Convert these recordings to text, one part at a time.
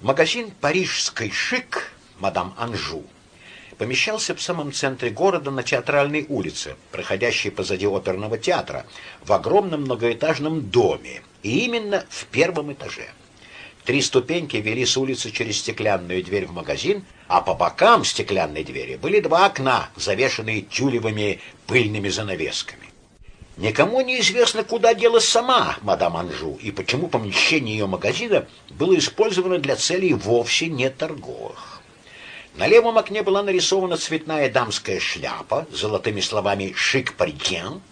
Магазин «Парижский шик» мадам Анжу помещался в самом центре города на театральной улице, проходящей позади оперного театра, в огромном многоэтажном доме, и именно в первом этаже. Три ступеньки вели с улицы через стеклянную дверь в магазин, а по бокам стеклянной двери были два окна, завешенные тюлевыми пыльными занавесками. Никому не известно, куда делась сама мадам Анжу и почему помещение ее магазина было использовано для целей вовсе не торговых. На левом окне была нарисована цветная дамская шляпа с золотыми словами «Шик парикен»,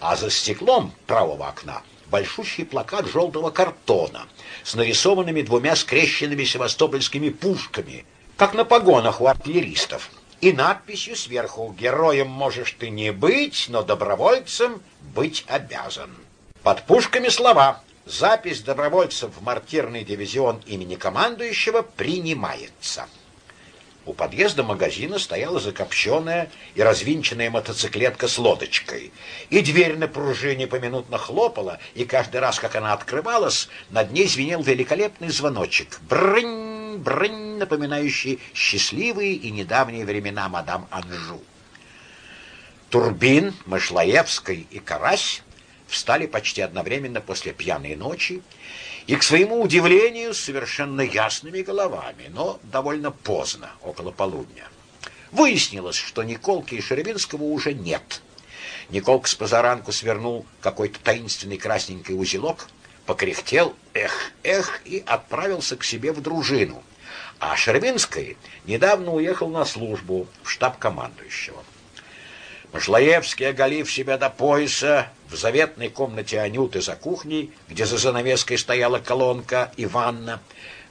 а за стеклом правого окна большущий плакат желтого картона с нарисованными двумя скрещенными севастопольскими пушками, как на погонах у артиллеристов, и надписью сверху «Героем можешь ты не быть, но добровольцем быть обязан». Под пушками слова «Запись добровольцев в мартирный дивизион имени командующего принимается». У подъезда магазина стояла закопченная и развинченная мотоциклетка с лодочкой. И дверь на пружине поминутно хлопала, и каждый раз, как она открывалась, над ней звенел великолепный звоночек. Брынь, брынь, напоминающий счастливые и недавние времена мадам Анжу. Турбин, Мышлаевский и Карась встали почти одновременно после пьяной ночи и, к своему удивлению, с совершенно ясными головами, но довольно поздно, около полудня. Выяснилось, что Николки и Шеребинского уже нет. Николка с позаранку свернул какой-то таинственный красненький узелок, покряхтел «эх, эх» и отправился к себе в дружину. А Шербинский недавно уехал на службу в штаб командующего. Машлаевский, оголив себя до пояса, в заветной комнате Анюты за кухней, где за занавеской стояла колонка и ванна,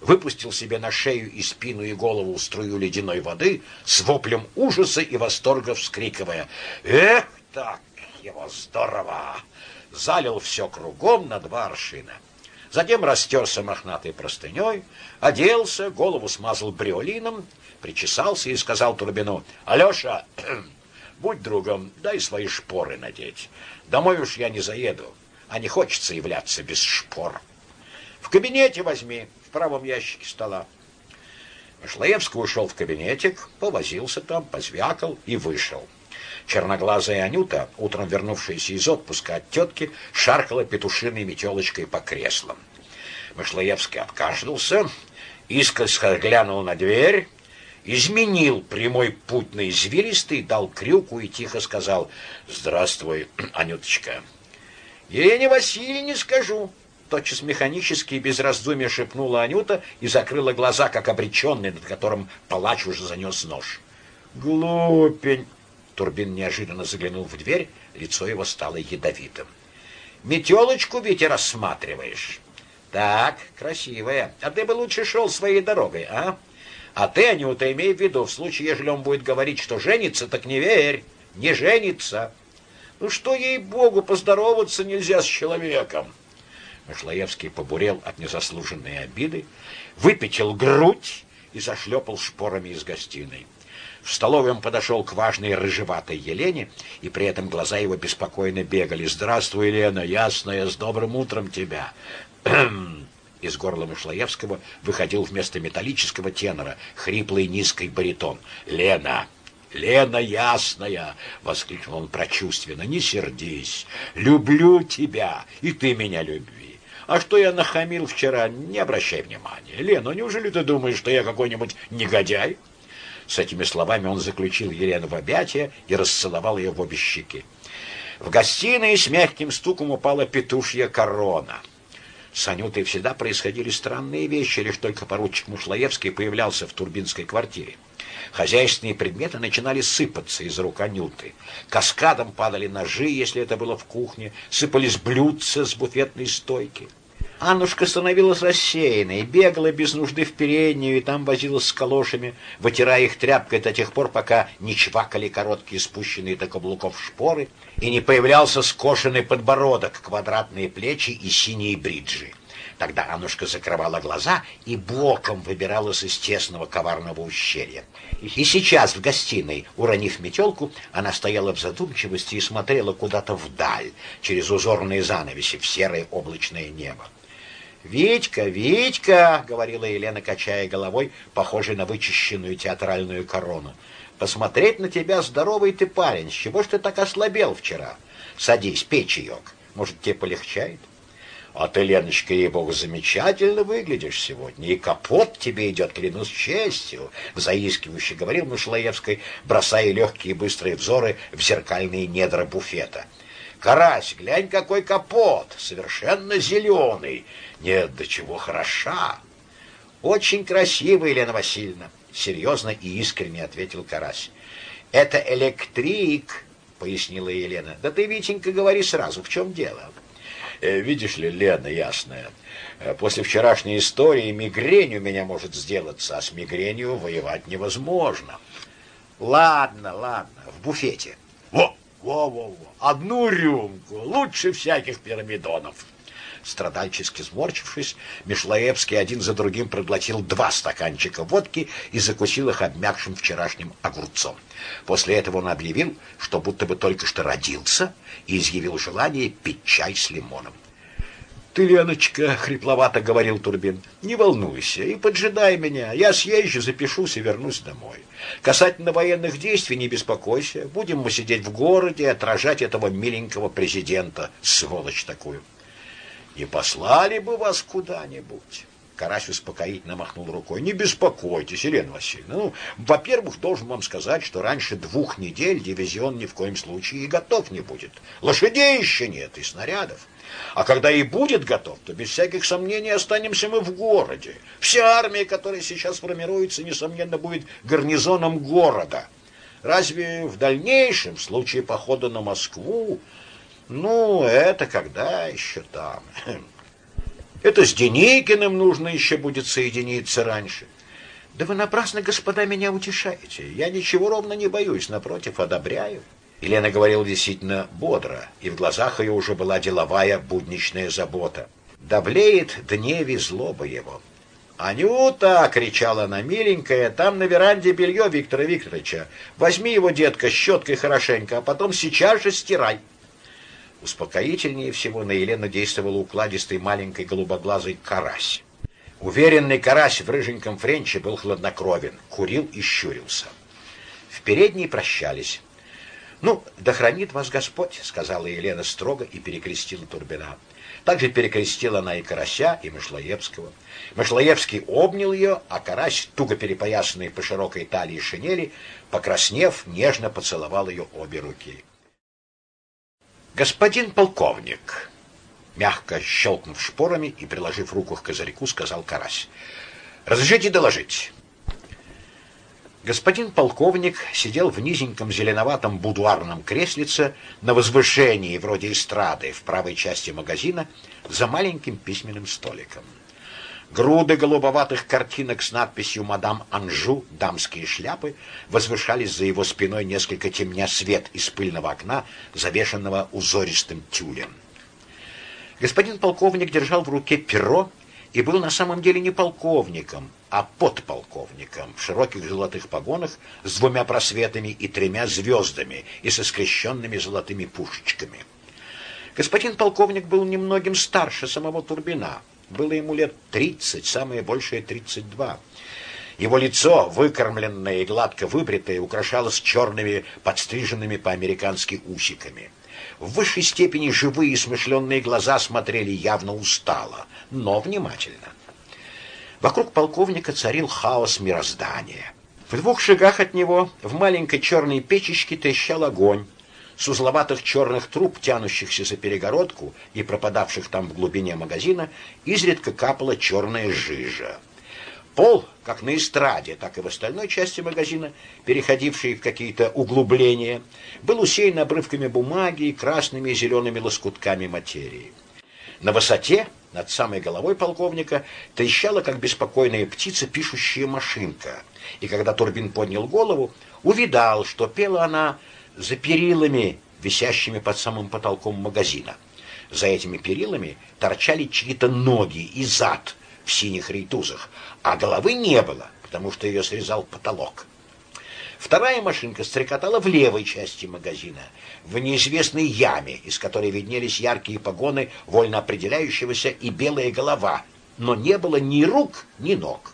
выпустил себе на шею и спину и голову струю ледяной воды с воплем ужаса и восторга вскрикивая «Эх, так его здорово!» Залил все кругом на два аршина. Затем растерся мохнатой простыней, оделся, голову смазал бриолином, причесался и сказал Турбину «Алеша, Будь другом, дай свои шпоры надеть. Домой уж я не заеду, а не хочется являться без шпор. В кабинете возьми, в правом ящике стола. Шлаевский ушел в кабинетик, повозился там, позвякал и вышел. Черноглазая Анюта, утром вернувшаяся из отпуска от тетки, шаркала петушиной метелочкой по креслам. Мышлоевский откашлялся, искоса глянул на дверь, изменил прямой путь на извилистый, дал крюку и тихо сказал «Здравствуй, Анюточка». «Елене Васильевне скажу», тотчас механически и без раздумья шепнула Анюта и закрыла глаза, как обреченный, над которым палач уже занес нож. «Глупень!» Турбин неожиданно заглянул в дверь, лицо его стало ядовитым. «Метелочку ведь рассматриваешь?» «Так, красивая. А ты бы лучше шел своей дорогой, а?» А ты, Анюта, имей в виду, в случае, если он будет говорить, что женится, так не верь, не женится. Ну что, ей-богу, поздороваться нельзя с человеком. Мышлаевский побурел от незаслуженной обиды, выпятил грудь и зашлепал шпорами из гостиной. В столовой он подошел к важной рыжеватой Елене, и при этом глаза его беспокойно бегали. «Здравствуй, Елена, ясная, с добрым утром тебя!» Из горла Мышлоевского выходил вместо металлического тенора хриплый низкий баритон. «Лена!» «Лена ясная!» — воскликнул он прочувственно. «Не сердись! Люблю тебя, и ты меня люби! А что я нахамил вчера, не обращай внимания. Лена, неужели ты думаешь, что я какой-нибудь негодяй?» С этими словами он заключил Елену в объятия и расцеловал ее в обе щеки. В гостиной с мягким стуком упала петушья корона — с Анютой всегда происходили странные вещи, лишь только поручик Мушлаевский появлялся в турбинской квартире. Хозяйственные предметы начинали сыпаться из рук Анюты. Каскадом падали ножи, если это было в кухне, сыпались блюдца с буфетной стойки. Аннушка становилась рассеянной, бегала без нужды в переднюю и там возилась с калошами, вытирая их тряпкой до тех пор, пока не чвакали короткие спущенные до каблуков шпоры и не появлялся скошенный подбородок, квадратные плечи и синие бриджи. Тогда Аннушка закрывала глаза и боком выбиралась из тесного коварного ущелья. И сейчас в гостиной, уронив метелку, она стояла в задумчивости и смотрела куда-то вдаль, через узорные занавеси в серое облачное небо. «Витька, Витька!» — говорила Елена, качая головой, похожей на вычищенную театральную корону. «Посмотреть на тебя здоровый ты парень. С чего ж ты так ослабел вчера? Садись, пей чаек. Может, тебе полегчает?» «А ты, Леночка, ей-богу, замечательно выглядишь сегодня, и капот тебе идет, клянусь честью», — заискивающе говорил Мышлоевской, бросая легкие быстрые взоры в зеркальные недра буфета. «Карась, глянь, какой капот! Совершенно зеленый! Нет, до чего хороша!» «Очень красивая, Елена Васильевна!» — серьезно и искренне ответил Карась. «Это электрик!» — пояснила Елена. «Да ты, Витенька, говори сразу, в чем дело?» э, «Видишь ли, Лена, ясная, э, после вчерашней истории мигрень у меня может сделаться, а с мигренью воевать невозможно». «Ладно, ладно, в буфете». «Во, во, во, во, одну рюмку, лучше всяких пирамидонов». Страдальчески сморчившись, Мишлаевский один за другим проглотил два стаканчика водки и закусил их обмякшим вчерашним огурцом. После этого он объявил, что будто бы только что родился, и изъявил желание пить чай с лимоном. «Ты, Леночка, — хрипловато говорил Турбин, — не волнуйся и поджидай меня. Я съезжу, запишусь и вернусь домой. Касательно военных действий не беспокойся. Будем мы сидеть в городе и отражать этого миленького президента, сволочь такую». Не послали бы вас куда-нибудь. Карась успокоительно махнул рукой. Не беспокойтесь, Елена Васильевна. Ну, во-первых, должен вам сказать, что раньше двух недель дивизион ни в коем случае и готов не будет. Лошадей еще нет и снарядов. А когда и будет готов, то без всяких сомнений останемся мы в городе. Вся армия, которая сейчас формируется, несомненно, будет гарнизоном города. Разве в дальнейшем, в случае похода на Москву, ну, это когда еще там? Это с Деникиным нужно еще будет соединиться раньше. Да вы напрасно, господа, меня утешаете. Я ничего ровно не боюсь, напротив, одобряю. Елена говорила действительно бодро, и в глазах ее уже была деловая будничная забота. Давлеет дневи злоба его. «Анюта!» — кричала она, миленькая, там на веранде белье Виктора Викторовича. Возьми его, детка, щеткой хорошенько, а потом сейчас же стирай. Успокоительнее всего на Елену действовал укладистый маленькой голубоглазый карась. Уверенный карась в рыженьком френче был хладнокровен, курил и щурился. В передней прощались. «Ну, да хранит вас Господь», — сказала Елена строго и перекрестила Турбина. Также перекрестила она и Карася, и Мышлоевского. Мышлоевский обнял ее, а Карась, туго перепоясанный по широкой талии шинели, покраснев, нежно поцеловал ее обе руки. «Господин полковник!» Мягко щелкнув шпорами и приложив руку к козырьку, сказал Карась. «Разрешите доложить?» Господин полковник сидел в низеньком зеленоватом будуарном креслице на возвышении, вроде эстрады, в правой части магазина, за маленьким письменным столиком. Груды голубоватых картинок с надписью «Мадам Анжу. Дамские шляпы» возвышались за его спиной несколько темня свет из пыльного окна, завешенного узористым тюлем. Господин полковник держал в руке перо и был на самом деле не полковником, а подполковником в широких золотых погонах с двумя просветами и тремя звездами и со скрещенными золотыми пушечками. Господин полковник был немногим старше самого Турбина — было ему лет тридцать, самое большее тридцать два. Его лицо, выкормленное и гладко выбритое, украшалось черными, подстриженными по-американски усиками. В высшей степени живые и смышленные глаза смотрели явно устало, но внимательно. Вокруг полковника царил хаос мироздания. В двух шагах от него в маленькой черной печечке трещал огонь, с узловатых черных труб, тянущихся за перегородку и пропадавших там в глубине магазина, изредка капала черная жижа. Пол, как на эстраде, так и в остальной части магазина, переходивший в какие-то углубления, был усеян обрывками бумаги и красными и зелеными лоскутками материи. На высоте, над самой головой полковника, трещала, как беспокойная птица, пишущая машинка. И когда Турбин поднял голову, увидал, что пела она за перилами, висящими под самым потолком магазина. За этими перилами торчали чьи-то ноги и зад в синих рейтузах, а головы не было, потому что ее срезал потолок. Вторая машинка стрекотала в левой части магазина, в неизвестной яме, из которой виднелись яркие погоны вольно определяющегося и белая голова но не было ни рук, ни ног.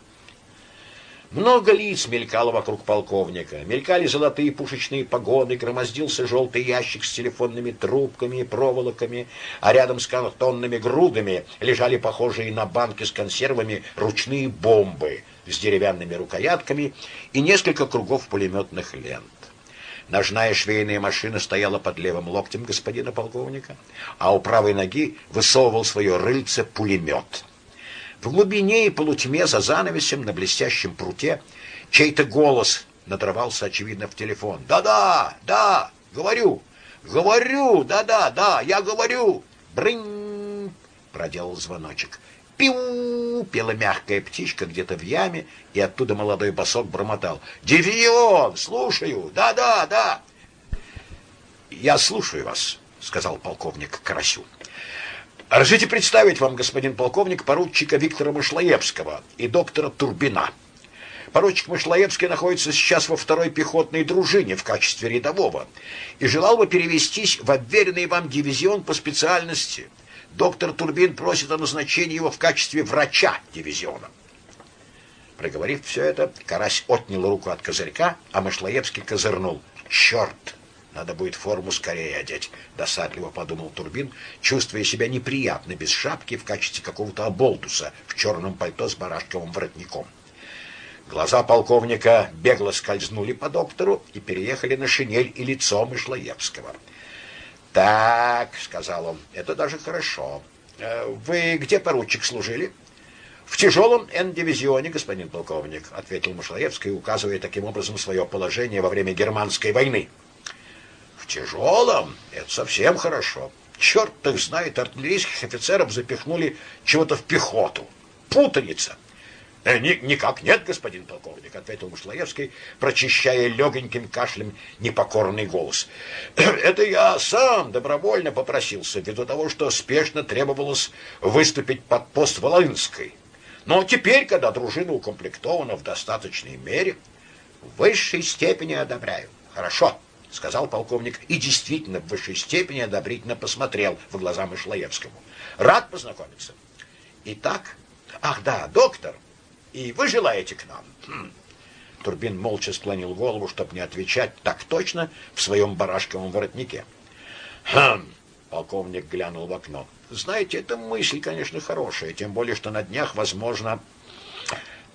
Много лиц мелькало вокруг полковника. Мелькали золотые пушечные погоны, громоздился желтый ящик с телефонными трубками и проволоками, а рядом с картонными грудами лежали похожие на банки с консервами ручные бомбы с деревянными рукоятками и несколько кругов пулеметных лент. Ножная швейная машина стояла под левым локтем господина полковника, а у правой ноги высовывал свое рыльце пулемет. В глубине и полутьме за занавесем на блестящем пруте чей-то голос надрывался, очевидно, в телефон. «Да-да, да, говорю, говорю, да-да, да, я говорю!» «Брынь!» — проделал звоночек. «Пиу!» — пела мягкая птичка где-то в яме, и оттуда молодой босок бормотал. «Дивион! Слушаю! Да-да, да!» «Я слушаю вас», — сказал полковник Карасю. «Разрешите представить вам, господин полковник, поручика Виктора Мышлоевского и доктора Турбина». Поручик Мышлоевский находится сейчас во второй пехотной дружине в качестве рядового и желал бы перевестись в обверенный вам дивизион по специальности. Доктор Турбин просит о назначении его в качестве врача дивизиона. Проговорив все это, Карась отнял руку от козырька, а Мышлоевский козырнул. «Черт! Надо будет форму скорее одеть», — досадливо подумал Турбин, чувствуя себя неприятно без шапки в качестве какого-то оболтуса в черном пальто с барашковым воротником. Глаза полковника бегло скользнули по доктору и переехали на шинель и лицо Мышлоевского. «Так», — сказал он, — «это даже хорошо. Э, вы где, поручик, служили?» «В тяжелом Н-дивизионе, господин полковник», — ответил Мышлоевский, указывая таким образом свое положение во время германской войны. «В тяжелом? Это совсем хорошо. Черт их знает, артиллерийских офицеров запихнули чего-то в пехоту. Путаница. «Э, ни, «Никак нет, господин полковник», — ответил Мышлоевский, прочищая легоньким кашлем непокорный голос. «Это я сам добровольно попросился, ввиду того, что спешно требовалось выступить под пост Волынской. Но теперь, когда дружина укомплектована в достаточной мере, в высшей степени одобряю. Хорошо, сказал полковник, и действительно в высшей степени одобрительно посмотрел в глаза Мышлоевскому. Рад познакомиться. Итак, ах да, доктор, и вы желаете к нам? Хм. Турбин молча склонил голову, чтобы не отвечать так точно в своем барашковом воротнике. Хм, полковник глянул в окно. Знаете, эта мысль, конечно, хорошая, тем более, что на днях, возможно...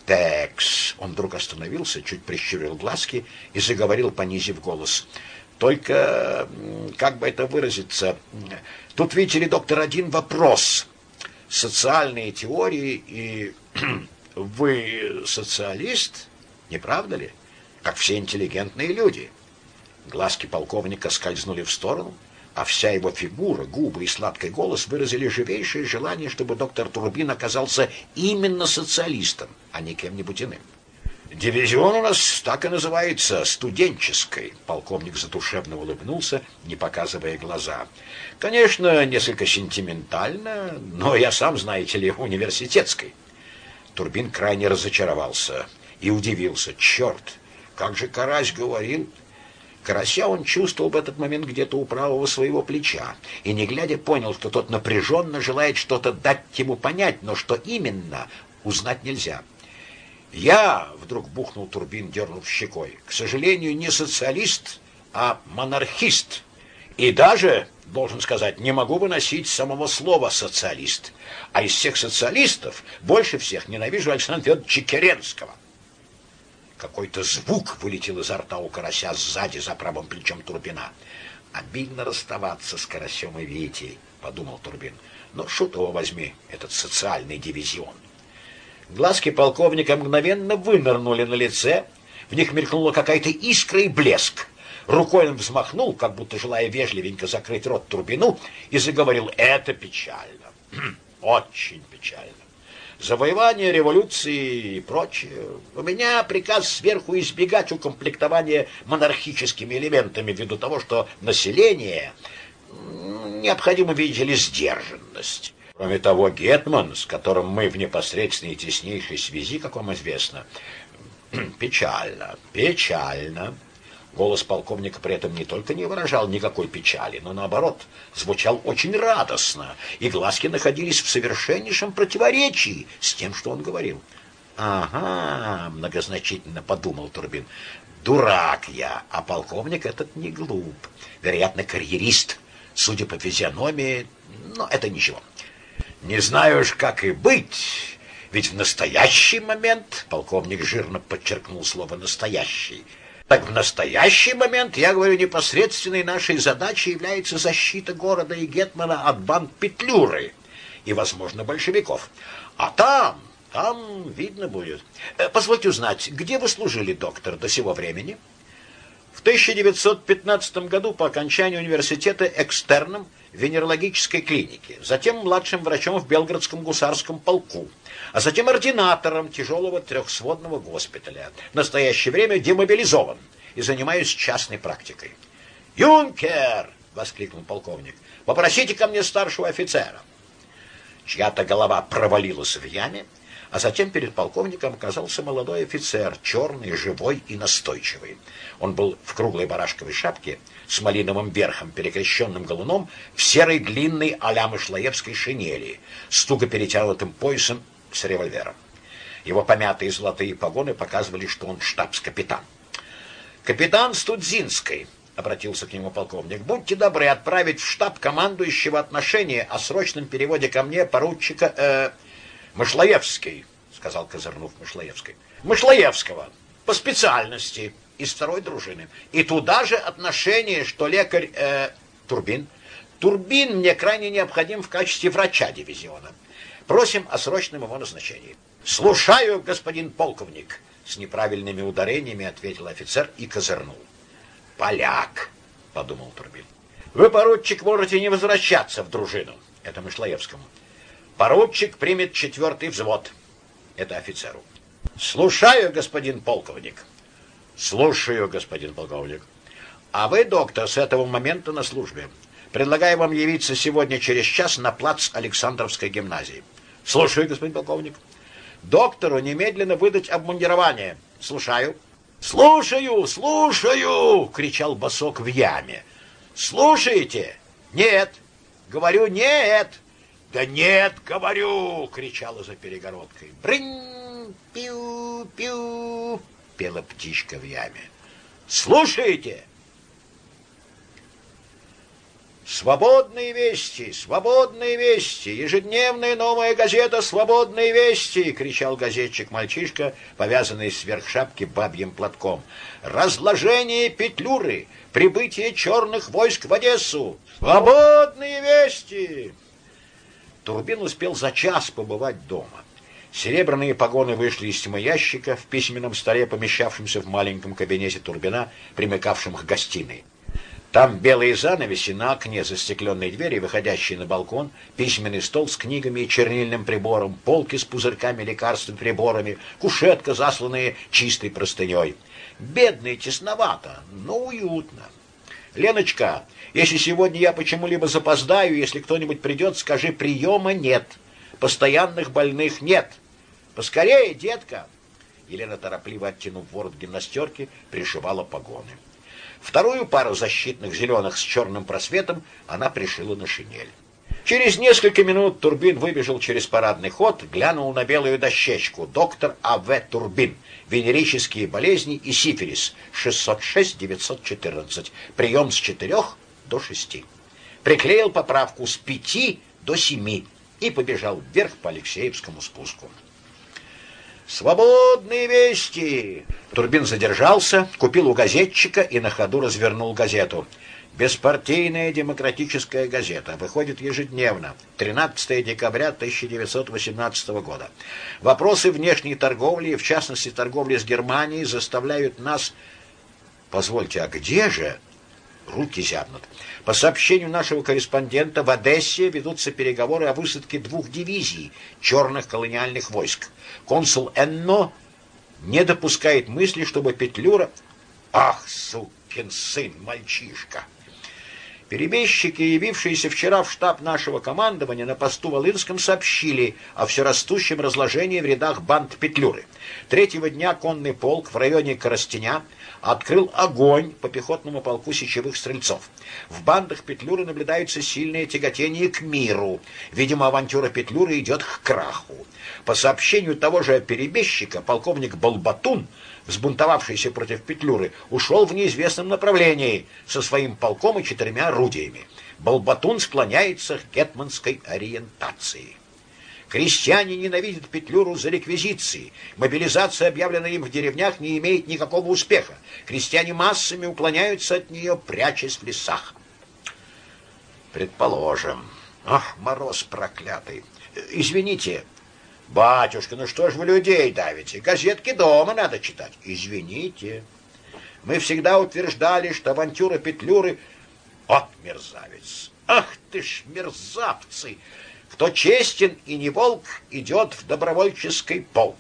Текс. Он вдруг остановился, чуть прищурил глазки и заговорил, понизив голос. Только, как бы это выразиться, тут, видите ли, доктор, один вопрос. Социальные теории и... Вы социалист, не правда ли? Как все интеллигентные люди. Глазки полковника скользнули в сторону, а вся его фигура, губы и сладкий голос выразили живейшее желание, чтобы доктор Турбин оказался именно социалистом, а не кем-нибудь иным. «Дивизион у нас так и называется, студенческой», — полковник задушевно улыбнулся, не показывая глаза. «Конечно, несколько сентиментально, но я сам, знаете ли, университетской». Турбин крайне разочаровался и удивился. «Черт, как же Карась говорил, Карася он чувствовал в этот момент где-то у правого своего плеча, и, не глядя, понял, что тот напряженно желает что-то дать ему понять, но что именно, узнать нельзя. «Я», — вдруг бухнул Турбин, дернув щекой, — «к сожалению, не социалист, а монархист. И даже, должен сказать, не могу выносить самого слова «социалист». А из всех социалистов больше всех ненавижу Александра Федоровича Керенского». Какой-то звук вылетел изо рта у карася сзади за правым плечом Турбина. «Обидно расставаться с карасем и Витей», — подумал Турбин. «Но шут его возьми, этот социальный дивизион». Глазки полковника мгновенно вынырнули на лице, в них мелькнула какая-то искра и блеск. Рукой он взмахнул, как будто желая вежливенько закрыть рот Турбину, и заговорил «Это печально, очень печально» завоевание революции и прочее. У меня приказ сверху избегать укомплектования монархическими элементами ввиду того, что население необходимо, видите ли, сдержанность. Кроме того, Гетман, с которым мы в непосредственной и теснейшей связи, как вам известно, печально, печально. Голос полковника при этом не только не выражал никакой печали, но наоборот, звучал очень радостно, и глазки находились в совершеннейшем противоречии с тем, что он говорил. «Ага», — многозначительно подумал Турбин, — «дурак я, а полковник этот не глуп, вероятно, карьерист, судя по физиономии, но это ничего. Не знаю уж, как и быть, ведь в настоящий момент, полковник жирно подчеркнул слово «настоящий», так в настоящий момент, я говорю, непосредственной нашей задачей является защита города и Гетмана от банд Петлюры и, возможно, большевиков. А там, там видно будет. Э, позвольте узнать, где вы служили, доктор, до сего времени? В 1915 году по окончании университета экстерном в венерологической клинике, затем младшим врачом в Белгородском гусарском полку, а затем ординатором тяжелого трехсводного госпиталя. В настоящее время демобилизован и занимаюсь частной практикой. «Юнкер!» — воскликнул полковник. «Попросите ко мне старшего офицера». Чья-то голова провалилась в яме, а затем перед полковником оказался молодой офицер, черный, живой и настойчивый. Он был в круглой барашковой шапке с малиновым верхом, перекрещенным голуном, в серой длинной а-ля шинели, с туго перетянутым поясом с револьвером. Его помятые золотые погоны показывали, что он штабс-капитан. «Капитан Студзинской», — обратился к нему полковник, — «будьте добры отправить в штаб командующего отношения о срочном переводе ко мне поручика э, Мышлоевский», — сказал Козырнув Мышлоевской. «Мышлоевского, по специальности, из второй дружины. И туда же отношение, что лекарь э, Турбин. Турбин мне крайне необходим в качестве врача дивизиона. Просим о срочном его назначении. Слушаю, господин полковник, с неправильными ударениями ответил офицер и козырнул. Поляк, подумал Турбин. Вы, поручик, можете не возвращаться в дружину. Это Мышлоевскому. Поручик примет четвертый взвод. Это офицеру. Слушаю, господин полковник. Слушаю, господин полковник. А вы, доктор, с этого момента на службе. Предлагаю вам явиться сегодня через час на плац Александровской гимназии. Слушаю, господин полковник. Доктору немедленно выдать обмундирование. Слушаю. Слушаю, слушаю, кричал босок в яме. Слушаете? Нет. Говорю, нет. Да нет, говорю, кричала за перегородкой. Брынь, пиу, пиу, пела птичка в яме. Слушаете? Свободные вести, свободные вести, ежедневная новая газета «Свободные вести!» — кричал газетчик-мальчишка, повязанный сверх шапки бабьим платком. «Разложение Петлюры! Прибытие черных войск в Одессу! Свободные вести!» Турбин успел за час побывать дома. Серебряные погоны вышли из тьмы ящика в письменном столе, помещавшемся в маленьком кабинете Турбина, примыкавшем к гостиной. Там белые занавеси на окне застекленной двери, выходящей на балкон, письменный стол с книгами и чернильным прибором, полки с пузырьками, лекарственными приборами, кушетка, засланная чистой простыней. Бедно и тесновато, но уютно. «Леночка, если сегодня я почему-либо запоздаю, если кто-нибудь придет, скажи, приема нет, постоянных больных нет. Поскорее, детка!» Елена, торопливо оттянув ворот гимнастерки, пришивала погоны. Вторую пару защитных зеленых с черным просветом она пришила на шинель. Через несколько минут Турбин выбежал через парадный ход, глянул на белую дощечку. Доктор А.В. Турбин. Венерические болезни и сифилис. 606-914. Прием с 4 до 6. Приклеил поправку с 5 до 7 и побежал вверх по Алексеевскому спуску. «Свободные вести!» Турбин задержался, купил у газетчика и на ходу развернул газету. Беспартийная демократическая газета выходит ежедневно, 13 декабря 1918 года. Вопросы внешней торговли, в частности торговли с Германией, заставляют нас... Позвольте, а где же? Руки зябнут. По сообщению нашего корреспондента, в Одессе ведутся переговоры о высадке двух дивизий черных колониальных войск. Консул Энно не допускает мысли, чтобы Петлюра... Ах, сукин сын, мальчишка! Перебежчики, явившиеся вчера в штаб нашего командования на посту Волынском, сообщили о всерастущем разложении в рядах банд Петлюры. Третьего дня конный полк в районе Коростеня открыл огонь по пехотному полку сечевых стрельцов. В бандах Петлюры наблюдается сильное тяготение к миру. Видимо, авантюра Петлюры идет к краху. По сообщению того же перебежчика, полковник Балбатун взбунтовавшийся против Петлюры, ушел в неизвестном направлении со своим полком и четырьмя орудиями. Балбатун склоняется к гетманской ориентации. Крестьяне ненавидят Петлюру за реквизиции. Мобилизация, объявленная им в деревнях, не имеет никакого успеха. Крестьяне массами уклоняются от нее, прячась в лесах. Предположим. Ах, мороз проклятый. Извините, Батюшка, ну что ж вы людей давите? Газетки дома надо читать. Извините. Мы всегда утверждали, что авантюра Петлюры... От мерзавец! Ах ты ж мерзавцы! Кто честен и не волк, идет в добровольческий полк.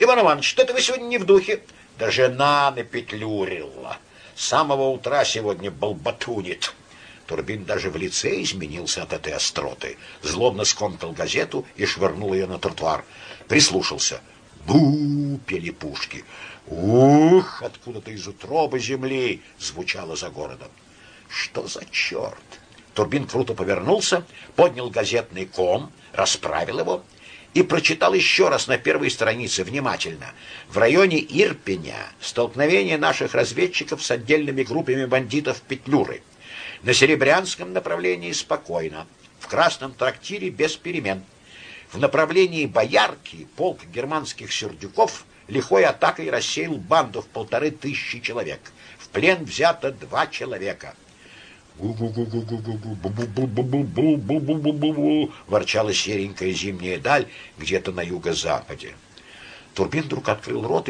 Иван Иванович, что-то вы сегодня не в духе. Да жена напетлюрила. С самого утра сегодня болбатунит. Турбин даже в лице изменился от этой остроты. Злобно скомкал газету и швырнул ее на тротуар. Прислушался. «Бу!» — пели пушки. «Ух!» — откуда-то из утробы земли звучало за городом. «Что за черт?» Турбин круто повернулся, поднял газетный ком, расправил его и прочитал еще раз на первой странице внимательно. В районе Ирпеня столкновение наших разведчиков с отдельными группами бандитов Петлюры. На Серебрянском направлении спокойно, в Красном трактире без перемен. В направлении Боярки полк германских сердюков лихой атакой рассеял банду в полторы тысячи человек. В плен взято два человека.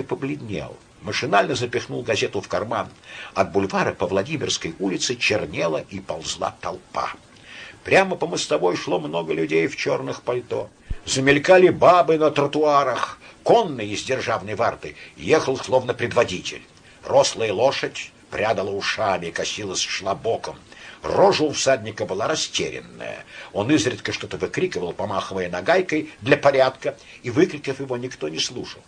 побледнел машинально запихнул газету в карман. От бульвара по Владимирской улице чернела и ползла толпа. Прямо по мостовой шло много людей в черных пальто. Замелькали бабы на тротуарах. Конный из державной варты ехал словно предводитель. Рослая лошадь прядала ушами, косилась шлабоком. Рожа у всадника была растерянная. Он изредка что-то выкрикивал, помахивая нагайкой для порядка, и выкриков его никто не слушал.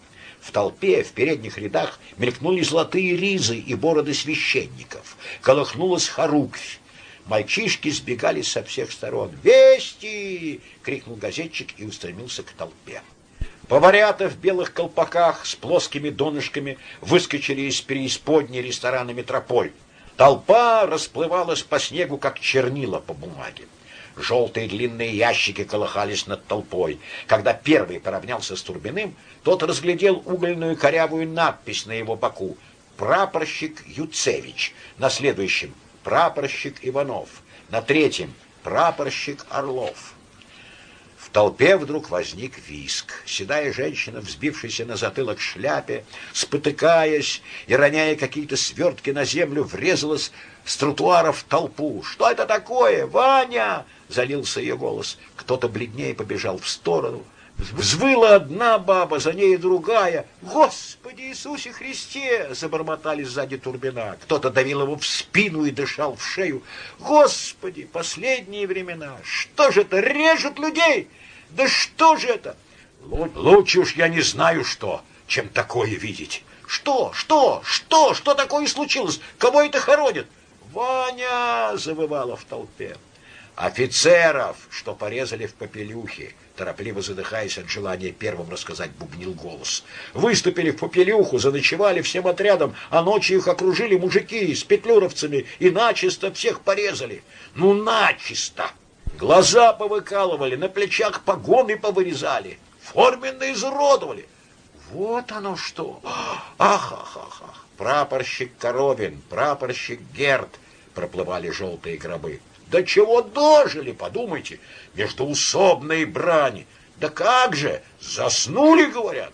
В толпе, в передних рядах мелькнули золотые ризы и бороды священников. Колыхнулась хоруквь. Мальчишки сбегали со всех сторон. «Вести!» — крикнул газетчик и устремился к толпе. Поварята в белых колпаках с плоскими донышками выскочили из преисподней ресторана «Метрополь». Толпа расплывалась по снегу, как чернила по бумаге. Желтые длинные ящики колыхались над толпой. Когда первый поравнялся с Турбиным, тот разглядел угольную корявую надпись на его боку «Прапорщик Юцевич». На следующем «Прапорщик Иванов». На третьем «Прапорщик Орлов». В толпе вдруг возник виск. Седая женщина, взбившаяся на затылок шляпе, спотыкаясь и роняя какие-то свертки на землю, врезалась с тротуара толпу. «Что это такое? Ваня!» залился ее голос. Кто-то бледнее побежал в сторону. Взвыла одна баба, за ней другая. «Господи Иисусе Христе!» — забормотали сзади Турбина. Кто-то давил его в спину и дышал в шею. «Господи, последние времена! Что же это? Режут людей! Да что же это?» «Лучше уж я не знаю что, чем такое видеть. Что? Что? Что? Что такое случилось? Кого это хоронят?» «Ваня!» — завывала в толпе. Офицеров, что порезали в попелюхе, торопливо задыхаясь от желания первым рассказать, бубнил голос. Выступили в попелюху, заночевали всем отрядом, а ночью их окружили мужики с петлюровцами и начисто всех порезали. Ну, начисто! Глаза повыкалывали, на плечах погоны повырезали, форменно изуродовали. Вот оно что! Ах, ах, ах, ах! Прапорщик Коровин, прапорщик Герд проплывали желтые гробы. До чего дожили, подумайте, междуусобной брани. Да как же, заснули, говорят.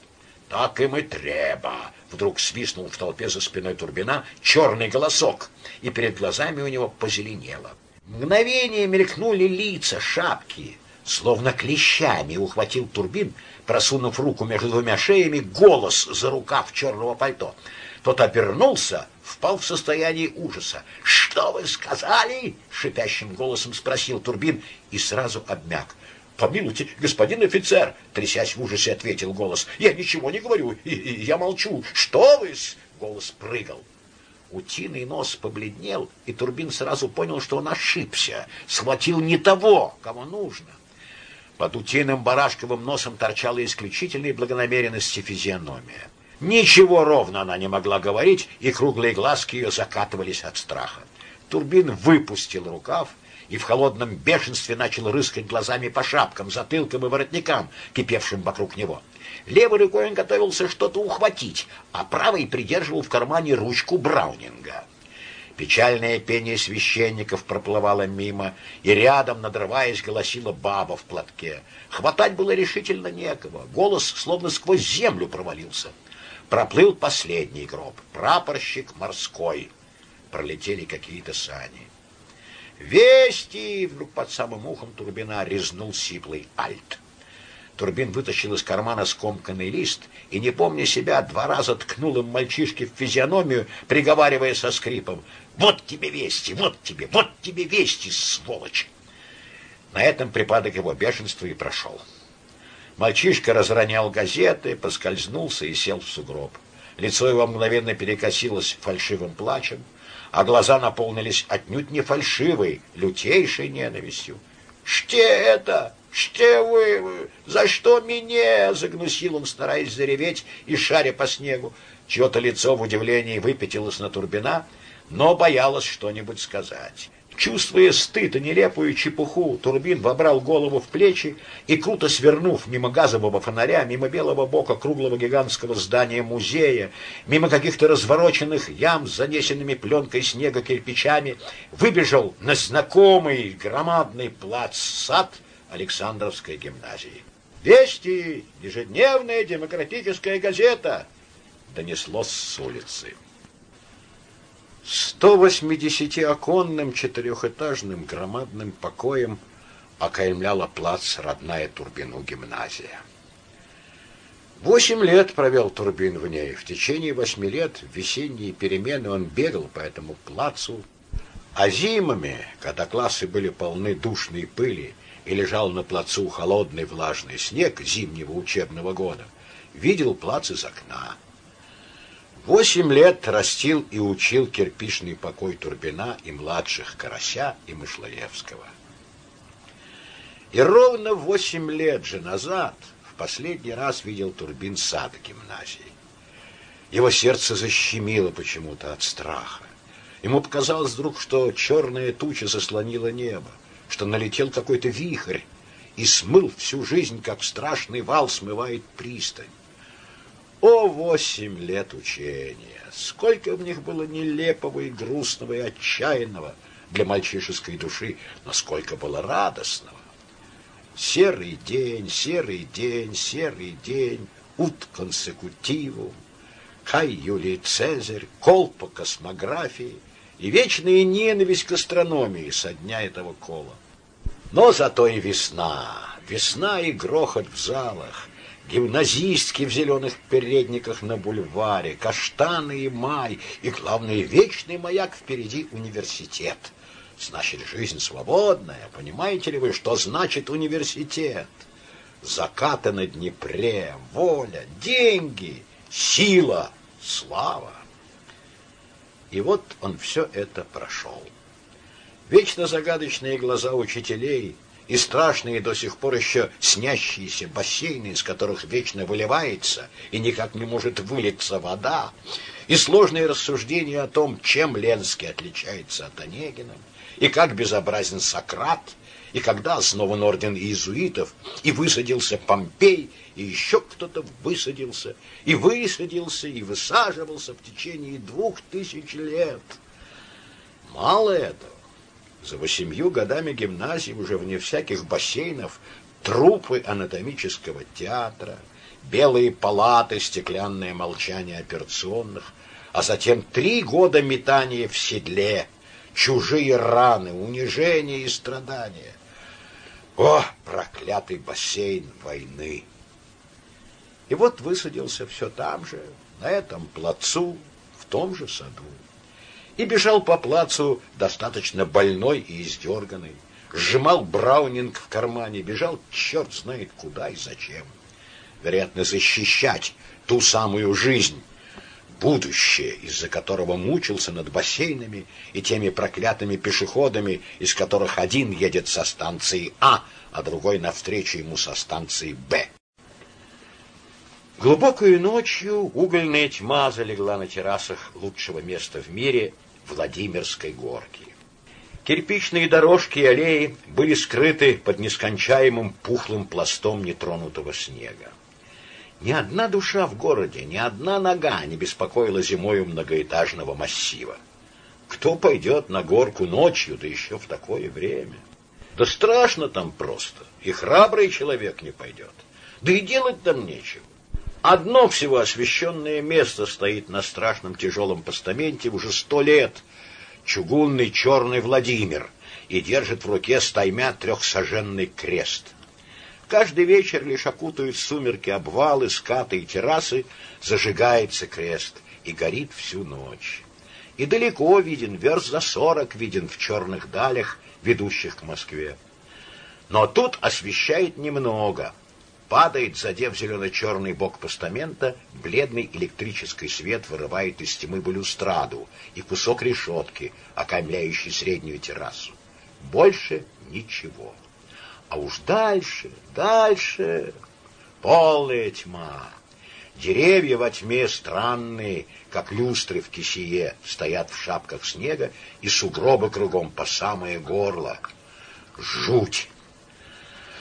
Так им и треба. Вдруг свистнул в толпе за спиной Турбина черный голосок, и перед глазами у него позеленело. Мгновение мелькнули лица, шапки, словно клещами ухватил Турбин, просунув руку между двумя шеями, голос за рукав черного пальто. Тот обернулся, впал в состояние ужаса. «Что вы сказали?» — шипящим голосом спросил Турбин и сразу обмяк. «Помилуйте, господин офицер!» — трясясь в ужасе, ответил голос. «Я ничего не говорю, и, и, я молчу. Что вы голос прыгал. Утиный нос побледнел, и Турбин сразу понял, что он ошибся, схватил не того, кого нужно. Под утиным барашковым носом торчала исключительной благонамеренности физиономия. Ничего ровно она не могла говорить, и круглые глазки ее закатывались от страха. Турбин выпустил рукав и в холодном бешенстве начал рыскать глазами по шапкам, затылкам и воротникам, кипевшим вокруг него. Левой рукой он готовился что-то ухватить, а правой придерживал в кармане ручку Браунинга. Печальное пение священников проплывало мимо, и рядом, надрываясь, голосила баба в платке. Хватать было решительно некого. Голос словно сквозь землю провалился. Проплыл последний гроб. Прапорщик морской. Пролетели какие-то сани. «Вести!» — вдруг под самым ухом Турбина резнул сиплый альт. Турбин вытащил из кармана скомканный лист и, не помня себя, два раза ткнул им мальчишке в физиономию, приговаривая со скрипом «Вот тебе вести! Вот тебе! Вот тебе вести, сволочь!» На этом припадок его бешенства и прошел. Мальчишка разронял газеты, поскользнулся и сел в сугроб. Лицо его мгновенно перекосилось фальшивым плачем, а глаза наполнились отнюдь не фальшивой, лютейшей ненавистью. «Что это? Что вы? За что меня?» — загнусил он, стараясь зареветь и шаря по снегу. Чье-то лицо в удивлении выпятилось на Турбина, но боялось что-нибудь сказать. Чувствуя стыд и нелепую чепуху, Турбин вобрал голову в плечи и, круто свернув мимо газового фонаря, мимо белого бока круглого гигантского здания музея, мимо каких-то развороченных ям с занесенными пленкой снега кирпичами, выбежал на знакомый громадный плац-сад Александровской гимназии. «Вести! Ежедневная демократическая газета!» донеслось с улицы. 180-оконным четырехэтажным громадным покоем окаймляла плац родная Турбину гимназия. Восемь лет провел Турбин в ней. В течение восьми лет в весенние перемены он бегал по этому плацу, а зимами, когда классы были полны душной пыли и лежал на плацу холодный влажный снег зимнего учебного года, видел плац из окна. Восемь лет растил и учил кирпичный покой Турбина и младших Карася и Мышлоевского. И ровно восемь лет же назад в последний раз видел Турбин сад гимназии. Его сердце защемило почему-то от страха. Ему показалось вдруг, что черная туча заслонила небо, что налетел какой-то вихрь и смыл всю жизнь, как страшный вал смывает пристань. О, восемь лет учения! Сколько в них было нелепого и грустного и отчаянного для мальчишеской души, но сколько было радостного! Серый день, серый день, серый день, ут консекутивум, Кай Юлий Цезарь, кол по космографии и вечная ненависть к астрономии со дня этого кола. Но зато и весна, весна и грохот в залах, гимназистки в зеленых передниках на бульваре, каштаны и май, и, главное, вечный маяк впереди университет. Значит, жизнь свободная. Понимаете ли вы, что значит университет? Закаты на Днепре, воля, деньги, сила, слава. И вот он все это прошел. Вечно загадочные глаза учителей — и страшные до сих пор еще снящиеся бассейны, из которых вечно выливается и никак не может вылиться вода, и сложные рассуждения о том, чем Ленский отличается от Онегина, и как безобразен Сократ, и когда основан орден иезуитов, и высадился Помпей, и еще кто-то высадился, и высадился, и высаживался в течение двух тысяч лет. Мало этого. За восемью годами гимназии уже вне всяких бассейнов трупы анатомического театра, белые палаты, стеклянное молчание операционных, а затем три года метания в седле, чужие раны, унижения и страдания. О, проклятый бассейн войны! И вот высадился все там же, на этом плацу, в том же саду. И бежал по плацу достаточно больной и издерганный. Сжимал браунинг в кармане, бежал черт знает куда и зачем. Вероятно, защищать ту самую жизнь, будущее, из-за которого мучился над бассейнами и теми проклятыми пешеходами, из которых один едет со станции А, а другой навстречу ему со станции Б. Глубокую ночью угольная тьма залегла на террасах лучшего места в мире Владимирской горки. Кирпичные дорожки и аллеи были скрыты под нескончаемым пухлым пластом нетронутого снега. Ни одна душа в городе, ни одна нога не беспокоила зимою многоэтажного массива. Кто пойдет на горку ночью, да еще в такое время? Да страшно там просто, и храбрый человек не пойдет. Да и делать там нечего. Одно всего освещенное место стоит на страшном тяжелом постаменте уже сто лет. Чугунный черный Владимир и держит в руке стаймя трехсоженный крест. Каждый вечер лишь окутают сумерки обвалы, скаты и террасы, зажигается крест и горит всю ночь. И далеко виден, верст за сорок виден в черных далях, ведущих к Москве. Но тут освещает немного — Падает, задев зелено-черный бок постамента, бледный электрический свет вырывает из тьмы балюстраду и кусок решетки, окаймляющий среднюю террасу. Больше ничего. А уж дальше, дальше полная тьма. Деревья во тьме странные, как люстры в кисее, стоят в шапках снега, и сугробы кругом по самое горло. Жуть!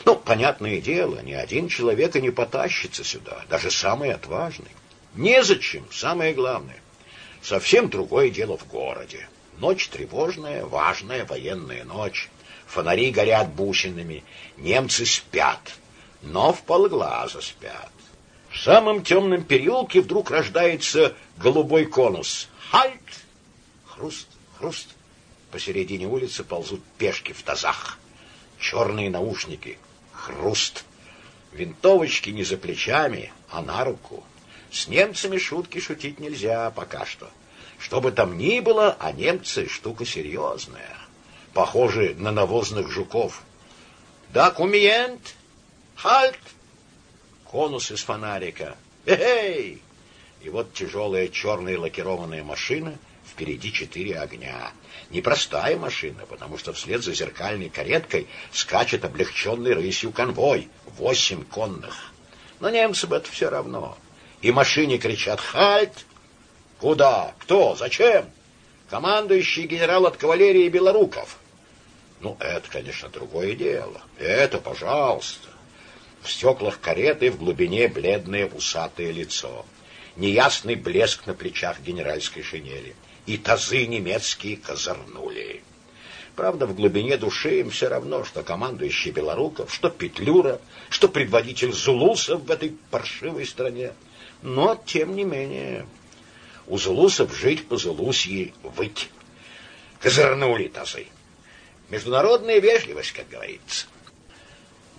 Ну, понятное дело, ни один человек и не потащится сюда, даже самый отважный. Незачем, самое главное. Совсем другое дело в городе. Ночь тревожная, важная военная ночь. Фонари горят бусинами, немцы спят, но в полглаза спят. В самом темном переулке вдруг рождается голубой конус. Хальт! Хруст, хруст. Посередине улицы ползут пешки в тазах. Черные наушники — Хруст. Винтовочки не за плечами, а на руку. С немцами шутки шутить нельзя пока что. Что бы там ни было, а немцы штука серьезная. Похожи на навозных жуков. Документ! Хальт! Конус из фонарика. Эй! И вот тяжелая черная лакированная машина — впереди четыре огня. Непростая машина, потому что вслед за зеркальной кареткой скачет облегченный рысью конвой, восемь конных. Но немцам это все равно. И машине кричат «Хальт!» «Куда? Кто? Зачем?» «Командующий генерал от кавалерии Белоруков». Ну, это, конечно, другое дело. Это, пожалуйста. В стеклах кареты в глубине бледное усатое лицо. Неясный блеск на плечах генеральской шинели и тазы немецкие козырнули. Правда, в глубине души им все равно, что командующий Белоруков, что Петлюра, что предводитель Зулусов в этой паршивой стране. Но, тем не менее, у Зулусов жить по Зулусье выть. Козырнули тазы. Международная вежливость, как говорится.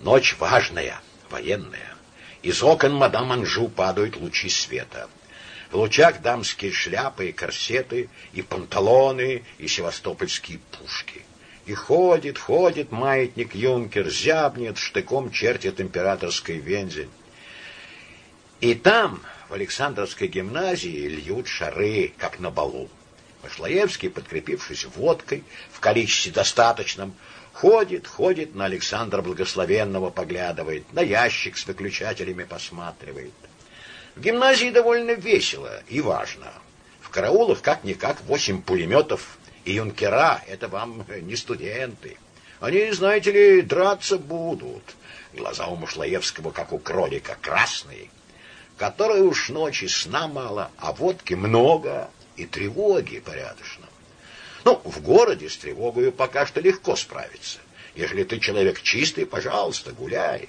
Ночь важная, военная. Из окон мадам Анжу падают лучи света. В лучах дамские шляпы и корсеты, и панталоны, и севастопольские пушки. И ходит, ходит маятник юнкер, зябнет, штыком чертит императорской вензель. И там, в Александровской гимназии, льют шары, как на балу. Машлаевский, подкрепившись водкой, в количестве достаточном, ходит, ходит на Александра Благословенного, поглядывает, на ящик с выключателями посматривает. В гимназии довольно весело и важно. В караулах как-никак восемь пулеметов, и юнкера — это вам не студенты. Они, знаете ли, драться будут. Глаза у Мушлаевского, как у кролика, красные. Которые уж ночи сна мало, а водки много, и тревоги порядочно. Ну, в городе с тревогой пока что легко справиться. Если ты человек чистый, пожалуйста, гуляй.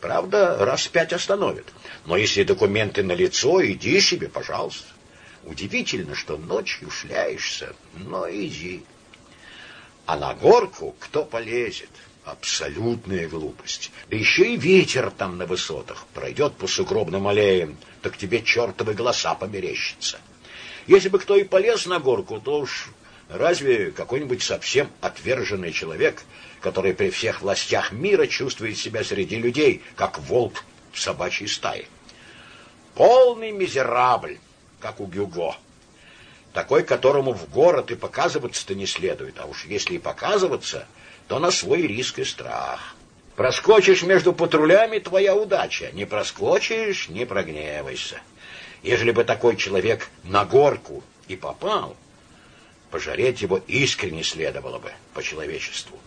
Правда, раз пять остановят. Но если документы на лицо, иди себе, пожалуйста. Удивительно, что ночью шляешься, но иди. А на горку кто полезет? Абсолютная глупость. Да еще и ветер там на высотах. Пройдет по сугробным аллеям, так тебе чертовы голоса померещатся. Если бы кто и полез на горку, то уж Разве какой-нибудь совсем отверженный человек, который при всех властях мира чувствует себя среди людей, как волк в собачьей стае? Полный мизерабль, как у Гюго. Такой, которому в город и показываться-то не следует, а уж если и показываться, то на свой риск и страх. Проскочишь между патрулями — твоя удача. Не проскочишь — не прогневайся. Ежели бы такой человек на горку и попал, пожалеть его искренне следовало бы по человечеству.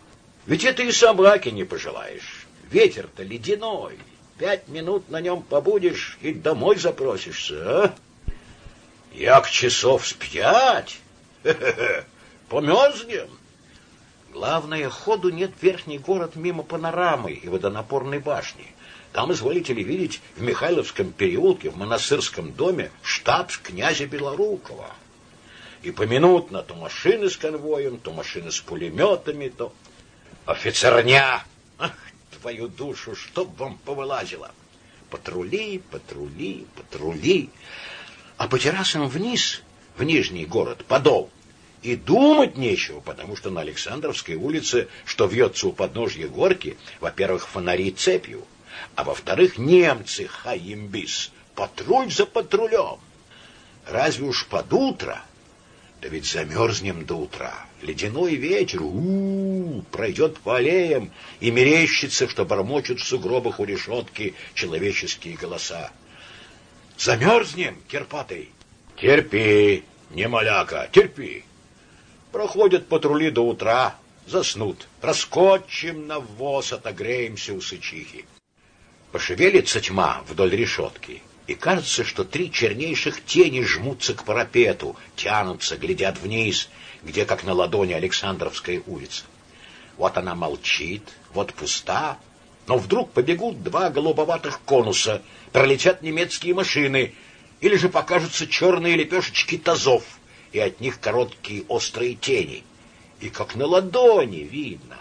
Ведь это и собаки не пожелаешь. Ветер-то ледяной. Пять минут на нем побудешь и домой запросишься, а? Як часов с пять? Помёрзнем. Главное, ходу нет верхний город мимо панорамы и водонапорной башни. Там, изволите ли видеть, в Михайловском переулке, в монастырском доме, штаб князя Белорукова. И поминутно то машины с конвоем, то машины с пулеметами, то офицерня. Ах, твою душу, чтоб вам повылазило. Патрули, патрули, патрули. А по террасам вниз, в Нижний город, Подол, и думать нечего, потому что на Александровской улице, что вьется у подножья горки, во-первых, фонари цепью, а во-вторых, немцы, хаимбис, патруль за патрулем. Разве уж под утро? Да ведь замерзнем до утра. Ледяной ветер у, -у, -у пройдет по аллеям и мерещится, что бормочут в сугробах у решетки человеческие голоса. Замерзнем, Кирпатый? Терпи, не маляка, терпи. Проходят патрули до утра, заснут. Проскочим на ввоз, отогреемся у сычихи. Пошевелится тьма вдоль решетки, и кажется, что три чернейших тени жмутся к парапету, тянутся, глядят вниз, где, как на ладони, Александровская улица. Вот она молчит, вот пуста, но вдруг побегут два голубоватых конуса, пролетят немецкие машины, или же покажутся черные лепешечки тазов — и от них короткие острые тени. И как на ладони видно.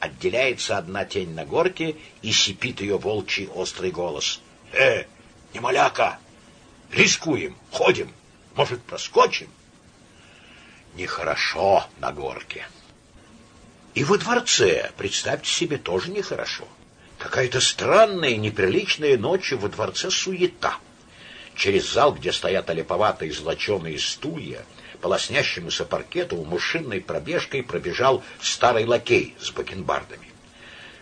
Отделяется одна тень на горке, и сипит ее волчий острый голос. «Э, не маляка! Рискуем, ходим, может, проскочим?» Нехорошо на горке. И во дворце, представьте себе, тоже нехорошо. Какая-то странная, неприличная ночью во дворце суета — Через зал, где стоят олиповатые злоченые стулья, по лоснящемуся паркету мышиной пробежкой пробежал старый лакей с бакенбардами.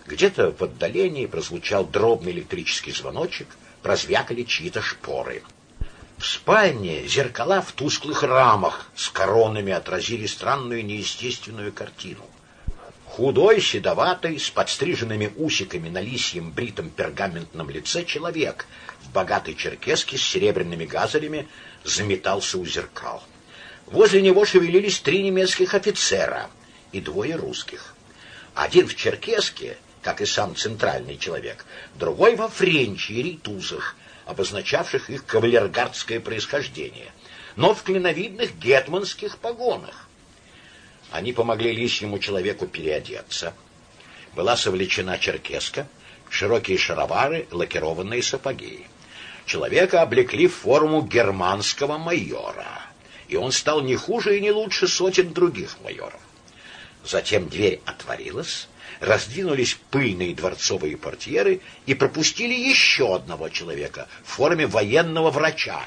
Где-то в отдалении прозвучал дробный электрический звоночек, прозвякали чьи-то шпоры. В спальне зеркала в тусклых рамах с коронами отразили странную неестественную картину. Худой, седоватый, с подстриженными усиками на лисьем бритом пергаментном лице человек в богатой черкеске с серебряными газелями заметался у зеркал. Возле него шевелились три немецких офицера и двое русских. Один в черкеске, как и сам центральный человек, другой во френче и ритузах, обозначавших их кавалергардское происхождение, но в клиновидных гетманских погонах. Они помогли лишнему человеку переодеться. Была совлечена черкеска, широкие шаровары, лакированные сапоги. Человека облекли в форму германского майора, и он стал не хуже и не лучше сотен других майоров. Затем дверь отворилась, раздвинулись пыльные дворцовые портьеры и пропустили еще одного человека в форме военного врача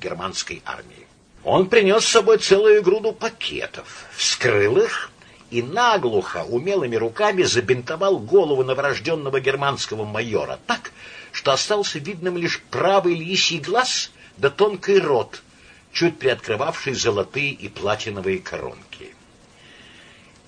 германской армии. Он принес с собой целую груду пакетов, вскрыл их и наглухо, умелыми руками забинтовал голову новорожденного германского майора так, что остался видным лишь правый лисий глаз да тонкий рот, чуть приоткрывавший золотые и платиновые коронки.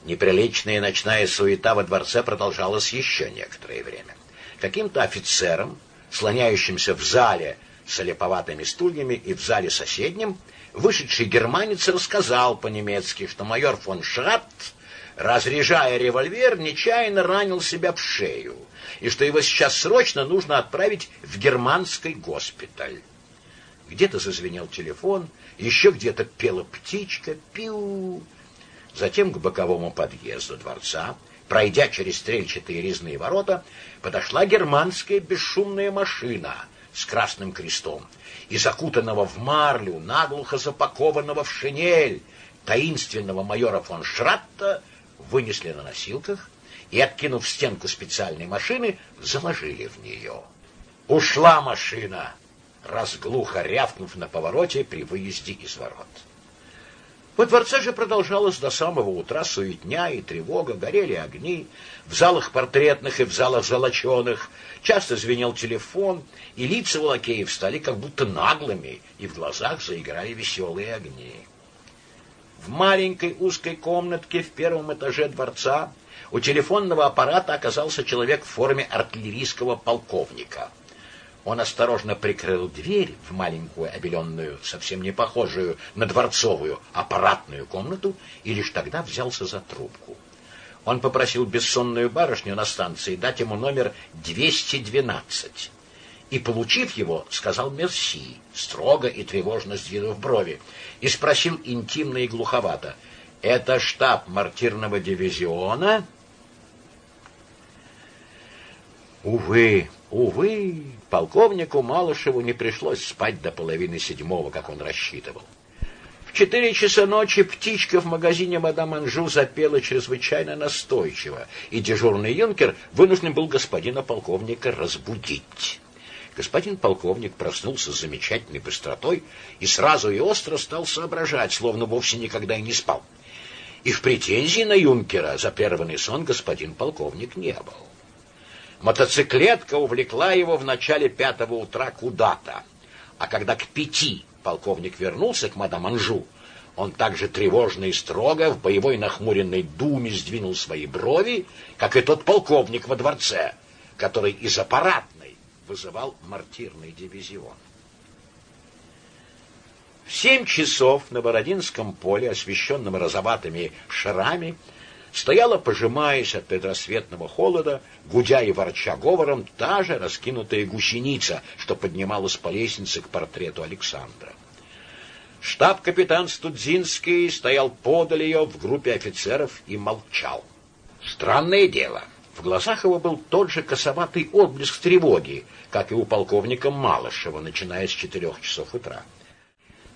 Неприличная ночная суета во дворце продолжалась еще некоторое время. Каким-то офицерам, слоняющимся в зале с олеповатыми стульями и в зале соседнем, вышедший германец рассказал по-немецки, что майор фон Шратт, разряжая револьвер, нечаянно ранил себя в шею, и что его сейчас срочно нужно отправить в германский госпиталь. Где-то зазвенел телефон, еще где-то пела птичка, пиу. Затем к боковому подъезду дворца, пройдя через стрельчатые резные ворота, подошла германская бесшумная машина с красным крестом, и закутанного в марлю, наглухо запакованного в шинель, таинственного майора фон Шратта вынесли на носилках и, откинув стенку специальной машины, заложили в нее. Ушла машина, разглухо рявкнув на повороте при выезде из ворот. Во дворце же продолжалось до самого утра суетня и тревога, горели огни, в залах портретных и в залах золоченых, часто звенел телефон, и лица у лакеев стали как будто наглыми, и в глазах заиграли веселые огни. В маленькой узкой комнатке в первом этаже дворца у телефонного аппарата оказался человек в форме артиллерийского полковника. Он осторожно прикрыл дверь в маленькую обеленную, совсем не похожую на дворцовую, аппаратную комнату и лишь тогда взялся за трубку. Он попросил бессонную барышню на станции дать ему номер 212. И, получив его, сказал «мерси», строго и тревожно сдвинув брови, и спросил интимно и глуховато, «Это штаб мартирного дивизиона?» Увы, увы, полковнику Малышеву не пришлось спать до половины седьмого, как он рассчитывал. В четыре часа ночи птичка в магазине мадам Анжу запела чрезвычайно настойчиво, и дежурный юнкер вынужден был господина полковника разбудить. Господин полковник проснулся с замечательной быстротой и сразу и остро стал соображать, словно вовсе никогда и не спал. И в претензии на юнкера за прерванный сон господин полковник не был. Мотоциклетка увлекла его в начале пятого утра куда-то, а когда к пяти полковник вернулся к мадам Анжу, он также тревожно и строго в боевой нахмуренной думе сдвинул свои брови, как и тот полковник во дворце, который из аппаратной вызывал мартирный дивизион. В семь часов на Бородинском поле, освещенном розоватыми шарами, стояла, пожимаясь от предрассветного холода, гудя и ворча говором, та же раскинутая гусеница, что поднималась по лестнице к портрету Александра. Штаб-капитан Студзинский стоял подаль ее в группе офицеров и молчал. Странное дело, в глазах его был тот же косоватый отблеск тревоги, как и у полковника Малышева, начиная с четырех часов утра.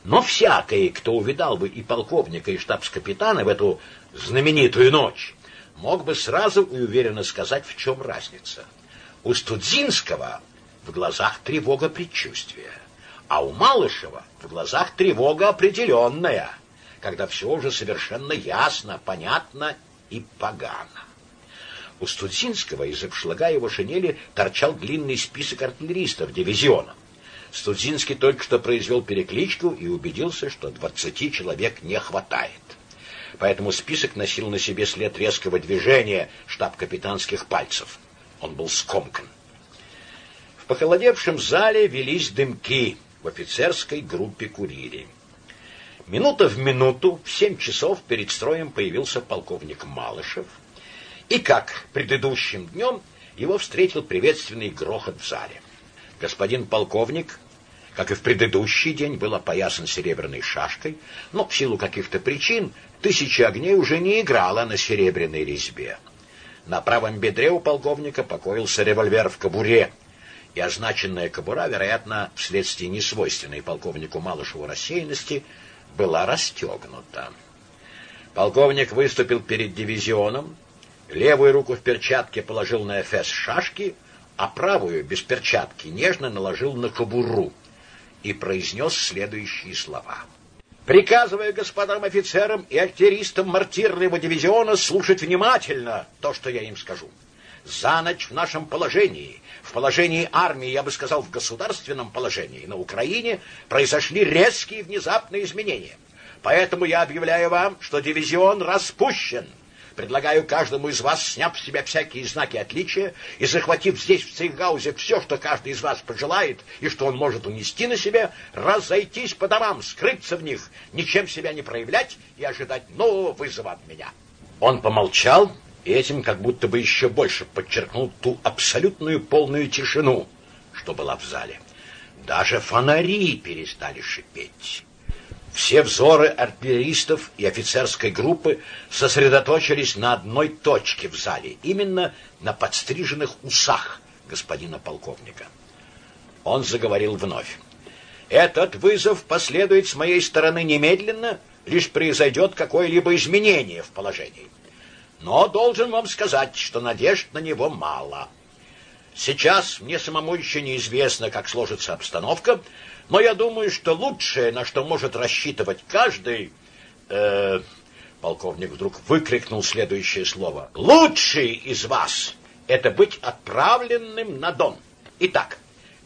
Но всякий, кто увидал бы и полковника, и штабс-капитана в эту знаменитую ночь, мог бы сразу и уверенно сказать, в чем разница. У Студзинского в глазах тревога предчувствия, а у Малышева в глазах тревога определенная, когда все уже совершенно ясно, понятно и погано. У Студзинского из обшлага его шинели торчал длинный список артиллеристов дивизиона. Студзинский только что произвел перекличку и убедился, что двадцати человек не хватает. Поэтому список носил на себе след резкого движения штаб-капитанских пальцев. Он был скомкан. В похолодевшем зале велись дымки, в офицерской группе курили. Минута в минуту, в семь часов перед строем появился полковник Малышев, и, как предыдущим днем, его встретил приветственный грохот в зале. Господин полковник как и в предыдущий день, был опоясан серебряной шашкой, но в силу каких-то причин тысяча огней уже не играла на серебряной резьбе. На правом бедре у полковника покоился револьвер в кобуре, и означенная кобура, вероятно, вследствие несвойственной полковнику Малышеву рассеянности, была расстегнута. Полковник выступил перед дивизионом, левую руку в перчатке положил на эфес шашки, а правую, без перчатки, нежно наложил на кобуру и произнес следующие слова. «Приказываю господам офицерам и артиллеристам мартирного дивизиона слушать внимательно то, что я им скажу. За ночь в нашем положении, в положении армии, я бы сказал, в государственном положении, на Украине произошли резкие внезапные изменения. Поэтому я объявляю вам, что дивизион распущен». Предлагаю каждому из вас, сняв с себя всякие знаки отличия и захватив здесь, в Цейгаузе, все, что каждый из вас пожелает и что он может унести на себе, разойтись по домам, скрыться в них, ничем себя не проявлять и ожидать нового вызова от меня. Он помолчал и этим как будто бы еще больше подчеркнул ту абсолютную полную тишину, что была в зале. Даже фонари перестали шипеть. Все взоры артиллеристов и офицерской группы сосредоточились на одной точке в зале, именно на подстриженных усах господина полковника. Он заговорил вновь. Этот вызов последует с моей стороны немедленно, лишь произойдет какое-либо изменение в положении. Но должен вам сказать, что надежд на него мало. Сейчас мне самому еще неизвестно, как сложится обстановка, но я думаю, что лучшее, на что может рассчитывать каждый... Э, полковник вдруг выкрикнул следующее слово. «Лучший из вас — это быть отправленным на Дон. Итак,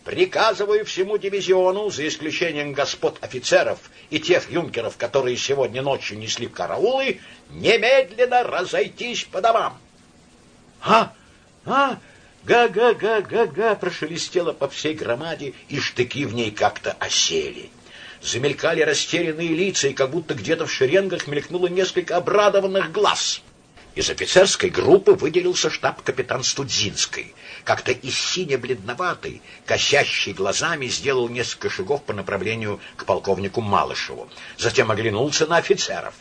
приказываю всему дивизиону, за исключением господ офицеров и тех юнкеров, которые сегодня ночью несли караулы, немедленно разойтись по домам». «А? А? Га-га-га-га-га!» прошелестело по всей громаде, и штыки в ней как-то осели. Замелькали растерянные лица, и как будто где-то в шеренгах мелькнуло несколько обрадованных глаз. Из офицерской группы выделился штаб-капитан Студзинской. Как-то и сине-бледноватый, косящий глазами, сделал несколько шагов по направлению к полковнику Малышеву. Затем оглянулся на офицеров.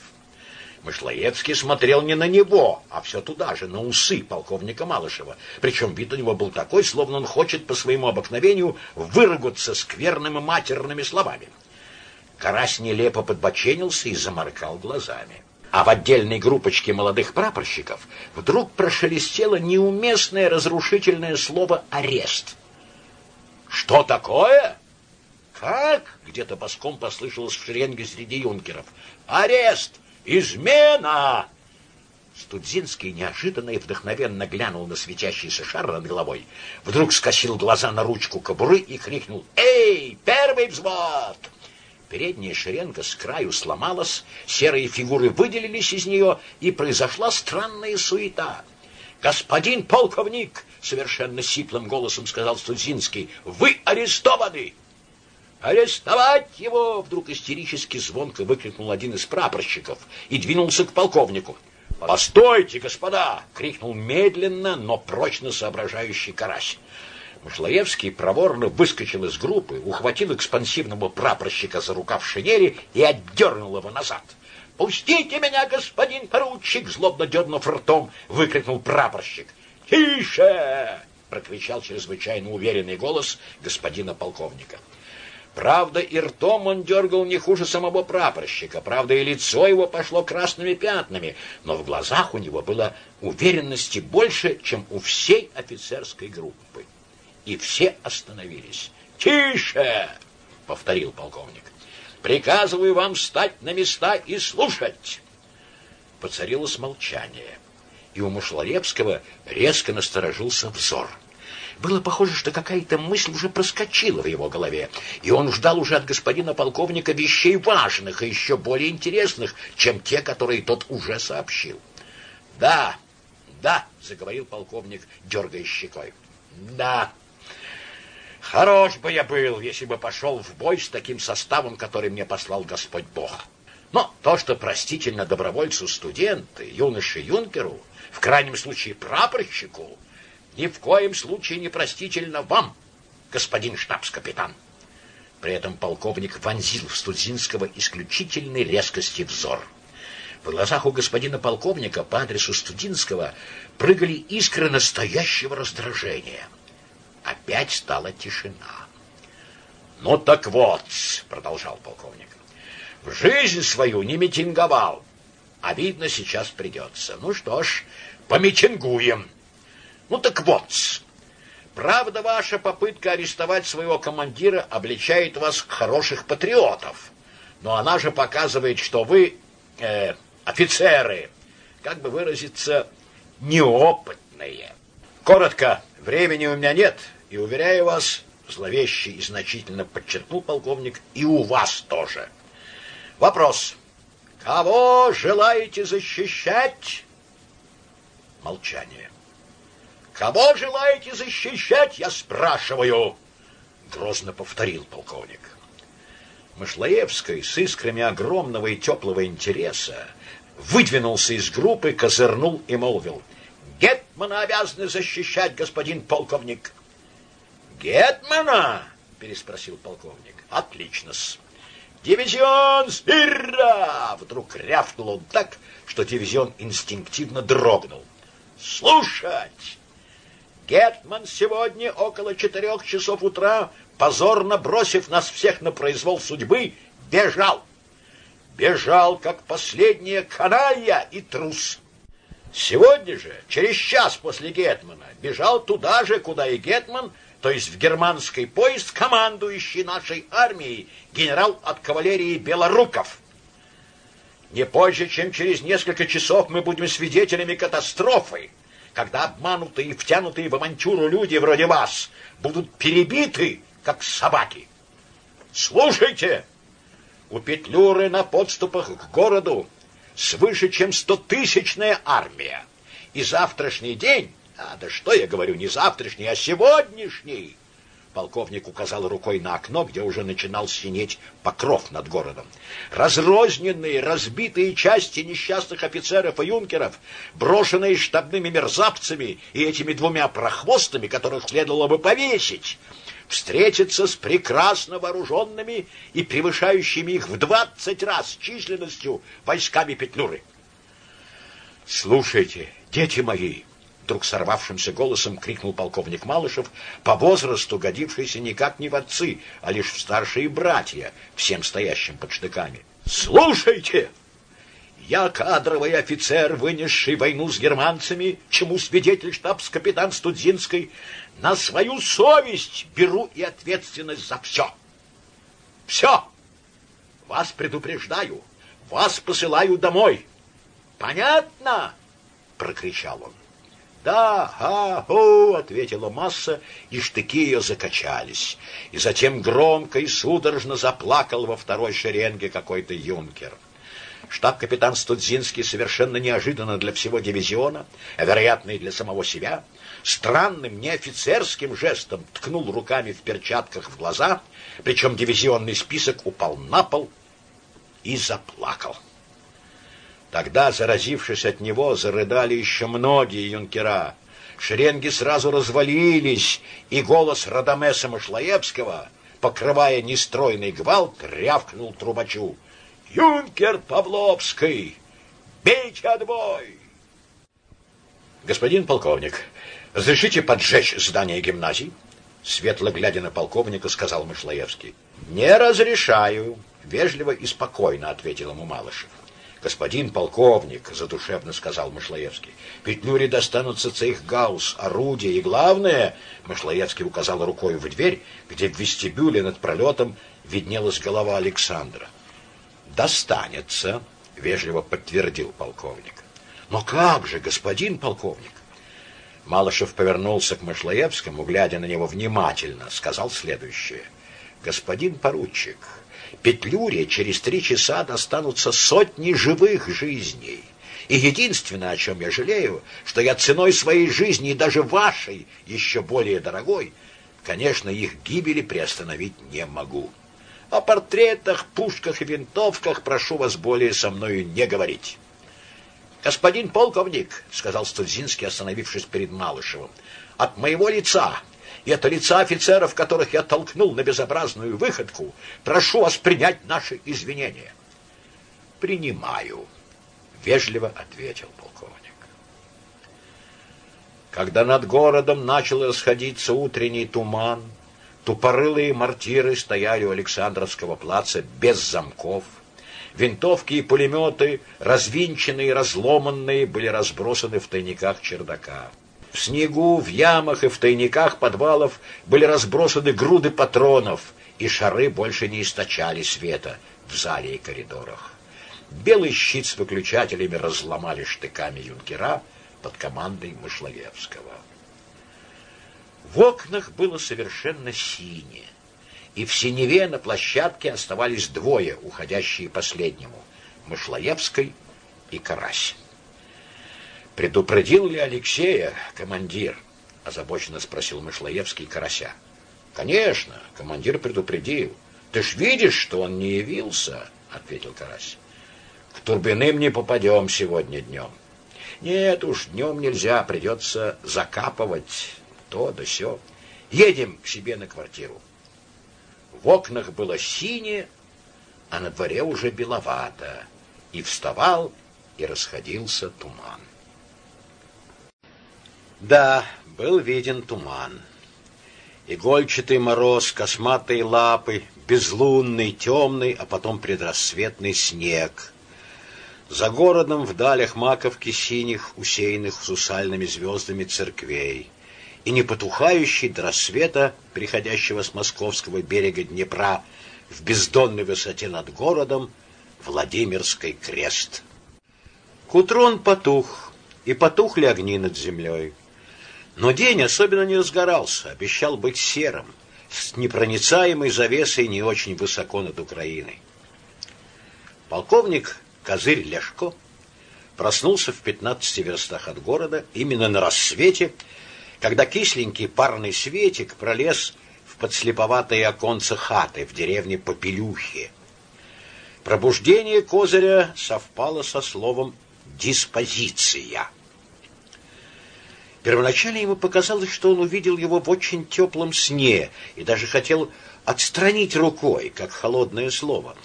Мышлоевский смотрел не на него, а все туда же, на усы полковника Малышева. Причем вид у него был такой, словно он хочет по своему обыкновению выругаться скверными матерными словами. Карась нелепо подбоченился и заморкал глазами. А в отдельной группочке молодых прапорщиков вдруг прошелестело неуместное разрушительное слово «арест». «Что такое?» «Как?» — где-то боском послышалось в шеренге среди юнкеров. «Арест! Измена!» Студзинский неожиданно и вдохновенно глянул на светящийся шар над головой, вдруг скосил глаза на ручку кобуры и крикнул «Эй, первый взвод!» Передняя шеренга с краю сломалась, серые фигуры выделились из нее, и произошла странная суета. «Господин полковник!» — совершенно сиплым голосом сказал Студзинский. «Вы арестованы!» «Арестовать его!» — вдруг истерически звонко выкрикнул один из прапорщиков и двинулся к полковнику. «Постойте, господа!» — крикнул медленно, но прочно соображающий карась. Мышлоевский проворно выскочил из группы, ухватил экспансивного прапорщика за рукав шинели и отдернул его назад. «Пустите меня, господин поручик!» — злобно дернув ртом, выкрикнул прапорщик. «Тише!» — прокричал чрезвычайно уверенный голос господина полковника. Правда, и ртом он дергал не хуже самого прапорщика, правда, и лицо его пошло красными пятнами, но в глазах у него было уверенности больше, чем у всей офицерской группы и все остановились. «Тише!» — повторил полковник. «Приказываю вам встать на места и слушать!» Поцарилось молчание, и у Мушларевского резко насторожился взор. Было похоже, что какая-то мысль уже проскочила в его голове, и он ждал уже от господина полковника вещей важных и еще более интересных, чем те, которые тот уже сообщил. «Да, да», — заговорил полковник, дергая щекой, — «да». Хорош бы я был, если бы пошел в бой с таким составом, который мне послал Господь Бог. Но то, что простительно добровольцу студенты, юноше юнкеру, в крайнем случае прапорщику, ни в коем случае не простительно вам, господин штабс-капитан. При этом полковник вонзил в Студзинского исключительной резкости взор. В глазах у господина полковника по адресу Студинского прыгали искры настоящего раздражения — Опять стала тишина. «Ну так вот», — продолжал полковник, — «в жизнь свою не митинговал, а видно, сейчас придется. Ну что ж, помитингуем. Ну так вот, правда ваша попытка арестовать своего командира обличает вас к хороших патриотов, но она же показывает, что вы, э, офицеры, как бы выразиться, неопытные. Коротко, времени у меня нет, и, уверяю вас, зловеще и значительно подчеркнул полковник, и у вас тоже. Вопрос. Кого желаете защищать? Молчание. Кого желаете защищать, я спрашиваю? Грозно повторил полковник. Мышлоевский с искрами огромного и теплого интереса выдвинулся из группы, козырнул и молвил. «Гетмана обязаны защищать, господин полковник!» Гетмана? переспросил полковник. Отлично-с. Дивизион Спирра! Вдруг рявкнул он так, что дивизион инстинктивно дрогнул. Слушать! Гетман сегодня около четырех часов утра, позорно бросив нас всех на произвол судьбы, бежал. бежал, как последняя каналья и трус. Сегодня же, через час после Гетмана, бежал туда же, куда и Гетман, то есть в германский поезд, командующий нашей армией, генерал от кавалерии Белоруков. Не позже, чем через несколько часов мы будем свидетелями катастрофы, когда обманутые и втянутые в авантюру люди вроде вас будут перебиты, как собаки. Слушайте, у Петлюры на подступах к городу свыше чем стотысячная армия. И завтрашний день, а да что я говорю, не завтрашний, а сегодняшний, полковник указал рукой на окно, где уже начинал синеть покров над городом. Разрозненные, разбитые части несчастных офицеров и юнкеров, брошенные штабными мерзавцами и этими двумя прохвостами, которых следовало бы повесить, встретиться с прекрасно вооруженными и превышающими их в двадцать раз численностью войсками Петлюры. Слушайте, дети мои, вдруг сорвавшимся голосом крикнул полковник Малышев, по возрасту годившийся никак не в отцы, а лишь в старшие братья, всем стоящим под штыками. Слушайте! Я кадровый офицер, вынесший войну с германцами, чему свидетель штабс-капитан Студзинской, на свою совесть беру и ответственность за все. Все. Вас предупреждаю. Вас посылаю домой. Понятно? Прокричал он. Да, ха-ху, ответила масса, и штыки ее закачались. И затем громко и судорожно заплакал во второй шеренге какой-то юнкер. Штаб-капитан Студзинский совершенно неожиданно для всего дивизиона, а вероятно и для самого себя, странным неофицерским жестом ткнул руками в перчатках в глаза, причем дивизионный список упал на пол и заплакал. Тогда, заразившись от него, зарыдали еще многие юнкера. Шеренги сразу развалились, и голос Радамеса Машлаевского, покрывая нестройный гвалт, рявкнул трубачу. Юнкер Павловский, бейте отбой! Господин полковник, разрешите поджечь здание гимназии? Светло глядя на полковника, сказал Мышлаевский. Не разрешаю, вежливо и спокойно ответил ему Малышев. Господин полковник, задушевно сказал Мышлаевский, Петлюре достанутся цейхгаус, орудия и главное, Мышлаевский указал рукой в дверь, где в вестибюле над пролетом виднелась голова Александра достанется, вежливо подтвердил полковник. Но как же, господин полковник? Малышев повернулся к Мышлоевскому, глядя на него внимательно, сказал следующее: господин поручик, Петлюре через три часа достанутся сотни живых жизней. И единственное, о чем я жалею, что я ценой своей жизни и даже вашей, еще более дорогой, конечно, их гибели приостановить не могу. О портретах, пушках и винтовках прошу вас более со мною не говорить. Господин полковник, сказал Студзинский, остановившись перед Малышевым, от моего лица и от лица офицеров, которых я толкнул на безобразную выходку, прошу вас принять наши извинения. Принимаю, вежливо ответил полковник. Когда над городом начал расходиться утренний туман, Тупорылые мортиры стояли у Александровского плаца без замков. Винтовки и пулеметы, развинченные и разломанные, были разбросаны в тайниках чердака. В снегу, в ямах и в тайниках подвалов были разбросаны груды патронов, и шары больше не источали света в зале и коридорах. Белый щит с выключателями разломали штыками юнкера под командой Мышлоевского. В окнах было совершенно синее, и в синеве на площадке оставались двое, уходящие последнему — Мышлоевской и Карась. «Предупредил ли Алексея командир?» — озабоченно спросил Мышлоевский Карася. «Конечно, командир предупредил. Ты ж видишь, что он не явился?» — ответил Карась. «К Турбиным не попадем сегодня днем». «Нет уж, днем нельзя, придется закапывать то да сё. Едем к себе на квартиру. В окнах было синее, а на дворе уже беловато, и вставал, и расходился туман. Да, был виден туман. Игольчатый мороз, косматые лапы, безлунный, темный, а потом предрассветный снег. За городом в далях маковки синих, усеянных сусальными звездами церквей, и не потухающий до рассвета, приходящего с московского берега Днепра, в бездонной высоте над городом, Владимирский крест. К утру он потух, и потухли огни над землей. Но день особенно не разгорался, обещал быть серым, с непроницаемой завесой не очень высоко над Украиной. Полковник Козырь Лешко проснулся в 15 верстах от города именно на рассвете, когда кисленький парный светик пролез в подслеповатые оконца хаты в деревне Попелюхи. Пробуждение Козыря совпало со словом «диспозиция». Первоначально ему показалось, что он увидел его в очень теплом сне и даже хотел отстранить рукой, как холодное слово.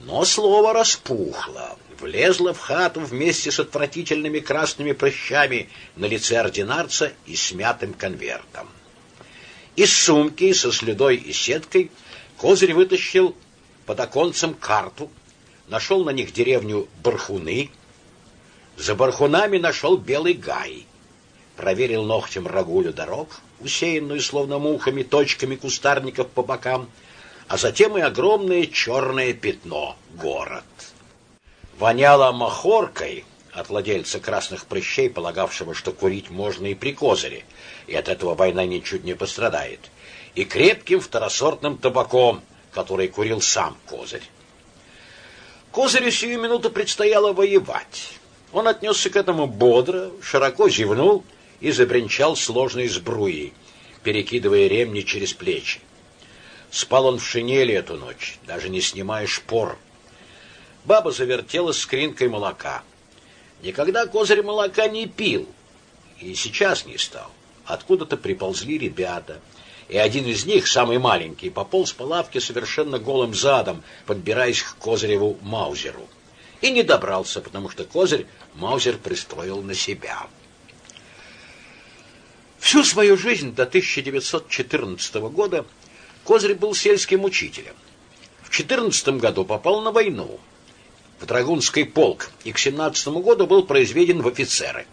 Но слово распухло, влезло в хату вместе с отвратительными красными прыщами на лице ординарца и смятым конвертом. Из сумки со следой и сеткой Козырь вытащил под оконцем карту, нашел на них деревню Бархуны, за Бархунами нашел Белый Гай — проверил ногтем рагулю дорог, усеянную словно мухами точками кустарников по бокам, а затем и огромное черное пятно — город. Воняло махоркой от владельца красных прыщей, полагавшего, что курить можно и при козыре, и от этого война ничуть не пострадает, и крепким второсортным табаком, который курил сам козырь. Козырю сию минуту предстояло воевать. Он отнесся к этому бодро, широко зевнул — и забринчал сложной сбруей, перекидывая ремни через плечи. Спал он в шинели эту ночь, даже не снимая шпор. Баба завертела скринкой молока. Никогда козырь молока не пил, и сейчас не стал. Откуда-то приползли ребята, и один из них, самый маленький, пополз по лавке совершенно голым задом, подбираясь к Козыреву Маузеру. И не добрался, потому что Козырь Маузер пристроил на себя. Всю свою жизнь до 1914 года Козырь был сельским учителем. В 14 году попал на войну в Драгунский полк и к 17 году был произведен в офицеры.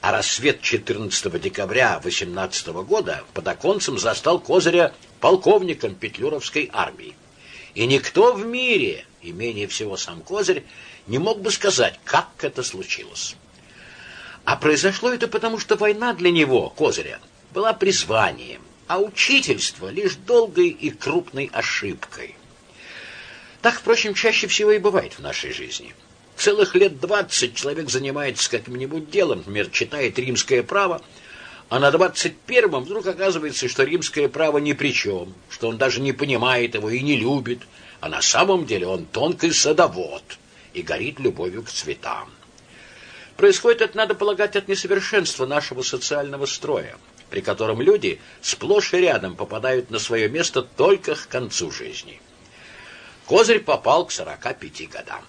А рассвет 14 декабря 18 года под оконцем застал Козыря полковником Петлюровской армии. И никто в мире, и менее всего сам Козырь, не мог бы сказать, как это случилось. А произошло это потому, что война для него, Козыря, была призванием, а учительство лишь долгой и крупной ошибкой. Так, впрочем, чаще всего и бывает в нашей жизни. Целых лет двадцать человек занимается каким-нибудь делом, например, читает римское право, а на двадцать первом вдруг оказывается, что римское право ни при чем, что он даже не понимает его и не любит, а на самом деле он тонкий садовод и горит любовью к цветам. Происходит это, надо полагать, от несовершенства нашего социального строя, при котором люди сплошь и рядом попадают на свое место только к концу жизни. Козырь попал к 45 годам.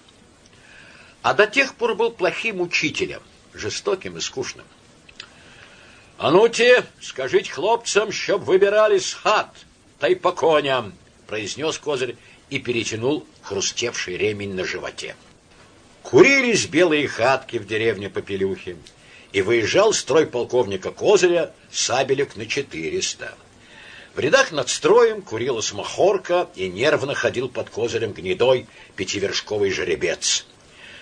А до тех пор был плохим учителем, жестоким и скучным. «А ну те, скажите хлопцам, чтоб выбирали с хат, та по коням», произнес Козырь и перетянул хрустевший ремень на животе. Курились белые хатки в деревне Попелюхи, и выезжал строй полковника Козыря сабелек на четыреста. В рядах над строем курилась махорка, и нервно ходил под козырем гнедой пятивершковый жеребец.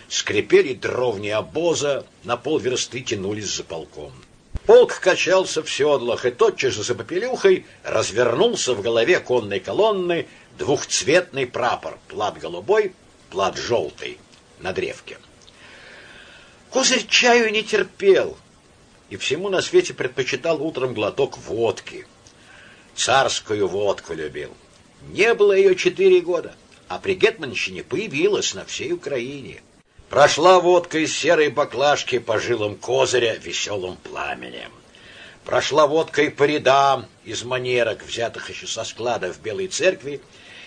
Скрипели дровни обоза, на полверсты тянулись за полком. Полк качался в седлах, и тотчас же за попелюхой развернулся в голове конной колонны двухцветный прапор, плат голубой, плат желтый на древке. Козырь чаю не терпел и всему на свете предпочитал утром глоток водки. Царскую водку любил. Не было ее четыре года, а при Гетманщине появилась на всей Украине. Прошла водка из серой баклажки по жилам козыря веселым пламенем. Прошла водка и по рядам из манерок, взятых еще со склада в Белой церкви,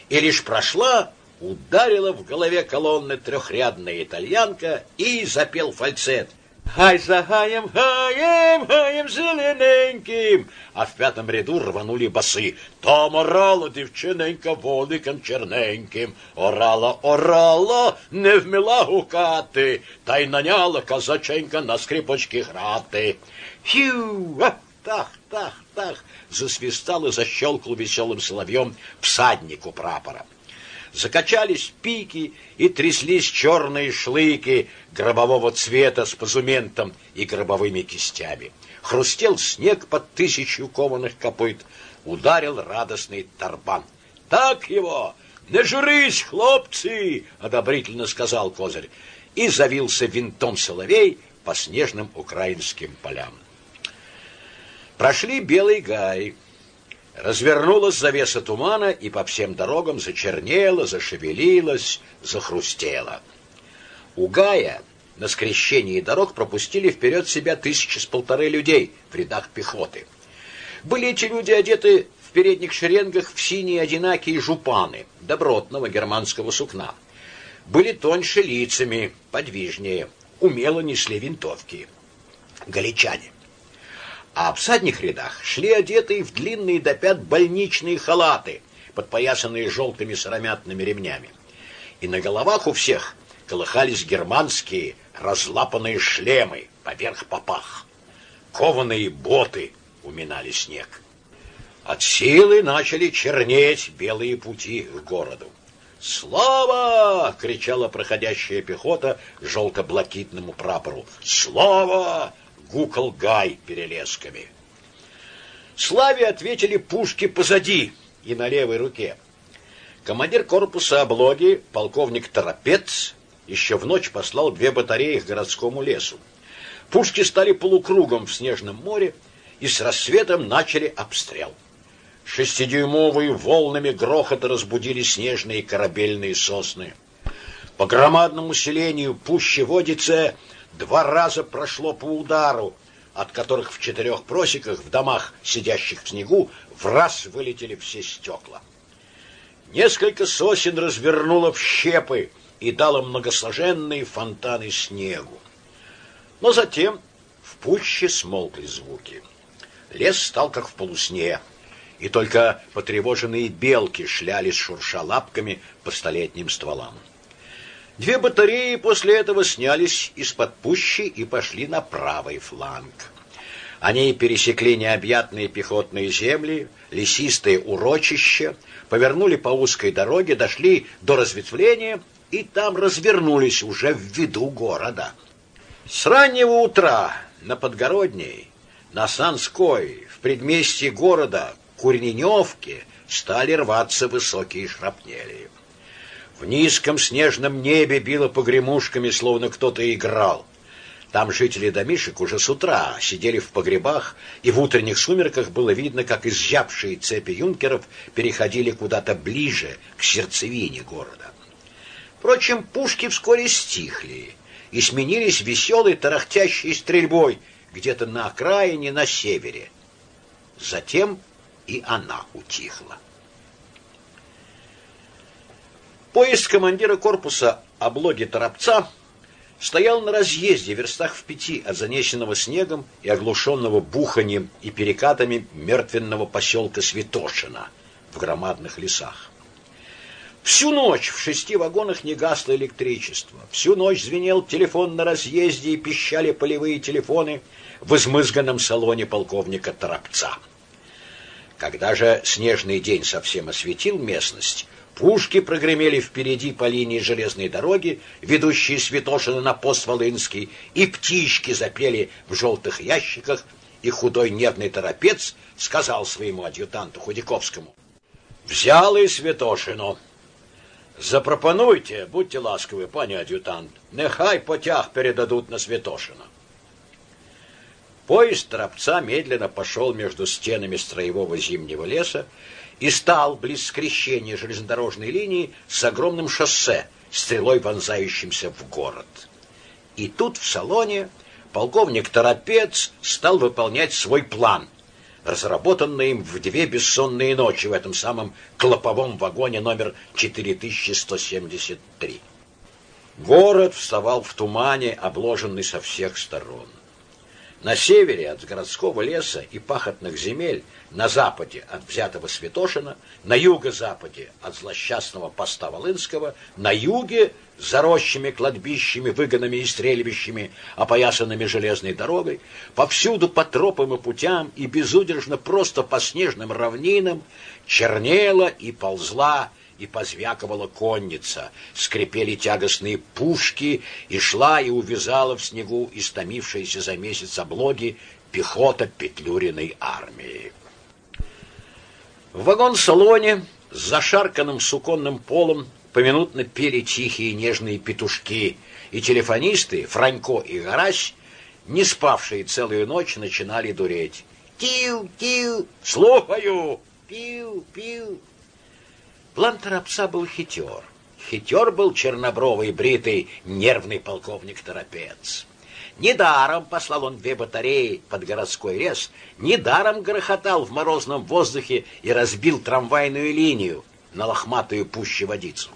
и лишь прошла, ударила в голове колонны трехрядная итальянка и запел фальцет Гай за гаем, гаем, гаем зелененьким. А в пятом ряду рванули басы. Там орала дівчиненька воликом черненьким. Орала, орала, не вміла гукати, та й наняла казаченька на скрипочки грати. Фью, а, тах, тах, тах, засвистал и защелкал веселым соловьем всаднику прапора. Закачались пики и тряслись черные шлыки гробового цвета с позументом и гробовыми кистями. Хрустел снег под тысячу кованых копыт. Ударил радостный тарбан. «Так его! Не журись, хлопцы!» — одобрительно сказал Козырь. И завился винтом соловей по снежным украинским полям. Прошли Белый Гай, Развернулась завеса тумана, и по всем дорогам зачернела, зашевелилась, захрустела. У Гая на скрещении дорог пропустили вперед себя тысячи с полторы людей в рядах пехоты. Были эти люди одеты в передних шеренгах в синие одинакие жупаны добротного германского сукна. Были тоньше лицами, подвижнее, умело несли винтовки. Галичане а в задних рядах шли одетые в длинные до пят больничные халаты, подпоясанные желтыми сыромятными ремнями. И на головах у всех колыхались германские разлапанные шлемы поверх попах. Кованые боты уминали снег. От силы начали чернеть белые пути к городу. «Слава!» — кричала проходящая пехота желто-блакитному прапору. «Слава!» Гукал Гай перелесками. Славе ответили пушки позади и на левой руке. Командир корпуса облоги, полковник Торопец, еще в ночь послал две батареи к городскому лесу. Пушки стали полукругом в снежном море и с рассветом начали обстрел. Шестидюймовые волнами грохота разбудили снежные корабельные сосны. По громадному селению пуще водится два раза прошло по удару, от которых в четырех просеках в домах, сидящих в снегу, в раз вылетели все стекла. Несколько сосен развернуло в щепы и дало многосложенные фонтаны снегу. Но затем в пуще смолкли звуки. Лес стал как в полусне, и только потревоженные белки шлялись шурша лапками по столетним стволам. Две батареи после этого снялись из-под пущи и пошли на правый фланг. Они пересекли необъятные пехотные земли, лесистые урочища, повернули по узкой дороге, дошли до разветвления и там развернулись уже в виду города. С раннего утра на Подгородней, на Санской, в предместье города Курненевке стали рваться высокие шрапнели. В низком снежном небе било погремушками, словно кто-то играл. Там жители домишек уже с утра сидели в погребах, и в утренних сумерках было видно, как изжавшие цепи юнкеров переходили куда-то ближе к сердцевине города. Впрочем, пушки вскоре стихли и сменились веселой тарахтящей стрельбой где-то на окраине на севере. Затем и она утихла. Поезд командира корпуса облоги Торопца стоял на разъезде в верстах в пяти от занесенного снегом и оглушенного буханием и перекатами мертвенного поселка Святошина в громадных лесах. Всю ночь в шести вагонах не гасло электричество. Всю ночь звенел телефон на разъезде и пищали полевые телефоны в измызганном салоне полковника Торопца. Когда же снежный день совсем осветил местность, Пушки прогремели впереди по линии железной дороги, ведущей Святошина на пост Волынский, и птички запели в желтых ящиках, и худой нервный торопец сказал своему адъютанту Худяковскому. «Взял и Святошину. Запропонуйте, будьте ласковы, пане адъютант, нехай потяг передадут на Святошина». Поезд Торопца медленно пошел между стенами строевого зимнего леса, и стал близ скрещения железнодорожной линии с огромным шоссе, стрелой вонзающимся в город. И тут в салоне полковник Торопец стал выполнять свой план, разработанный им в две бессонные ночи в этом самом клоповом вагоне номер 4173. Город вставал в тумане, обложенный со всех сторон. На севере от городского леса и пахотных земель, на западе от взятого Святошина, на юго-западе от злосчастного поста Волынского, на юге за рощами, кладбищами, выгонами и стрельбищами, опоясанными железной дорогой, повсюду по тропам и путям и безудержно просто по снежным равнинам чернела и ползла и позвяковала конница, скрипели тягостные пушки, и шла и увязала в снегу истомившиеся за месяц облоги пехота Петлюриной армии. В вагон-салоне с зашарканным суконным полом поминутно пели тихие нежные петушки, и телефонисты Франько и Гарась, не спавшие целую ночь, начинали дуреть. «Тиу, тиу, слухаю! Пиу, пиу!» План Торопца был хитер. Хитер был чернобровый, бритый, нервный полковник Торопец. Недаром послал он две батареи под городской лес, недаром грохотал в морозном воздухе и разбил трамвайную линию на лохматую пущу водицу.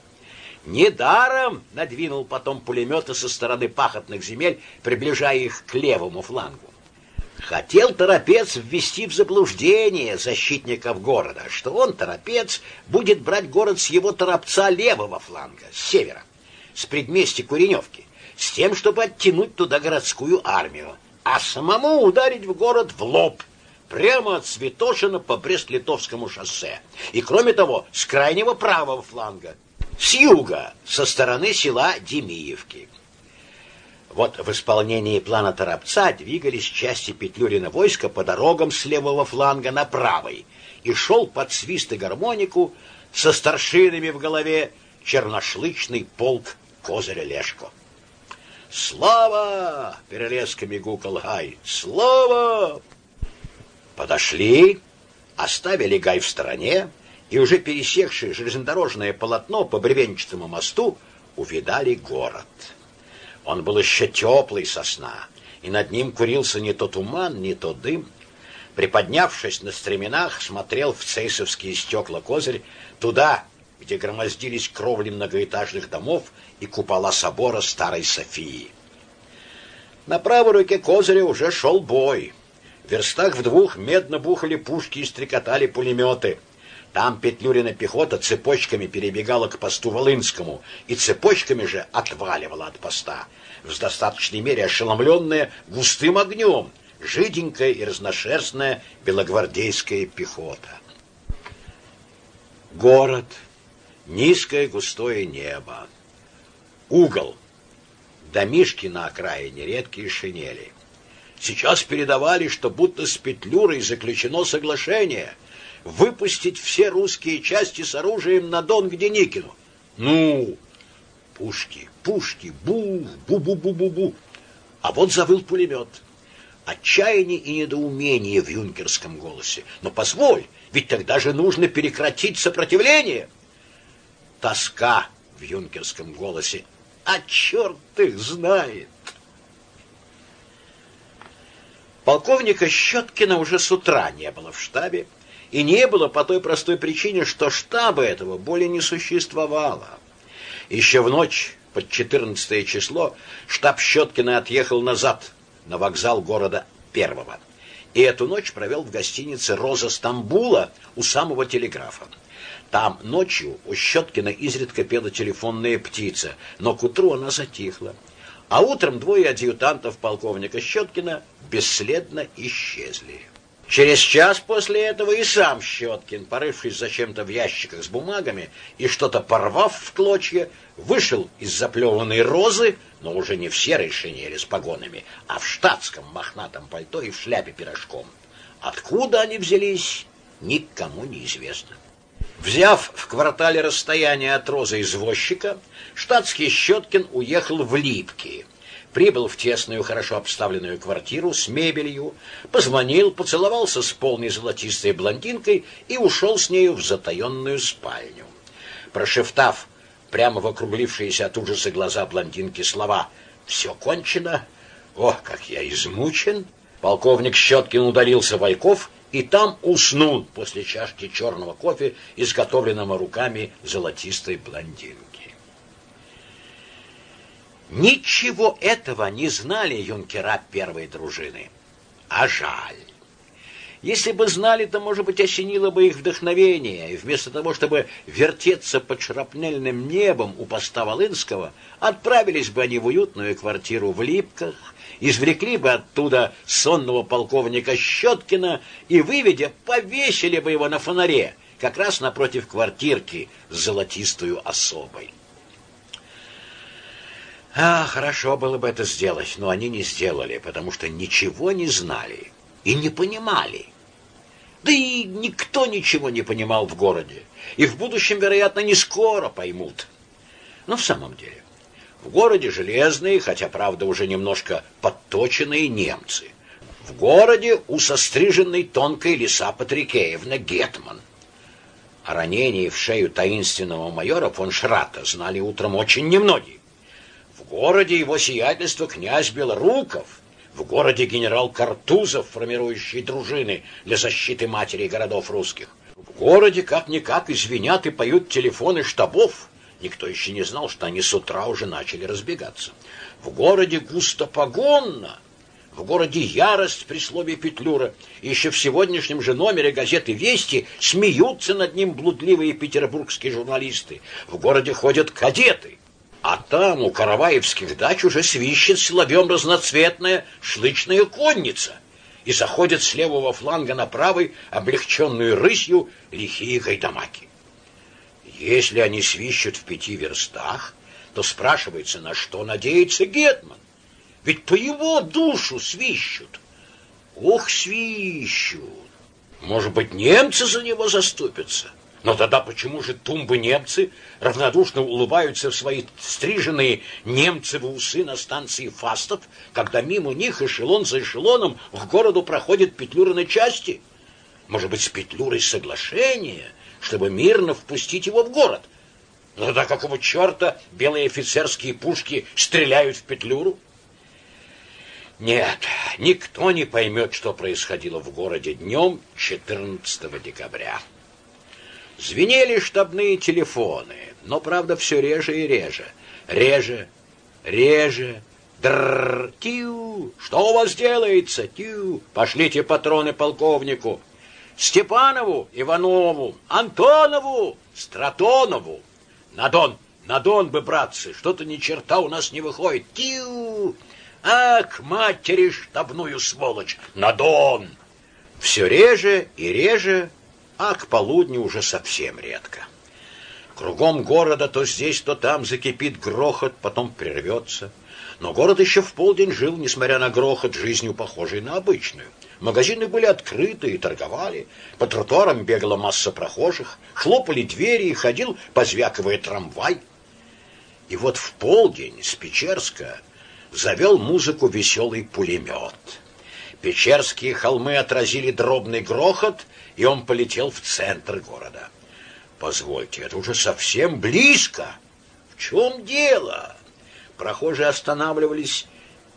Недаром надвинул потом пулеметы со стороны пахотных земель, приближая их к левому флангу. Хотел Торопец ввести в заблуждение защитников города, что он, Торопец, будет брать город с его Торопца левого фланга, с севера, с предместья Куреневки, с тем, чтобы оттянуть туда городскую армию, а самому ударить в город в лоб, прямо от Святошина по Брест-Литовскому шоссе. И, кроме того, с крайнего правого фланга, с юга, со стороны села Демиевки. Вот в исполнении плана Торопца двигались части Петлюрина войска по дорогам с левого фланга на правый и шел под свист и гармонику со старшинами в голове черношлычный полк Козыря Лешко. «Слава!» — перелесками гукал Гай. «Слава!» Подошли, оставили Гай в стороне, и уже пересекшие железнодорожное полотно по бревенчатому мосту увидали город. Он был еще теплый сосна, и над ним курился не то туман, не то дым. Приподнявшись на стременах, смотрел в цейсовские стекла козырь туда, где громоздились кровли многоэтажных домов и купола собора Старой Софии. На правой руке козыря уже шел бой. В верстах в двух медно бухали пушки и стрекотали пулеметы. Там Петлюрина пехота цепочками перебегала к посту Волынскому и цепочками же отваливала от поста, в достаточной мере ошеломленная густым огнем, жиденькая и разношерстная белогвардейская пехота. Город, низкое густое небо, угол, домишки на окраине, редкие шинели. Сейчас передавали, что будто с Петлюрой заключено соглашение — выпустить все русские части с оружием на Дон к Деникину. Ну, пушки, пушки, бу, бу-бу-бу-бу-бу. А вот завыл пулемет. Отчаяние и недоумение в юнкерском голосе. Но позволь, ведь тогда же нужно прекратить сопротивление. Тоска в юнкерском голосе. А черт их знает! Полковника Щеткина уже с утра не было в штабе, и не было по той простой причине, что штаба этого более не существовало. Еще в ночь, под 14 число, штаб Щеткина отъехал назад, на вокзал города Первого. И эту ночь провел в гостинице «Роза Стамбула» у самого телеграфа. Там ночью у Щеткина изредка пела телефонная птица, но к утру она затихла. А утром двое адъютантов полковника Щеткина бесследно исчезли. Через час после этого и сам Щеткин, порывшись зачем-то в ящиках с бумагами и что-то порвав в клочья, вышел из заплеванной розы, но уже не в серой шинели с погонами, а в штатском мохнатом пальто и в шляпе пирожком. Откуда они взялись, никому не известно. Взяв в квартале расстояние от розы извозчика, штатский Щеткин уехал в Липки — прибыл в тесную, хорошо обставленную квартиру с мебелью, позвонил, поцеловался с полной золотистой блондинкой и ушел с нею в затаенную спальню. Прошептав прямо в округлившиеся от ужаса глаза блондинки слова «Все кончено! О, как я измучен!» Полковник Щеткин удалился Войков и там уснул после чашки черного кофе, изготовленного руками золотистой блондинки. Ничего этого не знали юнкера первой дружины. А жаль. Если бы знали, то, может быть, осенило бы их вдохновение, и вместо того, чтобы вертеться под шрапнельным небом у поста Волынского, отправились бы они в уютную квартиру в Липках, извлекли бы оттуда сонного полковника Щеткина и, выведя, повесили бы его на фонаре, как раз напротив квартирки с золотистую особой. А, хорошо было бы это сделать, но они не сделали, потому что ничего не знали и не понимали. Да и никто ничего не понимал в городе, и в будущем, вероятно, не скоро поймут. Но в самом деле, в городе железные, хотя, правда, уже немножко подточенные немцы. В городе у состриженной тонкой лиса Патрикеевна Гетман. О ранении в шею таинственного майора фон Шрата знали утром очень немногие. В городе его сиятельство князь Белоруков, в городе генерал Картузов, формирующий дружины для защиты матери городов русских. В городе как-никак извинят и поют телефоны штабов. Никто еще не знал, что они с утра уже начали разбегаться. В городе густо погонно. В городе ярость при слове Петлюра. И еще в сегодняшнем же номере газеты «Вести» смеются над ним блудливые петербургские журналисты. В городе ходят кадеты. А там у караваевских дач уже свищет силовем разноцветная шлычная конница и заходят с левого фланга на правый, облегченную рысью, лихие гайдамаки. Если они свищут в пяти верстах, то спрашивается, на что надеется Гетман. Ведь по его душу свищут. Ох, свищут! Может быть, немцы за него заступятся? Но тогда почему же тумбы-немцы равнодушно улыбаются в свои стриженные немцевы усы на станции Фастов, когда мимо них эшелон за эшелоном к городу проходят петлюры части? Может быть, с петлюрой соглашение, чтобы мирно впустить его в город? Но тогда какого черта белые офицерские пушки стреляют в петлюру? Нет, никто не поймет, что происходило в городе днем 14 декабря. Звенели штабные телефоны, но, правда, все реже и реже. Реже, реже, Дрррр, тю, что у вас делается, тю, пошлите патроны полковнику. Степанову, Иванову, Антонову, Стратонову. На Дон, на Дон бы, братцы, что-то ни черта у нас не выходит. Тю, ах, матери штабную сволочь, на Дон. Все реже и реже а к полудню уже совсем редко. Кругом города то здесь, то там закипит грохот, потом прервется. Но город еще в полдень жил, несмотря на грохот, жизнью похожей на обычную. Магазины были открыты и торговали. По тротуарам бегала масса прохожих, хлопали двери и ходил, позвякивая трамвай. И вот в полдень с Печерска завел музыку веселый пулемет. Печерские холмы отразили дробный грохот, и он полетел в центр города. Позвольте, это уже совсем близко. В чем дело? Прохожие останавливались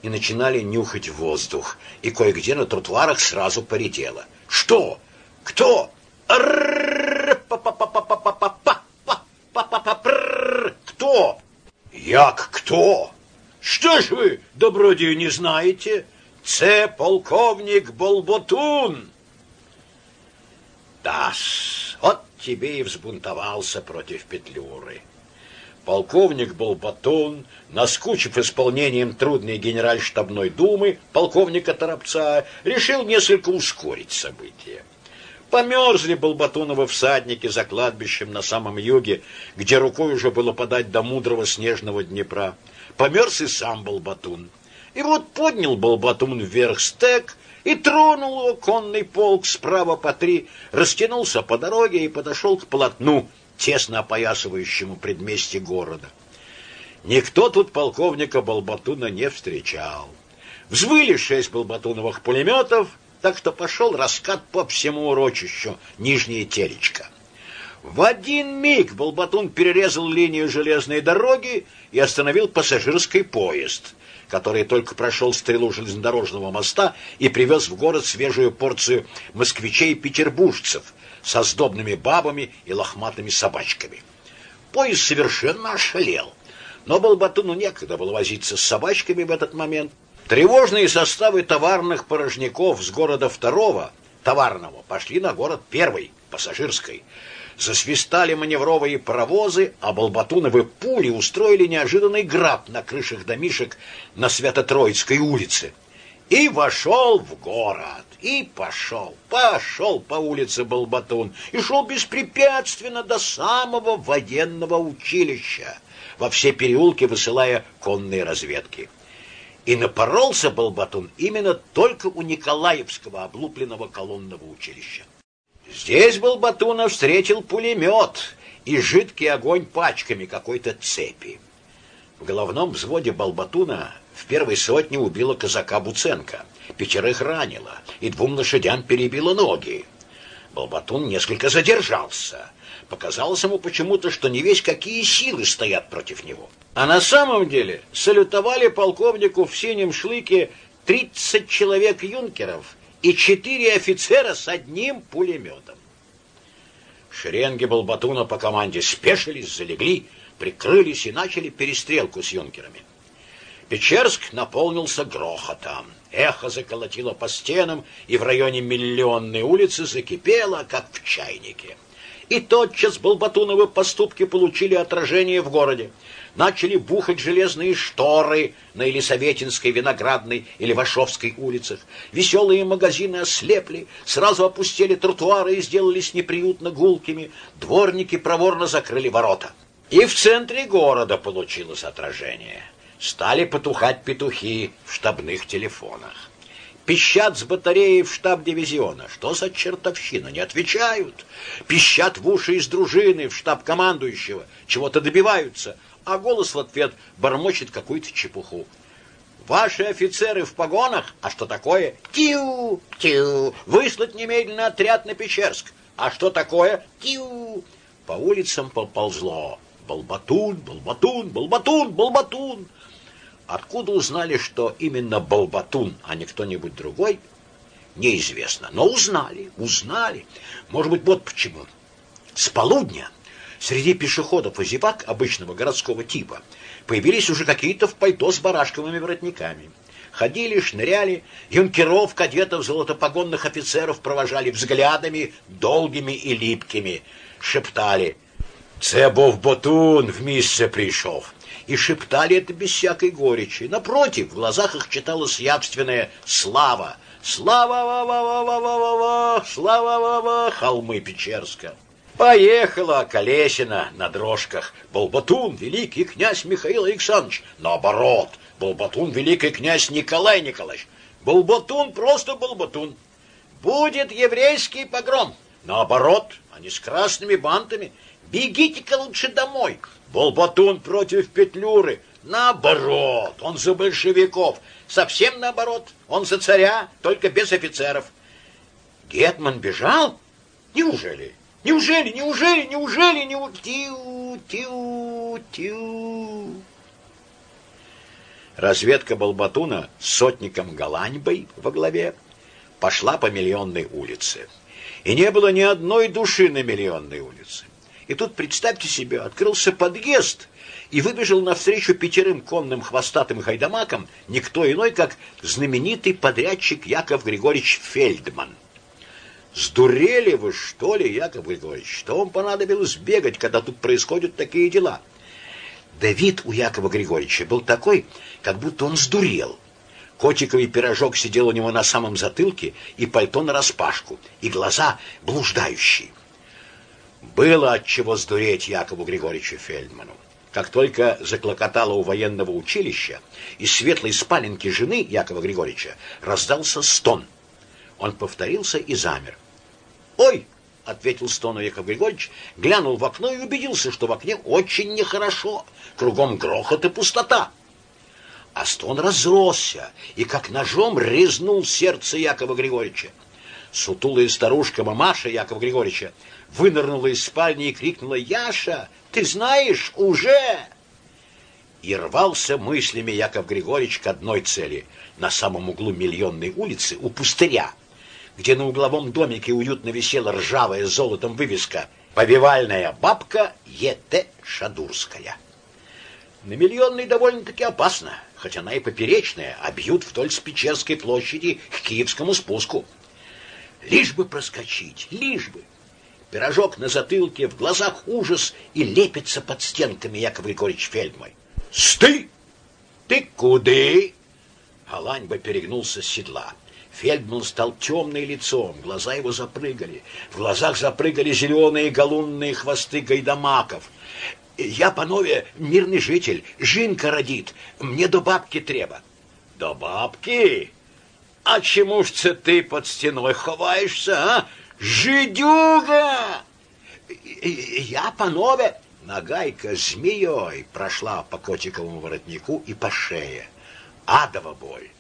и начинали нюхать воздух, и кое-где на тротуарах сразу поредело. Что? Кто? Кто? Як кто? Что ж вы, добродию, не знаете? Це полковник Болботун. Дас, вот тебе и взбунтовался против Петлюры. Полковник Болботун, наскучив исполнением трудной генеральштабной думы полковника Торопца, решил несколько ускорить события. Померзли Болбатуновы всадники за кладбищем на самом юге, где рукой уже было подать до мудрого снежного Днепра. Померз и сам Болбатун. И вот поднял Болбатун вверх стек и тронул его конный полк справа по три, растянулся по дороге и подошел к полотну, тесно опоясывающему предместье города. Никто тут полковника Болбатуна не встречал. Взвыли шесть Болбатуновых пулеметов, так что пошел раскат по всему урочищу, нижнее телечко. В один миг Болбатун перерезал линию железной дороги и остановил пассажирский поезд — который только прошел стрелу железнодорожного моста и привез в город свежую порцию москвичей-петербуржцев со сдобными бабами и лохматыми собачками. Поезд совершенно ошалел. Но Балбатуну некогда было возиться с собачками в этот момент. Тревожные составы товарных порожняков с города второго, товарного, пошли на город первый, пассажирской. Засвистали маневровые паровозы, а Балбатуновы пули устроили неожиданный граб на крышах домишек на Свято-Троицкой улице. И вошел в город, и пошел, пошел по улице Балбатун, и шел беспрепятственно до самого военного училища, во все переулки высылая конные разведки. И напоролся Балбатун именно только у Николаевского облупленного колонного училища. Здесь Балбатуна встретил пулемет и жидкий огонь пачками какой-то цепи. В головном взводе Балбатуна в первой сотне убила казака Буценко, пятерых ранила и двум лошадям перебила ноги. Балбатун несколько задержался. Показалось ему почему-то, что не весь какие силы стоят против него. А на самом деле салютовали полковнику в синем шлыке 30 человек юнкеров и четыре офицера с одним пулеметом. Шеренги Балбатуна по команде спешились, залегли, прикрылись и начали перестрелку с юнкерами. Печерск наполнился грохотом. Эхо заколотило по стенам, и в районе Миллионной улицы закипело, как в чайнике. И тотчас Балбатуновы поступки получили отражение в городе. Начали бухать железные шторы на Елисаветинской, Виноградной или Вашовской улицах. Веселые магазины ослепли, сразу опустили тротуары и сделались неприютно гулкими. Дворники проворно закрыли ворота. И в центре города получилось отражение. Стали потухать петухи в штабных телефонах. Пищат с батареи в штаб дивизиона. Что за чертовщина? Не отвечают. Пищат в уши из дружины в штаб командующего. Чего-то добиваются. А голос в ответ бормочет какую-то чепуху. Ваши офицеры в погонах? А что такое? Тю, тю. Выслать немедленно отряд на Печерск. А что такое? Тю. По улицам поползло. Балбатун, балбатун, балбатун, балбатун. Откуда узнали, что именно Балбатун, а не кто-нибудь другой, неизвестно. Но узнали, узнали. Может быть, вот почему. С полудня среди пешеходов и зевак обычного городского типа появились уже какие-то в пальто с барашковыми воротниками. Ходили, шныряли, юнкеров, кадетов, золотопогонных офицеров провожали взглядами долгими и липкими. Шептали «Це був Ботун в місце прийшов» и шептали это без всякой горечи. Напротив, в глазах их читалась явственная слава. Слава, ва ва ва ва ва ва ва слава ва ва холмы Печерска. Поехала Колесина на дрожках. Болбатун, великий князь Михаил Александрович. Наоборот, Болбатун, великий князь Николай Николаевич. Болбатун, просто Болбатун. Будет еврейский погром. Наоборот, они с красными бантами. Бегите-ка лучше домой. Болбатун против Петлюры. Наоборот, он за большевиков. Совсем наоборот, он за царя, только без офицеров. Гетман бежал? Неужели? Неужели, неужели, неужели, неужели? Тю, тю, тю. Разведка Балбатуна с сотником Галаньбой во главе пошла по Миллионной улице. И не было ни одной души на Миллионной улице. И тут, представьте себе, открылся подъезд, и выбежал навстречу пятерым конным хвостатым гайдамакам никто иной, как знаменитый подрядчик Яков Григорьевич Фельдман. Сдурели вы, что ли, Яков Григорьевич? Что вам понадобилось бегать, когда тут происходят такие дела? Да вид у Якова Григорьевича был такой, как будто он сдурел. Котиковый пирожок сидел у него на самом затылке, и пальто нараспашку, и глаза блуждающие. Было от чего сдуреть Якову Григорьевичу Фельдману. Как только заклокотало у военного училища, из светлой спаленки жены Якова Григорьевича раздался стон. Он повторился и замер. «Ой!» — ответил стону Яков Григорьевич, глянул в окно и убедился, что в окне очень нехорошо, кругом грохот и пустота. А стон разросся и как ножом резнул сердце Якова Григорьевича. Сутулая старушка мамаша Якова Григорьевича вынырнула из спальни и крикнула «Яша, ты знаешь, уже!» И рвался мыслями Яков Григорьевич к одной цели — на самом углу Миллионной улицы у пустыря, где на угловом домике уютно висела ржавая золотом вывеска «Повивальная бабка Е.Т. Шадурская». На Миллионной довольно-таки опасно, хоть она и поперечная, а бьют вдоль Спичерской площади к Киевскому спуску. Лишь бы проскочить, лишь бы. Пирожок на затылке, в глазах ужас и лепится под стенками Яков Григорьевич Фельдмай. «Сты! Ты куды?» Галаньба перегнулся с седла. Фельдман стал темным лицом, глаза его запрыгали. В глазах запрыгали зеленые галунные хвосты гайдамаков. Я, панове, мирный житель, жинка родит, мне до бабки треба. До бабки? А чему ж це ты под стеной ховаешься, а? Жидюга! Я, панове, нагайка змеей прошла по котиковому воротнику и по шее. Адова боль.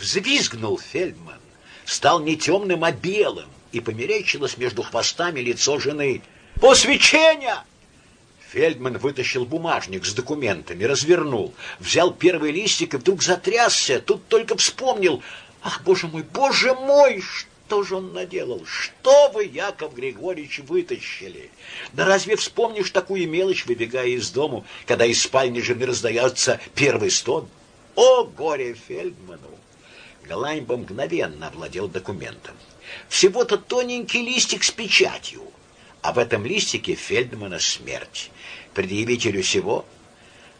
Взвизгнул Фельдман, стал не темным, а белым, и померещилось между хвостами лицо жены. «Посвящение!» Фельдман вытащил бумажник с документами, развернул, взял первый листик и вдруг затрясся. Тут только вспомнил. Ах, боже мой, боже мой, что же он наделал? Что вы, Яков Григорьевич, вытащили? Да разве вспомнишь такую мелочь, выбегая из дому, когда из спальни жены раздается первый стон? О, горе Фельдману! Галаньба мгновенно овладел документом. Всего-то тоненький листик с печатью, а в этом листике Фельдмана смерть. Предъявителю всего,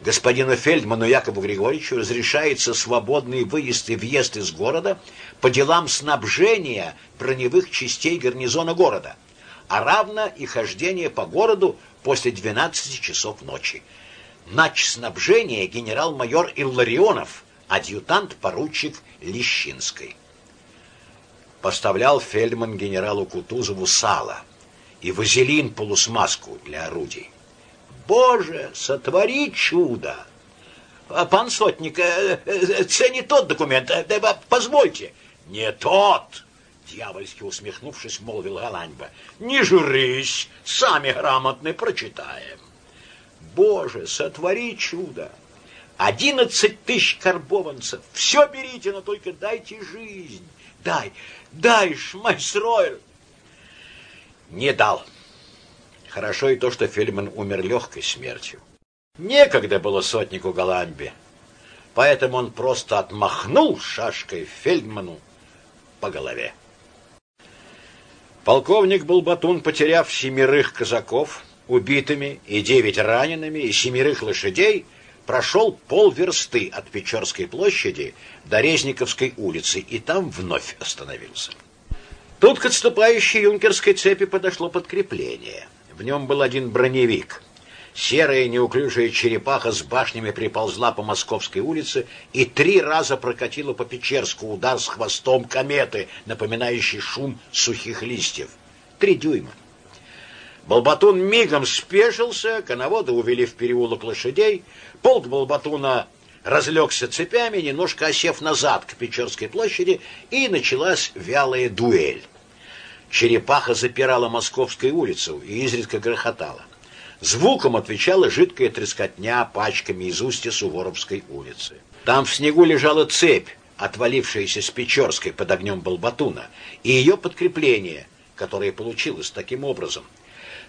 господину Фельдману Якову Григорьевичу разрешается свободный выезд и въезд из города по делам снабжения броневых частей гарнизона города, а равно и хождение по городу после 12 часов ночи. Нач снабжения генерал-майор Илларионов, адъютант-поручик Лещинской. Поставлял Фельдман генералу Кутузову сало и вазелин полусмазку для орудий. Боже, сотвори чудо! А, пан сотник, э, э, не тот документ, э, позвольте. Не тот, дьявольски усмехнувшись, молвил Галаньба. Не журись, сами грамотно прочитаем. Боже, сотвори чудо! Одиннадцать тысяч карбованцев. Все берите, но только дайте жизнь. Дай, дай, шмайсройль. Не дал. Хорошо и то, что Фельдман умер легкой смертью. Некогда было сотнику Галамби, поэтому он просто отмахнул шашкой Фельдману по голове. Полковник Балбатун, потеряв семерых казаков, убитыми и девять ранеными, и семерых лошадей, прошел полверсты от Печорской площади до Резниковской улицы и там вновь остановился. Тут к отступающей юнкерской цепи подошло подкрепление. В нем был один броневик. Серая неуклюжая черепаха с башнями приползла по Московской улице и три раза прокатила по Печерску удар с хвостом кометы, напоминающий шум сухих листьев. Три дюйма. Балбатун мигом спешился, коноводы увели в переулок лошадей, полк Балбатуна разлегся цепями, немножко осев назад к Печерской площади, и началась вялая дуэль. Черепаха запирала Московскую улицу и изредка грохотала. Звуком отвечала жидкая трескотня пачками из устья Суворовской улицы. Там в снегу лежала цепь, отвалившаяся с Печорской под огнем Балбатуна, и ее подкрепление, которое получилось таким образом –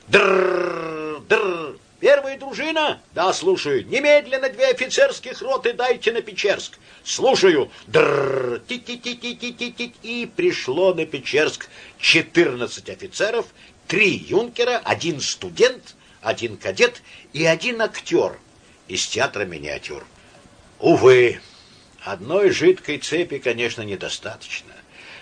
Др, др. Первая дружина? Да, слушаю. Немедленно две офицерских роты дайте на Печерск. Слушаю. Др, ти ти ти ти ти ти ти И пришло на Печерск 14 офицеров, три юнкера, один студент, один кадет и один актер из театра миниатюр. Увы, одной жидкой цепи, конечно, недостаточно.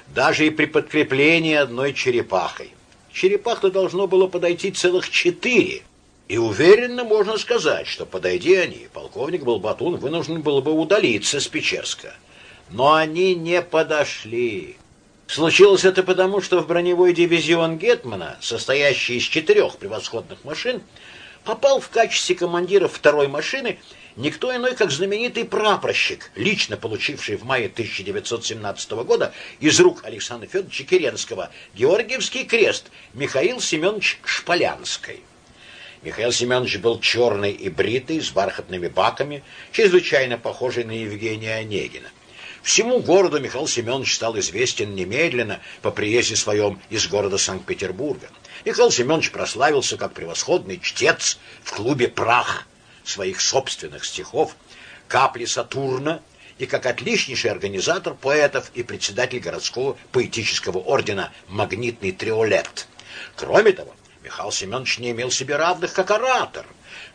Даже и при подкреплении одной черепахой черепах-то должно было подойти целых четыре. И уверенно можно сказать, что, подойди они, полковник Балбатун вынужден был бы удалиться с Печерска. Но они не подошли. Случилось это потому, что в броневой дивизион Гетмана, состоящий из четырех превосходных машин, попал в качестве командира второй машины никто иной, как знаменитый прапорщик, лично получивший в мае 1917 года из рук Александра Федоровича Керенского Георгиевский крест Михаил Семенович Шполянский. Михаил Семенович был черный и бритый, с бархатными баками, чрезвычайно похожий на Евгения Онегина. Всему городу Михаил Семенович стал известен немедленно по приезде своем из города Санкт-Петербурга. Михаил Семенович прославился как превосходный чтец в клубе «Прах», своих собственных стихов, капли Сатурна и как отличнейший организатор поэтов и председатель городского поэтического ордена «Магнитный триолет». Кроме того, Михаил Семенович не имел себе равных как оратор.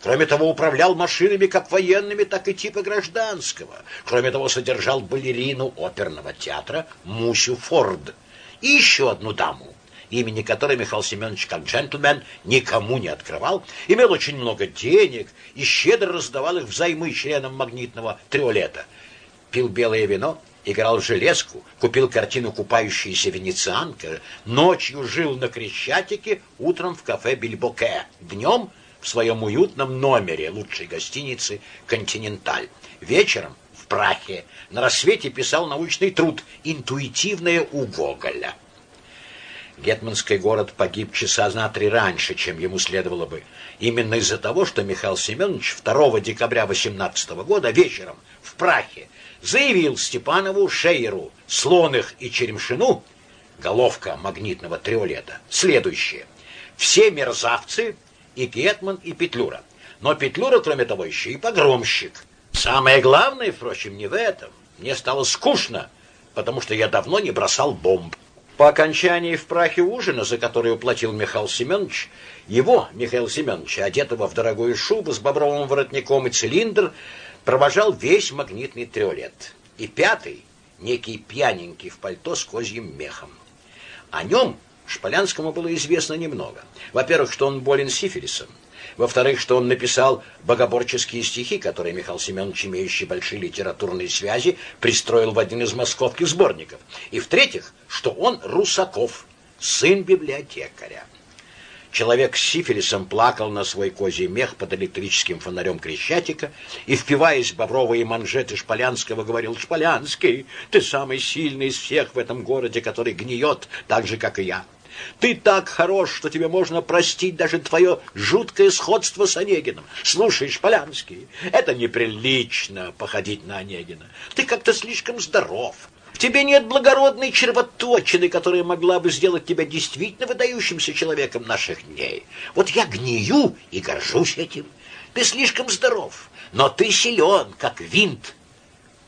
Кроме того, управлял машинами как военными, так и типа гражданского. Кроме того, содержал балерину оперного театра Мусю Форд и еще одну даму, имени которой Михаил Семенович, как джентльмен, никому не открывал, имел очень много денег и щедро раздавал их взаймы членам магнитного триолета. Пил белое вино, играл в железку, купил картину «Купающаяся венецианка», ночью жил на Крещатике, утром в кафе «Бильбоке», днем в своем уютном номере лучшей гостиницы «Континенталь», вечером в Прахе, на рассвете писал научный труд «Интуитивное у Гоголя». Гетманский город погиб часа на три раньше, чем ему следовало бы. Именно из-за того, что Михаил Семенович 2 декабря 18 года вечером в Прахе заявил Степанову, Шейеру, Слоных и Черемшину, головка магнитного триолета, следующее. Все мерзавцы и Гетман, и Петлюра. Но Петлюра, кроме того, еще и погромщик. Самое главное, впрочем, не в этом. Мне стало скучно, потому что я давно не бросал бомб. По окончании в прахе ужина, за который уплатил Михаил Семенович, его, Михаил Семенович, одетого в дорогую шубу с бобровым воротником и цилиндр, провожал весь магнитный триолет. И пятый, некий пьяненький в пальто с козьим мехом. О нем Шполянскому было известно немного. Во-первых, что он болен сифилисом. Во-вторых, что он написал богоборческие стихи, которые Михаил Семенович, имеющий большие литературные связи, пристроил в один из московских сборников. И в-третьих, что он Русаков, сын библиотекаря. Человек с сифилисом плакал на свой козий мех под электрическим фонарем Крещатика и, впиваясь в бобровые манжеты Шполянского, говорил, «Шполянский, ты самый сильный из всех в этом городе, который гниет так же, как и я. Ты так хорош, что тебе можно простить даже твое жуткое сходство с Онегиным. Слушай, Шполянский, это неприлично походить на Онегина. Ты как-то слишком здоров. В тебе нет благородной червоточины, которая могла бы сделать тебя действительно выдающимся человеком наших дней. Вот я гнию и горжусь этим. Ты слишком здоров, но ты силен, как винт.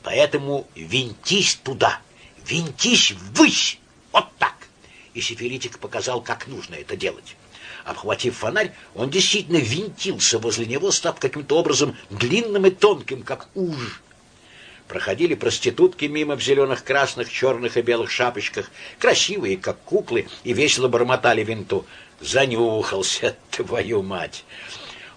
Поэтому винтись туда, винтись ввысь, вот так. И сифилитик показал, как нужно это делать. Обхватив фонарь, он действительно винтился возле него, став каким-то образом длинным и тонким, как уж. Проходили проститутки мимо в зеленых, красных, черных и белых шапочках, красивые, как куклы, и весело бормотали винту. Занюхался, твою мать!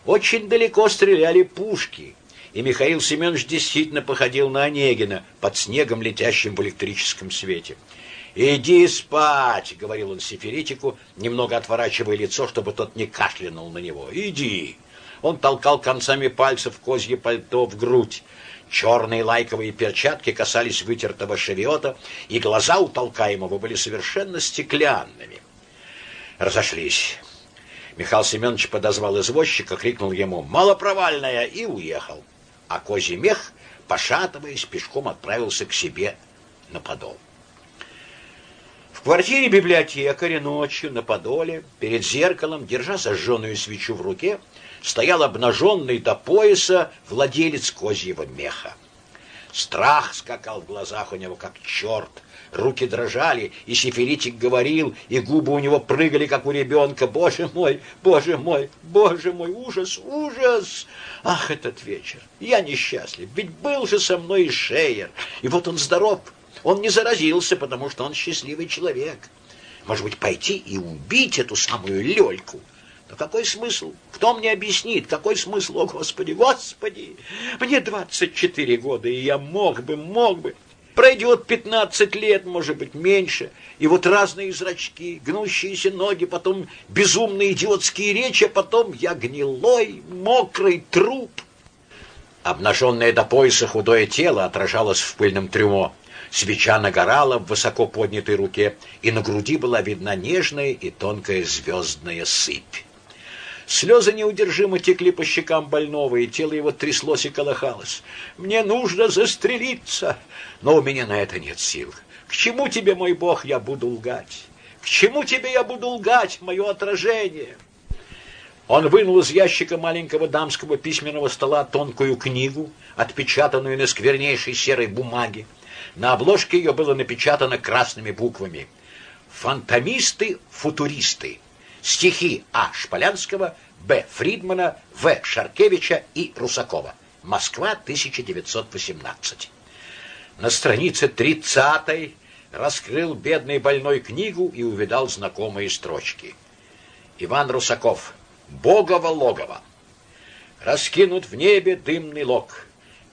Очень далеко стреляли пушки, и Михаил Семенович действительно походил на Онегина под снегом, летящим в электрическом свете. «Иди спать!» — говорил он Сеферитику, немного отворачивая лицо, чтобы тот не кашлянул на него. «Иди!» Он толкал концами пальцев козье пальто в грудь. Черные лайковые перчатки касались вытертого шевиота, и глаза у толкаемого были совершенно стеклянными. Разошлись. Михаил Семенович подозвал извозчика, крикнул ему «Малопровальная!» и уехал. А козий мех, пошатываясь, пешком отправился к себе на подол. В квартире библиотекаря ночью на подоле, перед зеркалом, держа зажженную свечу в руке, стоял обнаженный до пояса владелец козьего меха. Страх скакал в глазах у него, как черт. Руки дрожали, и сифилитик говорил, и губы у него прыгали, как у ребенка. Боже мой, боже мой, боже мой, ужас, ужас! Ах, этот вечер! Я несчастлив, ведь был же со мной и Шейер, и вот он здоров. Он не заразился, потому что он счастливый человек. Может быть, пойти и убить эту самую Лёльку? Но какой смысл? Кто мне объяснит, какой смысл? О, Господи, Господи! Мне 24 года, и я мог бы, мог бы. Пройдет 15 лет, может быть, меньше, и вот разные зрачки, гнущиеся ноги, потом безумные идиотские речи, а потом я гнилой, мокрый труп. Обнаженное до пояса худое тело отражалось в пыльном трюмо. Свеча нагорала в высоко поднятой руке, и на груди была видна нежная и тонкая звездная сыпь. Слезы неудержимо текли по щекам больного, и тело его тряслось и колыхалось. «Мне нужно застрелиться, но у меня на это нет сил. К чему тебе, мой Бог, я буду лгать? К чему тебе я буду лгать, мое отражение?» Он вынул из ящика маленького дамского письменного стола тонкую книгу, отпечатанную на сквернейшей серой бумаге. На обложке ее было напечатано красными буквами «Фантомисты-футуристы». Стихи А. Шполянского, Б. Фридмана, В. Шаркевича и Русакова. Москва, 1918. На странице 30 раскрыл бедный больной книгу и увидал знакомые строчки. Иван Русаков. Богово логово. Раскинут в небе дымный лог,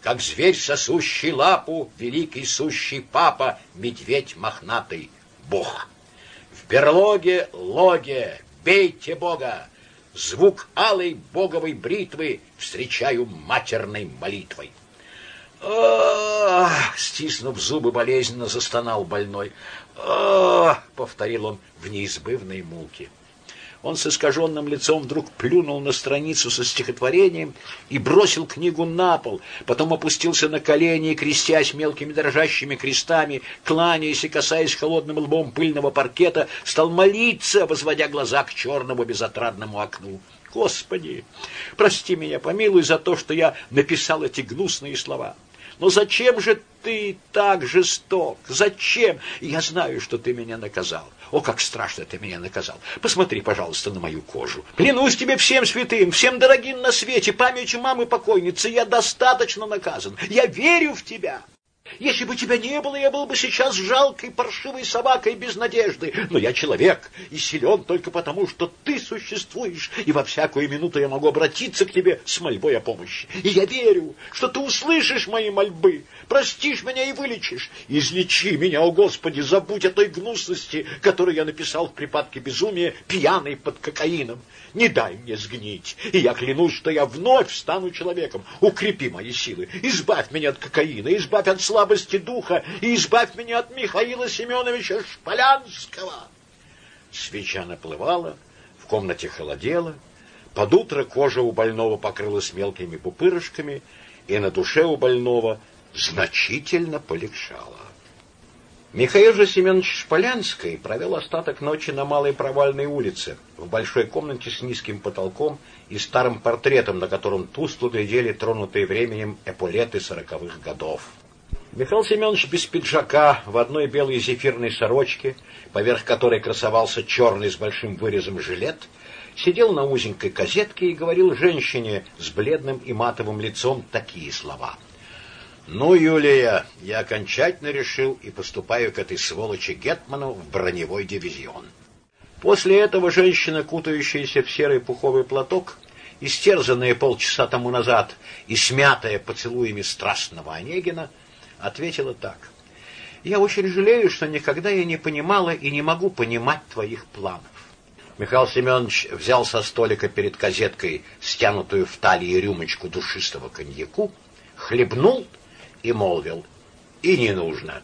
Как зверь, сосущий лапу, Великий сущий папа, Медведь мохнатый, Бог. В берлоге, логе, бейте Бога, Звук алой боговой бритвы Встречаю матерной молитвой. «Ах!» — стиснув зубы, болезненно застонал больной. «Ах!» — повторил он в неизбывной муке. Он с искаженным лицом вдруг плюнул на страницу со стихотворением и бросил книгу на пол, потом опустился на колени и, крестясь мелкими дрожащими крестами, кланяясь и касаясь холодным лбом пыльного паркета, стал молиться, возводя глаза к черному безотрадному окну. «Господи, прости меня, помилуй за то, что я написал эти гнусные слова». Но зачем же ты так жесток? Зачем? Я знаю, что ты меня наказал. О, как страшно ты меня наказал. Посмотри, пожалуйста, на мою кожу. Клянусь тебе всем святым, всем дорогим на свете, памятью мамы покойницы, я достаточно наказан. Я верю в тебя. Если бы тебя не было, я был бы сейчас жалкой паршивой собакой без надежды. Но я человек и силен только потому, что ты существуешь, и во всякую минуту я могу обратиться к тебе с мольбой о помощи. И я верю, что ты услышишь мои мольбы, простишь меня и вылечишь. Излечи меня, о Господи, забудь о той гнусности, которую я написал в припадке безумия, пьяный под кокаином. Не дай мне сгнить, и я клянусь, что я вновь стану человеком. Укрепи мои силы, избавь меня от кокаина, избавь от слабости духа и избавь меня от Михаила Семеновича Шполянского. Свеча наплывала, в комнате холодело, под утро кожа у больного покрылась мелкими пупырышками, и на душе у больного значительно полегчало. Михаил же Семенович Шполянский провел остаток ночи на Малой Провальной улице, в большой комнате с низким потолком и старым портретом, на котором тускло глядели тронутые временем эполеты сороковых годов. Михаил Семенович без пиджака, в одной белой зефирной сорочке, поверх которой красовался черный с большим вырезом жилет, сидел на узенькой козетке и говорил женщине с бледным и матовым лицом такие слова — ну, Юлия, я окончательно решил и поступаю к этой сволочи Гетману в броневой дивизион. После этого женщина, кутающаяся в серый пуховый платок, истерзанная полчаса тому назад и смятая поцелуями страстного Онегина, ответила так. «Я очень жалею, что никогда я не понимала и не могу понимать твоих планов». Михаил Семенович взял со столика перед козеткой стянутую в талии рюмочку душистого коньяку, хлебнул и молвил «И не нужно».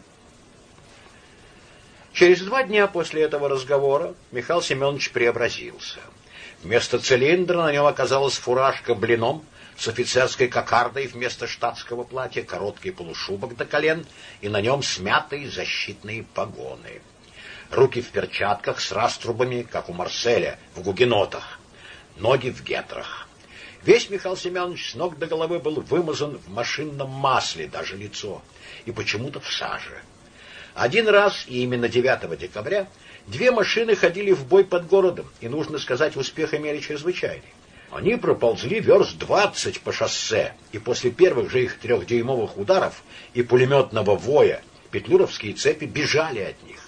Через два дня после этого разговора Михаил Семенович преобразился. Вместо цилиндра на нем оказалась фуражка блином с офицерской кокардой вместо штатского платья, короткий полушубок до колен и на нем смятые защитные погоны. Руки в перчатках с раструбами, как у Марселя, в гугенотах, ноги в гетрах. Весь Михаил Семенович с ног до головы был вымазан в машинном масле, даже лицо, и почему-то в саже. Один раз, и именно 9 декабря, две машины ходили в бой под городом, и, нужно сказать, успех имели чрезвычайный. Они проползли верст двадцать по шоссе, и после первых же их трехдюймовых ударов и пулеметного воя петлюровские цепи бежали от них.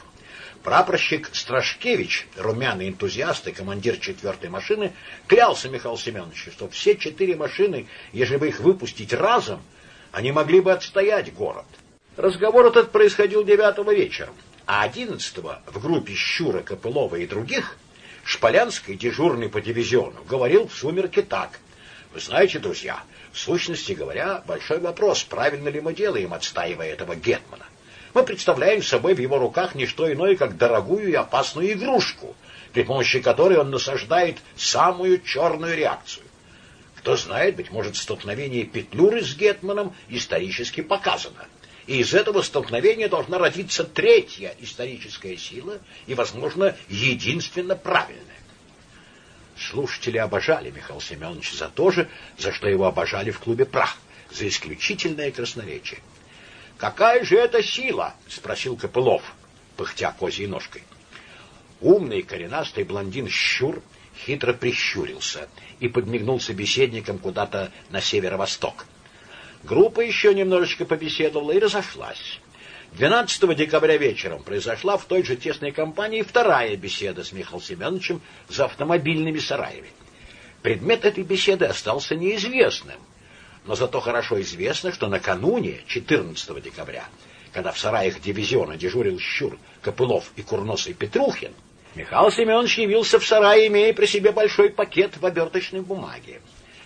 Прапорщик Страшкевич, румяный энтузиаст и командир четвертой машины, клялся Михаилу Семеновичу, что все четыре машины, если бы их выпустить разом, они могли бы отстоять город. Разговор этот происходил девятого вечером, а одиннадцатого в группе Щура, Копылова и других Шполянский, дежурный по дивизиону, говорил в сумерке так. «Вы знаете, друзья, в сущности говоря, большой вопрос, правильно ли мы делаем, отстаивая этого Гетмана. Мы представляем собой в его руках не что иное, как дорогую и опасную игрушку, при помощи которой он насаждает самую черную реакцию. Кто знает, быть может, столкновение Петлюры с Гетманом исторически показано. И из этого столкновения должна родиться третья историческая сила и, возможно, единственно правильная. Слушатели обожали Михаила Семеновича за то же, за что его обожали в клубе «Прах», за исключительное красноречие. «Какая же это сила?» — спросил Копылов, пыхтя козьей ножкой. Умный коренастый блондин Щур хитро прищурился и подмигнул собеседникам куда-то на северо-восток. Группа еще немножечко побеседовала и разошлась. 12 декабря вечером произошла в той же тесной компании вторая беседа с Михаилом Семеновичем за автомобильными сараями. Предмет этой беседы остался неизвестным, но зато хорошо известно, что накануне, 14 декабря, когда в сараях дивизиона дежурил Щур, Копылов и Курносый Петрухин, Михаил Семенович явился в сарай, имея при себе большой пакет в оберточной бумаге.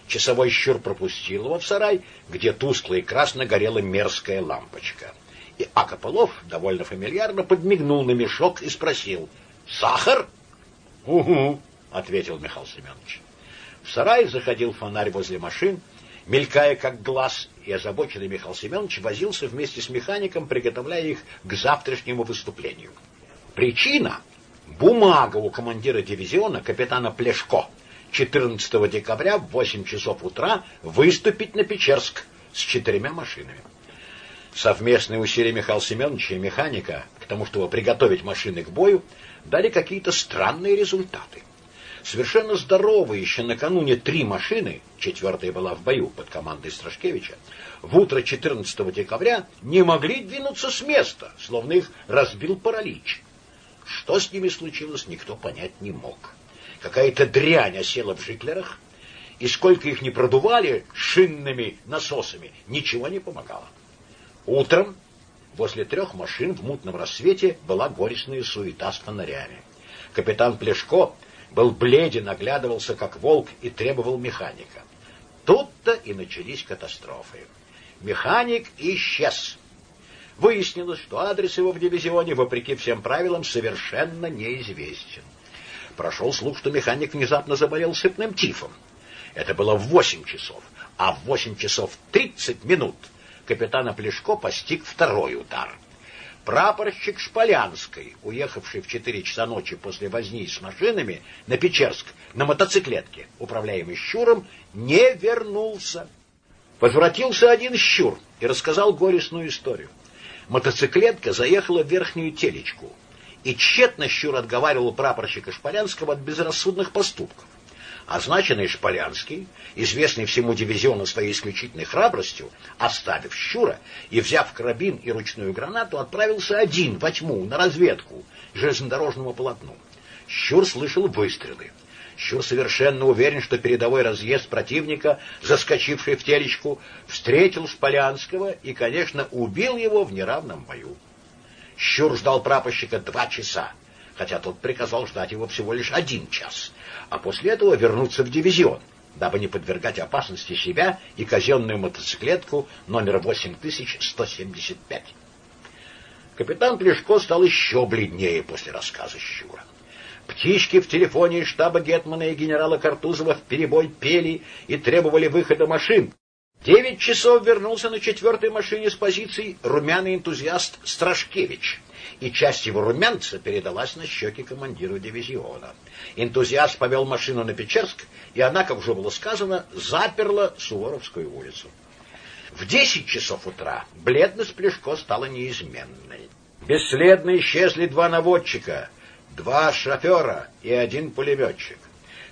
Часовой щур пропустил его в сарай, где тускло и красно горела мерзкая лампочка. И Акополов довольно фамильярно подмигнул на мешок и спросил: "Сахар?" "Угу", ответил Михаил Семенович. В сарай заходил фонарь возле машин, мелькая как глаз, и озабоченный Михаил Семенович возился вместе с механиком, приготовляя их к завтрашнему выступлению. Причина Бумага у командира дивизиона капитана Плешко 14 декабря в 8 часов утра выступить на Печерск с четырьмя машинами. Совместные усилия Михаила Семеновича и механика к тому, чтобы приготовить машины к бою, дали какие-то странные результаты. Совершенно здоровые еще накануне три машины, четвертая была в бою под командой Страшкевича, в утро 14 декабря не могли двинуться с места, словно их разбил паралич. Что с ними случилось, никто понять не мог. Какая-то дрянь осела в жиклерах, и сколько их не продували шинными насосами, ничего не помогало. Утром возле трех машин в мутном рассвете была горестная суета с фонарями. Капитан Плешко был бледен, оглядывался как волк и требовал механика. Тут-то и начались катастрофы. Механик исчез. Выяснилось, что адрес его в дивизионе, вопреки всем правилам, совершенно неизвестен. Прошел слух, что механик внезапно заболел сыпным тифом. Это было в восемь часов, а в восемь часов тридцать минут капитана Плешко постиг второй удар. Прапорщик Шполянской, уехавший в четыре часа ночи после возни с машинами на Печерск на мотоциклетке, управляемый Щуром, не вернулся. Возвратился один Щур и рассказал горестную историю мотоциклетка заехала в верхнюю телечку, и тщетно Щур отговаривал прапорщика Шполянского от безрассудных поступков. Означенный Шполянский, известный всему дивизиону своей исключительной храбростью, оставив Щура и, взяв карабин и ручную гранату, отправился один во тьму на разведку железнодорожному полотну. Щур слышал выстрелы. Щур совершенно уверен, что передовой разъезд противника, заскочивший в телечку, встретил Шполянского и, конечно, убил его в неравном бою. Щур ждал прапорщика два часа, хотя тот приказал ждать его всего лишь один час, а после этого вернуться в дивизион, дабы не подвергать опасности себя и казенную мотоциклетку номер 8175. Капитан Плешко стал еще бледнее после рассказа Щура. Птички в телефоне штаба Гетмана и генерала Картузова в перебой пели и требовали выхода машин. Девять часов вернулся на четвертой машине с позиций румяный энтузиаст Страшкевич, и часть его румянца передалась на щеки командиру дивизиона. Энтузиаст повел машину на Печерск, и она, как уже было сказано, заперла Суворовскую улицу. В десять часов утра бледность Плешко стала неизменной. Бесследно исчезли два наводчика — два шофера и один пулеметчик.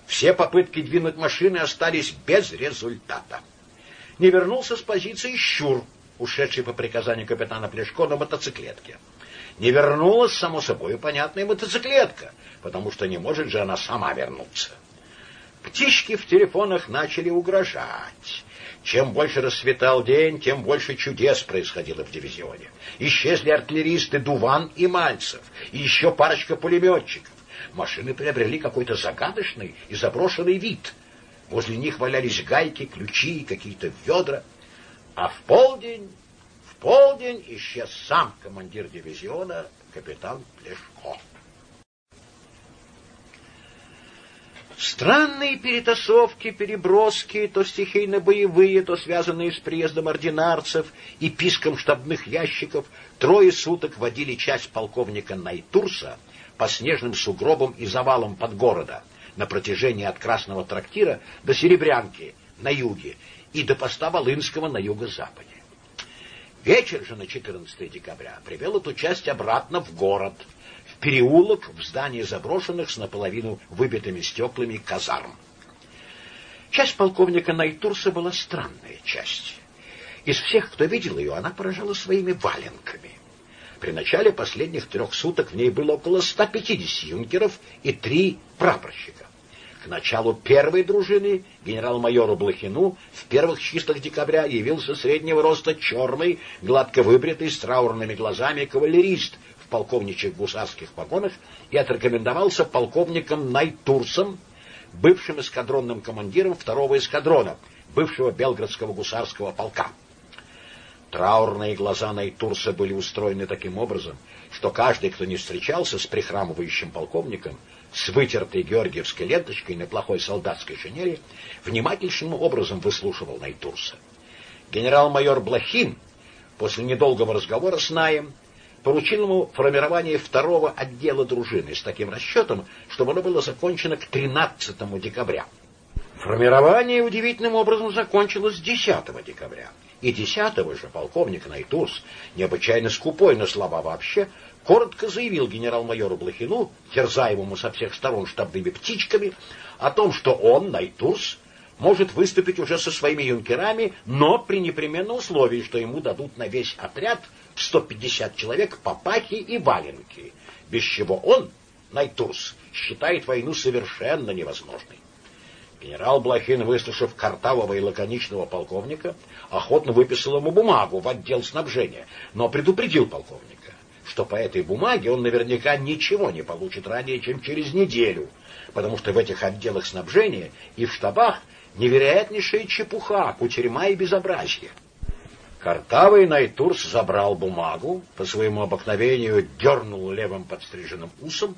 Все попытки двинуть машины остались без результата. Не вернулся с позиции Щур, ушедший по приказанию капитана Плешко на мотоциклетке. Не вернулась, само собой, понятная мотоциклетка, потому что не может же она сама вернуться. Птички в телефонах начали угрожать. Чем больше расцветал день, тем больше чудес происходило в дивизионе. Исчезли артиллеристы Дуван и Мальцев, и еще парочка пулеметчиков. Машины приобрели какой-то загадочный и заброшенный вид. Возле них валялись гайки, ключи и какие-то ведра. А в полдень, в полдень исчез сам командир дивизиона, капитан Плешко. Странные перетасовки, переброски, то стихийно-боевые, то связанные с приездом ординарцев и писком штабных ящиков, трое суток водили часть полковника Найтурса по снежным сугробам и завалам под города, на протяжении от Красного трактира до Серебрянки на юге и до поста Волынского на юго-западе. Вечер же на 14 декабря привел эту часть обратно в город, в переулок, в здание заброшенных с наполовину выбитыми стеклами казарм. Часть полковника Найтурса была странная часть. Из всех, кто видел ее, она поражала своими валенками. При начале последних трех суток в ней было около 150 юнкеров и три прапорщика. Началу первой дружины генерал-майору Блохину в первых числах декабря явился среднего роста черный, гладко выбритый, с траурными глазами кавалерист в полковничьих гусарских погонах и отрекомендовался полковником Найтурсом, бывшим эскадронным командиром второго эскадрона, бывшего Белградского гусарского полка. Траурные глаза Найтурса были устроены таким образом, что каждый, кто не встречался с прихрамывающим полковником, с вытертой георгиевской ленточкой на плохой солдатской шинели, внимательнейшим образом выслушивал Найтурса. Генерал-майор Блохин после недолгого разговора с Наем поручил ему формирование второго отдела дружины с таким расчетом, чтобы оно было закончено к 13 декабря. Формирование удивительным образом закончилось 10 декабря. И десятого же полковник Найтурс, необычайно скупой на слова вообще, коротко заявил генерал-майору Блохину, терзаемому со всех сторон штабными птичками, о том, что он, Найтурс, может выступить уже со своими юнкерами, но при непременном условии, что ему дадут на весь отряд 150 человек папахи и валенки, без чего он, Найтурс, считает войну совершенно невозможной. Генерал Блохин, выслушав картавого и лаконичного полковника, охотно выписал ему бумагу в отдел снабжения, но предупредил полковника, что по этой бумаге он наверняка ничего не получит ранее, чем через неделю, потому что в этих отделах снабжения и в штабах невероятнейшая чепуха, кутерьма и безобразие. Картавый Найтурс забрал бумагу, по своему обыкновению дернул левым подстриженным усом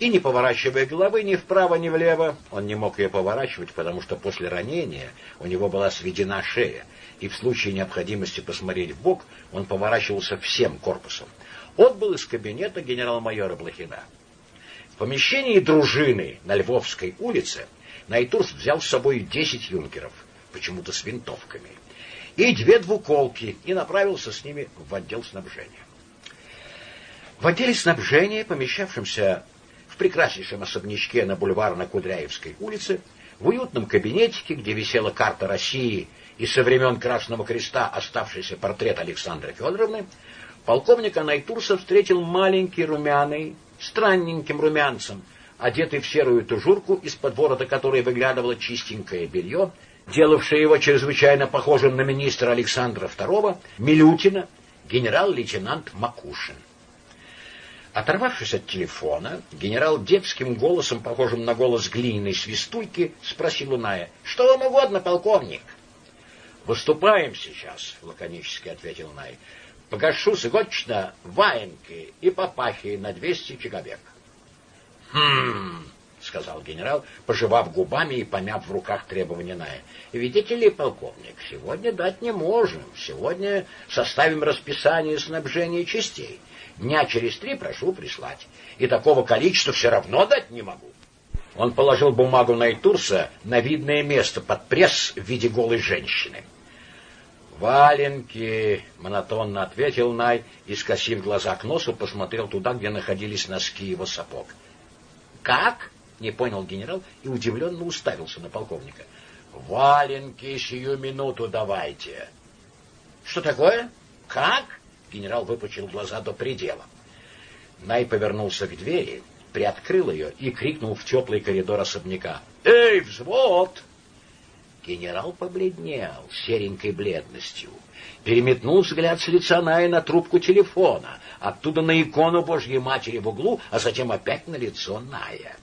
и, не поворачивая головы ни вправо, ни влево, он не мог ее поворачивать, потому что после ранения у него была сведена шея, и в случае необходимости посмотреть в бок он поворачивался всем корпусом. Он был из кабинета генерал-майора Блохина. В помещении дружины на Львовской улице Найтурс взял с собой десять юнкеров, почему-то с винтовками, и две двуколки, и направился с ними в отдел снабжения. В отделе снабжения, помещавшемся в прекраснейшем особнячке на бульварно-Кудряевской улице, в уютном кабинетике, где висела карта России и со времен Красного Креста оставшийся портрет Александры Федоровны, полковника Найтурса встретил маленький румяный, странненьким румянцем, одетый в серую тужурку, из-под ворота которой выглядывало чистенькое белье, делавшее его чрезвычайно похожим на министра Александра II, Милютина, генерал-лейтенант Макушин. Оторвавшись от телефона, генерал детским голосом, похожим на голос глиняной свистульки, спросил у Ная, «Что вам угодно, полковник?» «Выступаем сейчас», — лаконически ответил Най. «Погашу сгодично ваенки и папахи на двести человек». «Хм...» — сказал генерал, пожевав губами и помяв в руках требования Ная. «Видите ли, полковник, сегодня дать не можем. Сегодня составим расписание снабжения частей». Дня через три прошу прислать. И такого количества все равно дать не могу. Он положил бумагу Найтурса на видное место под пресс в виде голой женщины. «Валенки!» — монотонно ответил Най и, скосив глаза к носу, посмотрел туда, где находились носки его сапог. «Как?» — не понял генерал и удивленно уставился на полковника. «Валенки сию минуту давайте!» «Что такое? Как?» Генерал выпучил глаза до предела. Най повернулся к двери, приоткрыл ее и крикнул в теплый коридор особняка. «Эй, взвод!» Генерал побледнел серенькой бледностью. Переметнул взгляд с лица Ная на трубку телефона, оттуда на икону Божьей Матери в углу, а затем опять на лицо Ная.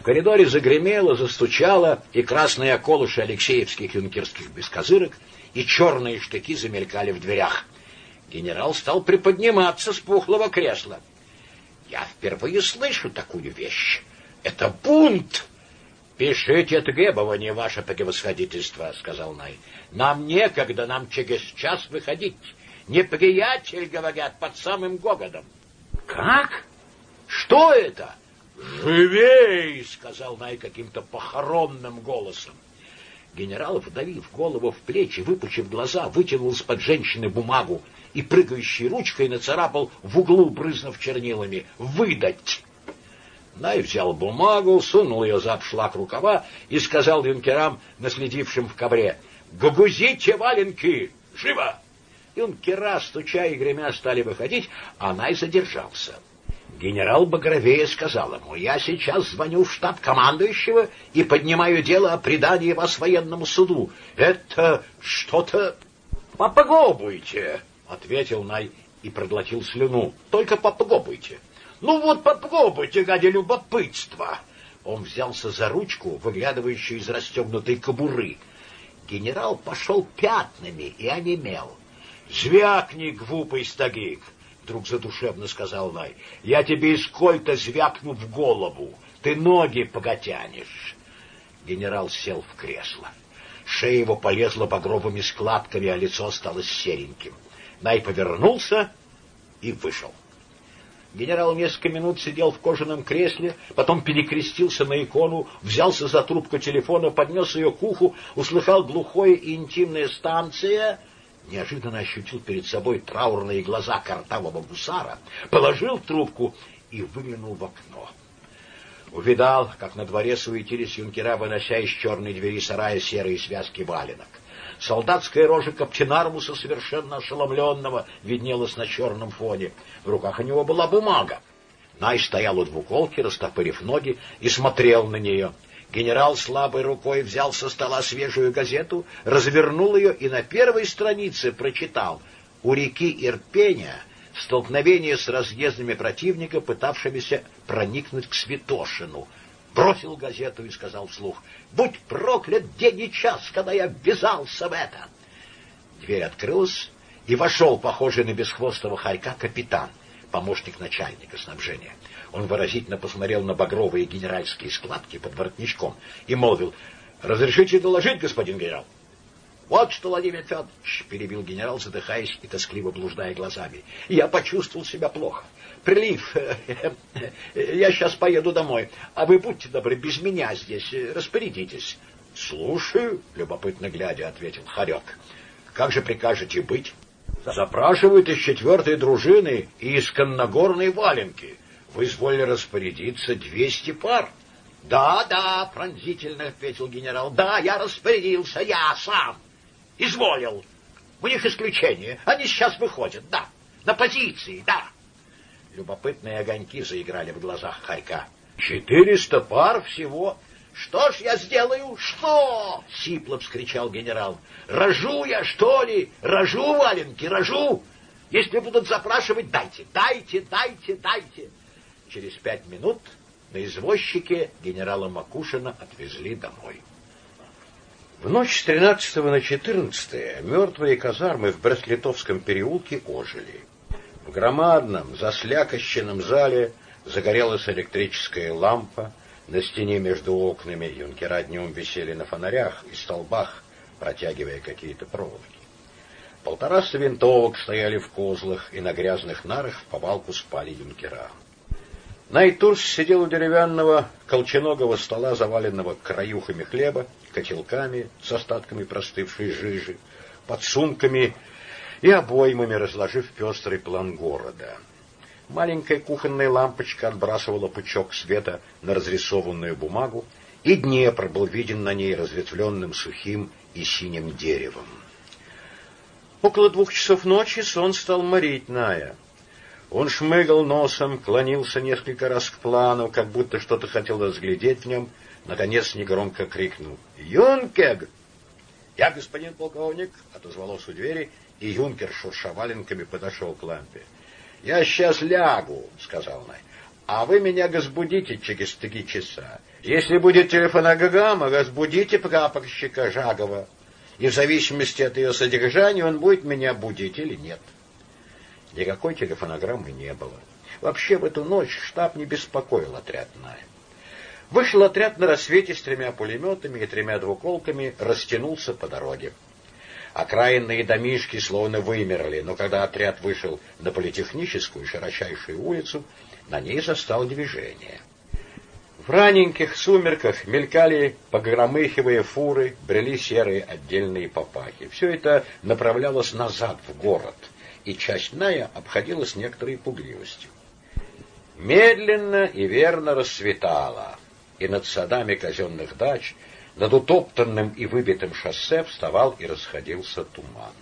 В коридоре загремело, застучало, и красные околыши алексеевских юнкерских бескозырок, и черные штыки замелькали в дверях. Генерал стал приподниматься с пухлого кресла. Я впервые слышу такую вещь. Это бунт. Пишите требование, ваше превосходительство, сказал Най. Нам некогда, нам через час выходить. Неприятель, говорят, под самым гогодом. Как? Что это? «Живей!» — сказал Най каким-то похоронным голосом. Генерал, вдавив голову в плечи, выпучив глаза, вытянул из-под женщины бумагу и прыгающей ручкой нацарапал в углу, брызнув чернилами «Выдать!». Най взял бумагу, сунул ее за обшлаг рукава и сказал юнкерам, наследившим в ковре, «Гагузите валенки! Живо!» Юнкера, стуча и гремя, стали выходить, а Най задержался. Генерал Багровея сказал ему, «Я сейчас звоню в штаб командующего и поднимаю дело о предании вас военному суду. Это что-то... Попробуйте!» — ответил Най и проглотил слюну. «Только попробуйте!» «Ну вот попробуйте, гадя любопытства!» Он взялся за ручку, выглядывающую из расстегнутой кобуры. Генерал пошел пятнами и онемел. «Звякни, глупый стагик!» вдруг задушевно сказал Най. Я тебе из кольта звякну в голову. Ты ноги поготянешь. Генерал сел в кресло. Шея его полезла багровыми складками, а лицо стало сереньким. Най повернулся и вышел. Генерал несколько минут сидел в кожаном кресле, потом перекрестился на икону, взялся за трубку телефона, поднес ее к уху, услыхал глухое и интимное станция — неожиданно ощутил перед собой траурные глаза картавого гусара, положил трубку и выглянул в окно. Увидал, как на дворе суетились юнкера, вынося из черной двери сарая серые связки валенок. Солдатская рожа Каптенармуса, совершенно ошеломленного, виднелась на черном фоне. В руках у него была бумага. Най стоял у двуколки, растопырив ноги, и смотрел на нее — Генерал слабой рукой взял со стола свежую газету, развернул ее и на первой странице прочитал «У реки Ирпеня столкновение с разъездами противника, пытавшимися проникнуть к Святошину». Бросил газету и сказал вслух «Будь проклят день и час, когда я ввязался в это!» Дверь открылась, и вошел, похожий на бесхвостого хорька, капитан, помощник начальника снабжения. Он выразительно посмотрел на багровые генеральские складки под воротничком и молвил, «Разрешите доложить, господин генерал?» «Вот что, Владимир Федорович!» — перебил генерал, задыхаясь и тоскливо блуждая глазами. «Я почувствовал себя плохо. Прилив. Я сейчас поеду домой. А вы будьте добры, без меня здесь. Распорядитесь». «Слушаю», — любопытно глядя, ответил Харек. «Как же прикажете быть?» «Запрашивают из четвертой дружины и из конногорной валенки. Вы изволили распорядиться двести пар. Да, да, пронзительно ответил генерал. Да, я распорядился, я сам. Изволил. У них исключение. Они сейчас выходят, да. На позиции, да. Любопытные огоньки заиграли в глазах Харька. Четыреста пар всего. Что ж я сделаю? Что? Сипло вскричал генерал. Рожу я, что ли? Рожу, валенки, рожу. Если будут запрашивать, дайте, дайте, дайте, дайте. Через пять минут на извозчике генерала Макушина отвезли домой. В ночь с 13 на 14 мертвые казармы в Брест-Литовском переулке ожили. В громадном, заслякощенном зале загорелась электрическая лампа, на стене между окнами юнкера днем висели на фонарях и столбах, протягивая какие-то проволоки. Полтораста винтовок стояли в козлах, и на грязных нарах в повалку спали юнкера. Найтурс сидел у деревянного колченогого стола, заваленного краюхами хлеба, котелками с остатками простывшей жижи, подсумками и обоймами, разложив пестрый план города. Маленькая кухонная лампочка отбрасывала пучок света на разрисованную бумагу, и Днепр был виден на ней разветвленным сухим и синим деревом. Около двух часов ночи сон стал морить Ная. Он шмыгал носом, клонился несколько раз к плану, как будто что-то хотел разглядеть в нем, наконец негромко крикнул «Юнкер!» «Я, господин полковник!» — отозвалось у двери, и юнкер, шурша валенками, подошел к лампе. «Я сейчас лягу», — сказал Най. «А вы меня разбудите через три часа. Если будет телефонограмма, разбудите прапорщика Жагова, и в зависимости от ее содержания он будет меня будить или нет». Никакой телефонограммы не было. Вообще в эту ночь штаб не беспокоил отряд Ная. Вышел отряд на рассвете с тремя пулеметами и тремя двуколками, растянулся по дороге. Окраинные домишки словно вымерли, но когда отряд вышел на политехническую широчайшую улицу, на ней застал движение. В раненьких сумерках мелькали погромыхивые фуры, брели серые отдельные попахи. Все это направлялось назад, в город, и часть Ная обходила с некоторой пугливостью. Медленно и верно расцветало, и над садами казенных дач, над утоптанным и выбитым шоссе вставал и расходился туман.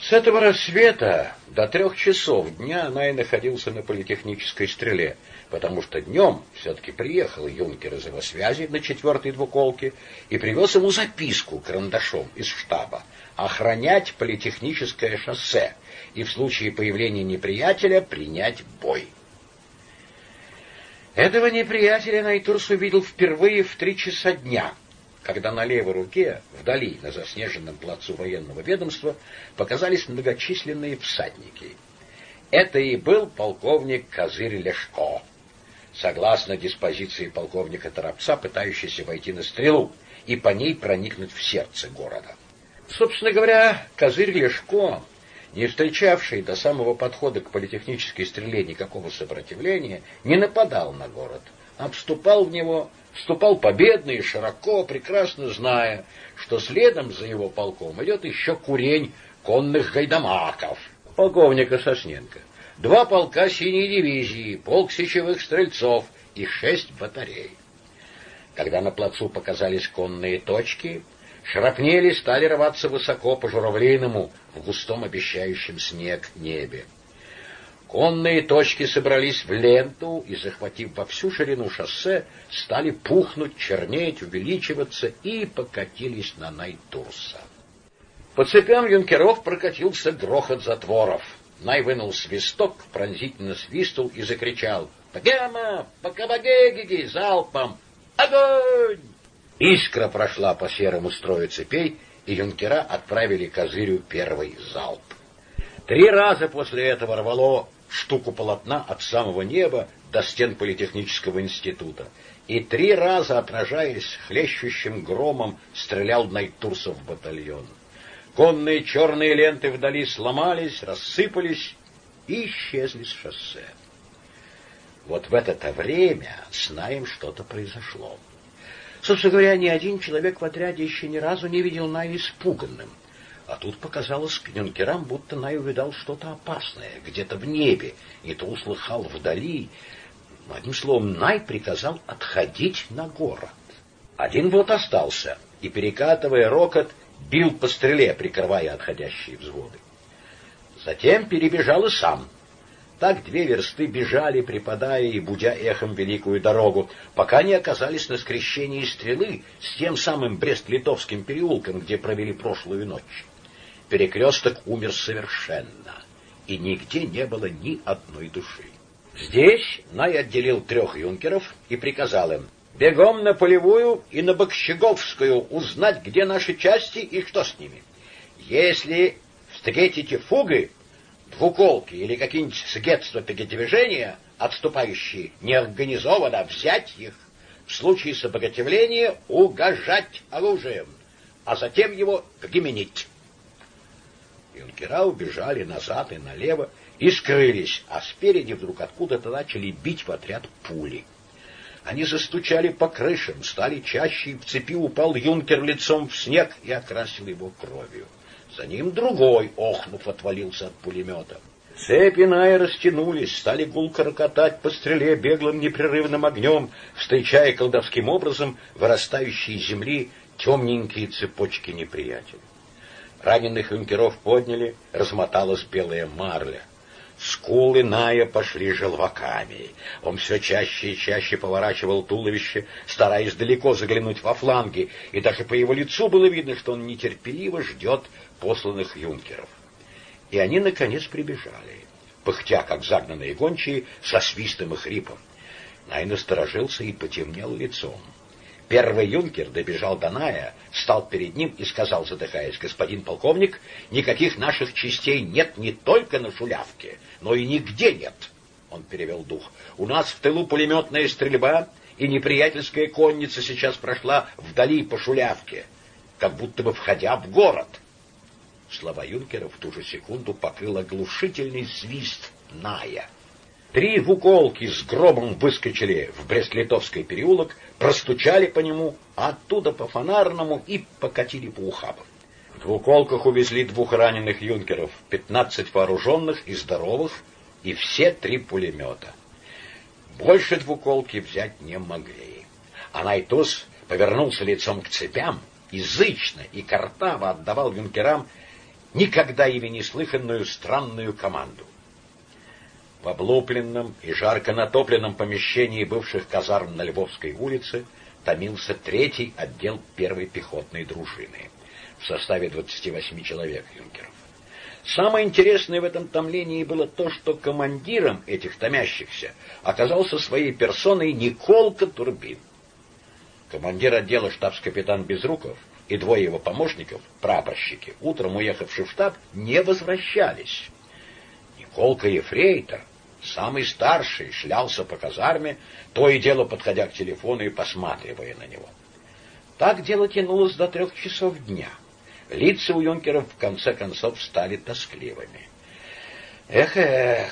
С этого рассвета до трех часов дня Най находился на политехнической стреле, потому что днем все-таки приехал юнкер из его связи на четвертой двуколке и привез ему записку карандашом из штаба охранять политехническое шоссе и в случае появления неприятеля принять бой. Этого неприятеля Найтурс увидел впервые в три часа дня — когда на левой руке, вдали, на заснеженном плацу военного ведомства, показались многочисленные всадники. Это и был полковник Козырь Лешко, согласно диспозиции полковника Торопца, пытающийся войти на стрелу и по ней проникнуть в сердце города. Собственно говоря, Козырь Лешко, не встречавший до самого подхода к политехнической стреле никакого сопротивления, не нападал на город, обступал в него вступал победно и широко, прекрасно зная, что следом за его полком идет еще курень конных гайдамаков, полковника Сосненко, два полка синей дивизии, полк сечевых стрельцов и шесть батарей. Когда на плацу показались конные точки, шрапнели стали рваться высоко по журавлиному в густом обещающем снег небе. Конные точки собрались в ленту и, захватив во всю ширину шоссе, стали пухнуть, чернеть, увеличиваться и покатились на Найтурса. По цепям юнкеров прокатился грохот затворов. Най вынул свисток, пронзительно свистнул и закричал «Пагема! Покабагегиги! Залпом! Огонь!» Искра прошла по серому строю цепей, и юнкера отправили козырю первый залп. Три раза после этого рвало штуку полотна от самого неба до стен политехнического института, и три раза, отражаясь хлещущим громом, стрелял Найтурсов батальон. Конные черные ленты вдали сломались, рассыпались и исчезли с шоссе. Вот в это время с Наем что-то произошло. Собственно говоря, ни один человек в отряде еще ни разу не видел Ная испуганным. А тут показалось к юнкерам, будто Най увидал что-то опасное, где-то в небе, и то услыхал вдали. Одним словом, Най приказал отходить на город. Один вот остался, и, перекатывая рокот, бил по стреле, прикрывая отходящие взводы. Затем перебежал и сам. Так две версты бежали, припадая и будя эхом великую дорогу, пока не оказались на скрещении стрелы с тем самым Брест-Литовским переулком, где провели прошлую ночь перекресток умер совершенно, и нигде не было ни одной души. Здесь Най отделил трех юнкеров и приказал им бегом на полевую и на Бокщеговскую узнать, где наши части и что с ними. Если встретите фугы, двуколки или какие-нибудь средства передвижения, отступающие неорганизованно, взять их, в случае сопротивления угожать оружием, а затем его применить. Юнкера убежали назад и налево и скрылись, а спереди вдруг откуда-то начали бить в отряд пули. Они застучали по крышам, стали чаще, и в цепи упал юнкер лицом в снег и окрасил его кровью. За ним другой, охнув, отвалился от пулемета. Цепи Ная растянулись, стали гулко рокотать по стреле беглым непрерывным огнем, встречая колдовским образом вырастающие из земли темненькие цепочки неприятеля. Раненых юнкеров подняли, размоталась белая марля. Скулы Ная пошли желваками. Он все чаще и чаще поворачивал туловище, стараясь далеко заглянуть во фланги, и даже по его лицу было видно, что он нетерпеливо ждет посланных юнкеров. И они, наконец, прибежали, пыхтя, как загнанные гончие, со свистом и хрипом. Най насторожился и потемнел лицом. Первый юнкер добежал до Ная, встал перед ним и сказал, задыхаясь, «Господин полковник, никаких наших частей нет не только на Шулявке, но и нигде нет». Он перевел дух. «У нас в тылу пулеметная стрельба, и неприятельская конница сейчас прошла вдали по Шулявке, как будто бы входя в город». Слова юнкера в ту же секунду покрыл оглушительный свист Ная. Три двуколки с громом выскочили в Брест-Литовский переулок, простучали по нему, а оттуда по Фонарному и покатили по ухабам. В двуколках увезли двух раненых юнкеров, пятнадцать вооруженных и здоровых, и все три пулемета. Больше двуколки взять не могли. А Най-Турс повернулся лицом к цепям, зычно и картаво отдавал юнкерам никогда ими не слыханную странную команду. В облупленном и жарко натопленном помещении бывших казарм на Львовской улице томился третий отдел первой пехотной дружины в составе 28 человек юнкеров. Самое интересное в этом томлении было то, что командиром этих томящихся оказался своей персоной Николка Турбин. Командир отдела штабс-капитан Безруков и двое его помощников, прапорщики, утром уехавшие в штаб, не возвращались. Николка Ефрейтор Самый старший шлялся по казарме, то и дело подходя к телефону и посматривая на него. Так дело тянулось до трех часов дня. Лица у юнкеров в конце концов стали тоскливыми. Эх, эх,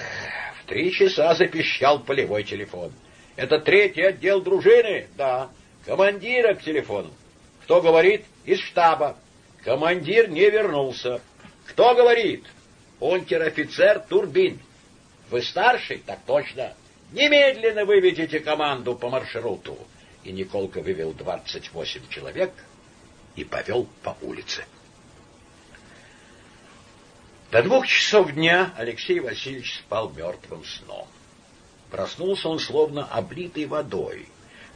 в три часа запищал полевой телефон. Это третий отдел дружины? Да. Командира к телефону. Кто говорит? Из штаба. Командир не вернулся. Кто говорит? Унтер-офицер Турбин. Вы старший? Так точно. Немедленно выведите команду по маршруту. И Николка вывел двадцать восемь человек и повел по улице. До двух часов дня Алексей Васильевич спал мертвым сном. Проснулся он словно облитый водой.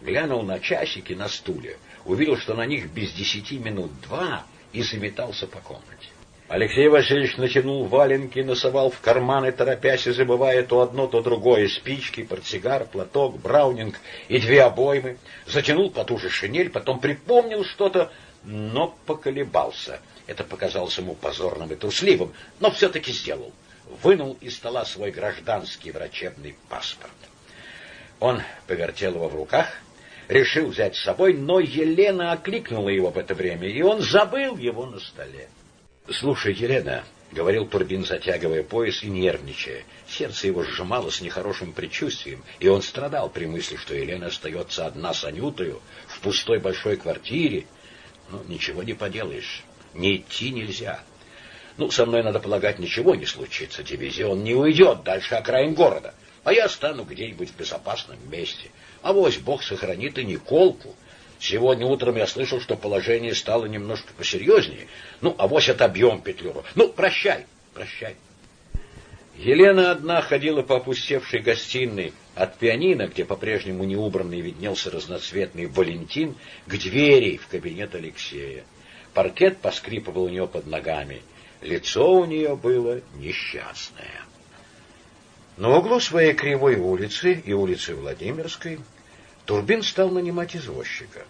Глянул на часики на стуле, увидел, что на них без десяти минут два, и заметался по комнате. Алексей Васильевич натянул валенки, носовал в карманы, торопясь и забывая то одно, то другое, спички, портсигар, платок, браунинг и две обоймы, затянул потуже шинель, потом припомнил что-то, но поколебался. Это показалось ему позорным и трусливым, но все-таки сделал. Вынул из стола свой гражданский врачебный паспорт. Он повертел его в руках, решил взять с собой, но Елена окликнула его в это время, и он забыл его на столе. Слушай, Елена, говорил Турбин, затягивая пояс и нервничая. Сердце его сжимало с нехорошим предчувствием, и он страдал при мысли, что Елена остается одна с Анютою в пустой большой квартире. Ну, ничего не поделаешь. Не идти нельзя. Ну, со мной, надо полагать, ничего не случится. Дивизион не уйдет дальше окраин города. А я стану где-нибудь в безопасном месте. А вось Бог сохранит и Николку. Сегодня утром я слышал, что положение стало немножко посерьезнее. Ну, а вось отобьем петлюру. Ну, прощай, прощай. Елена одна ходила по опустевшей гостиной от пианино, где по-прежнему неубранный виднелся разноцветный Валентин, к двери в кабинет Алексея. Паркет поскрипывал у нее под ногами. Лицо у нее было несчастное. На углу своей кривой улицы и улицы Владимирской Турбин стал нанимать извозчика.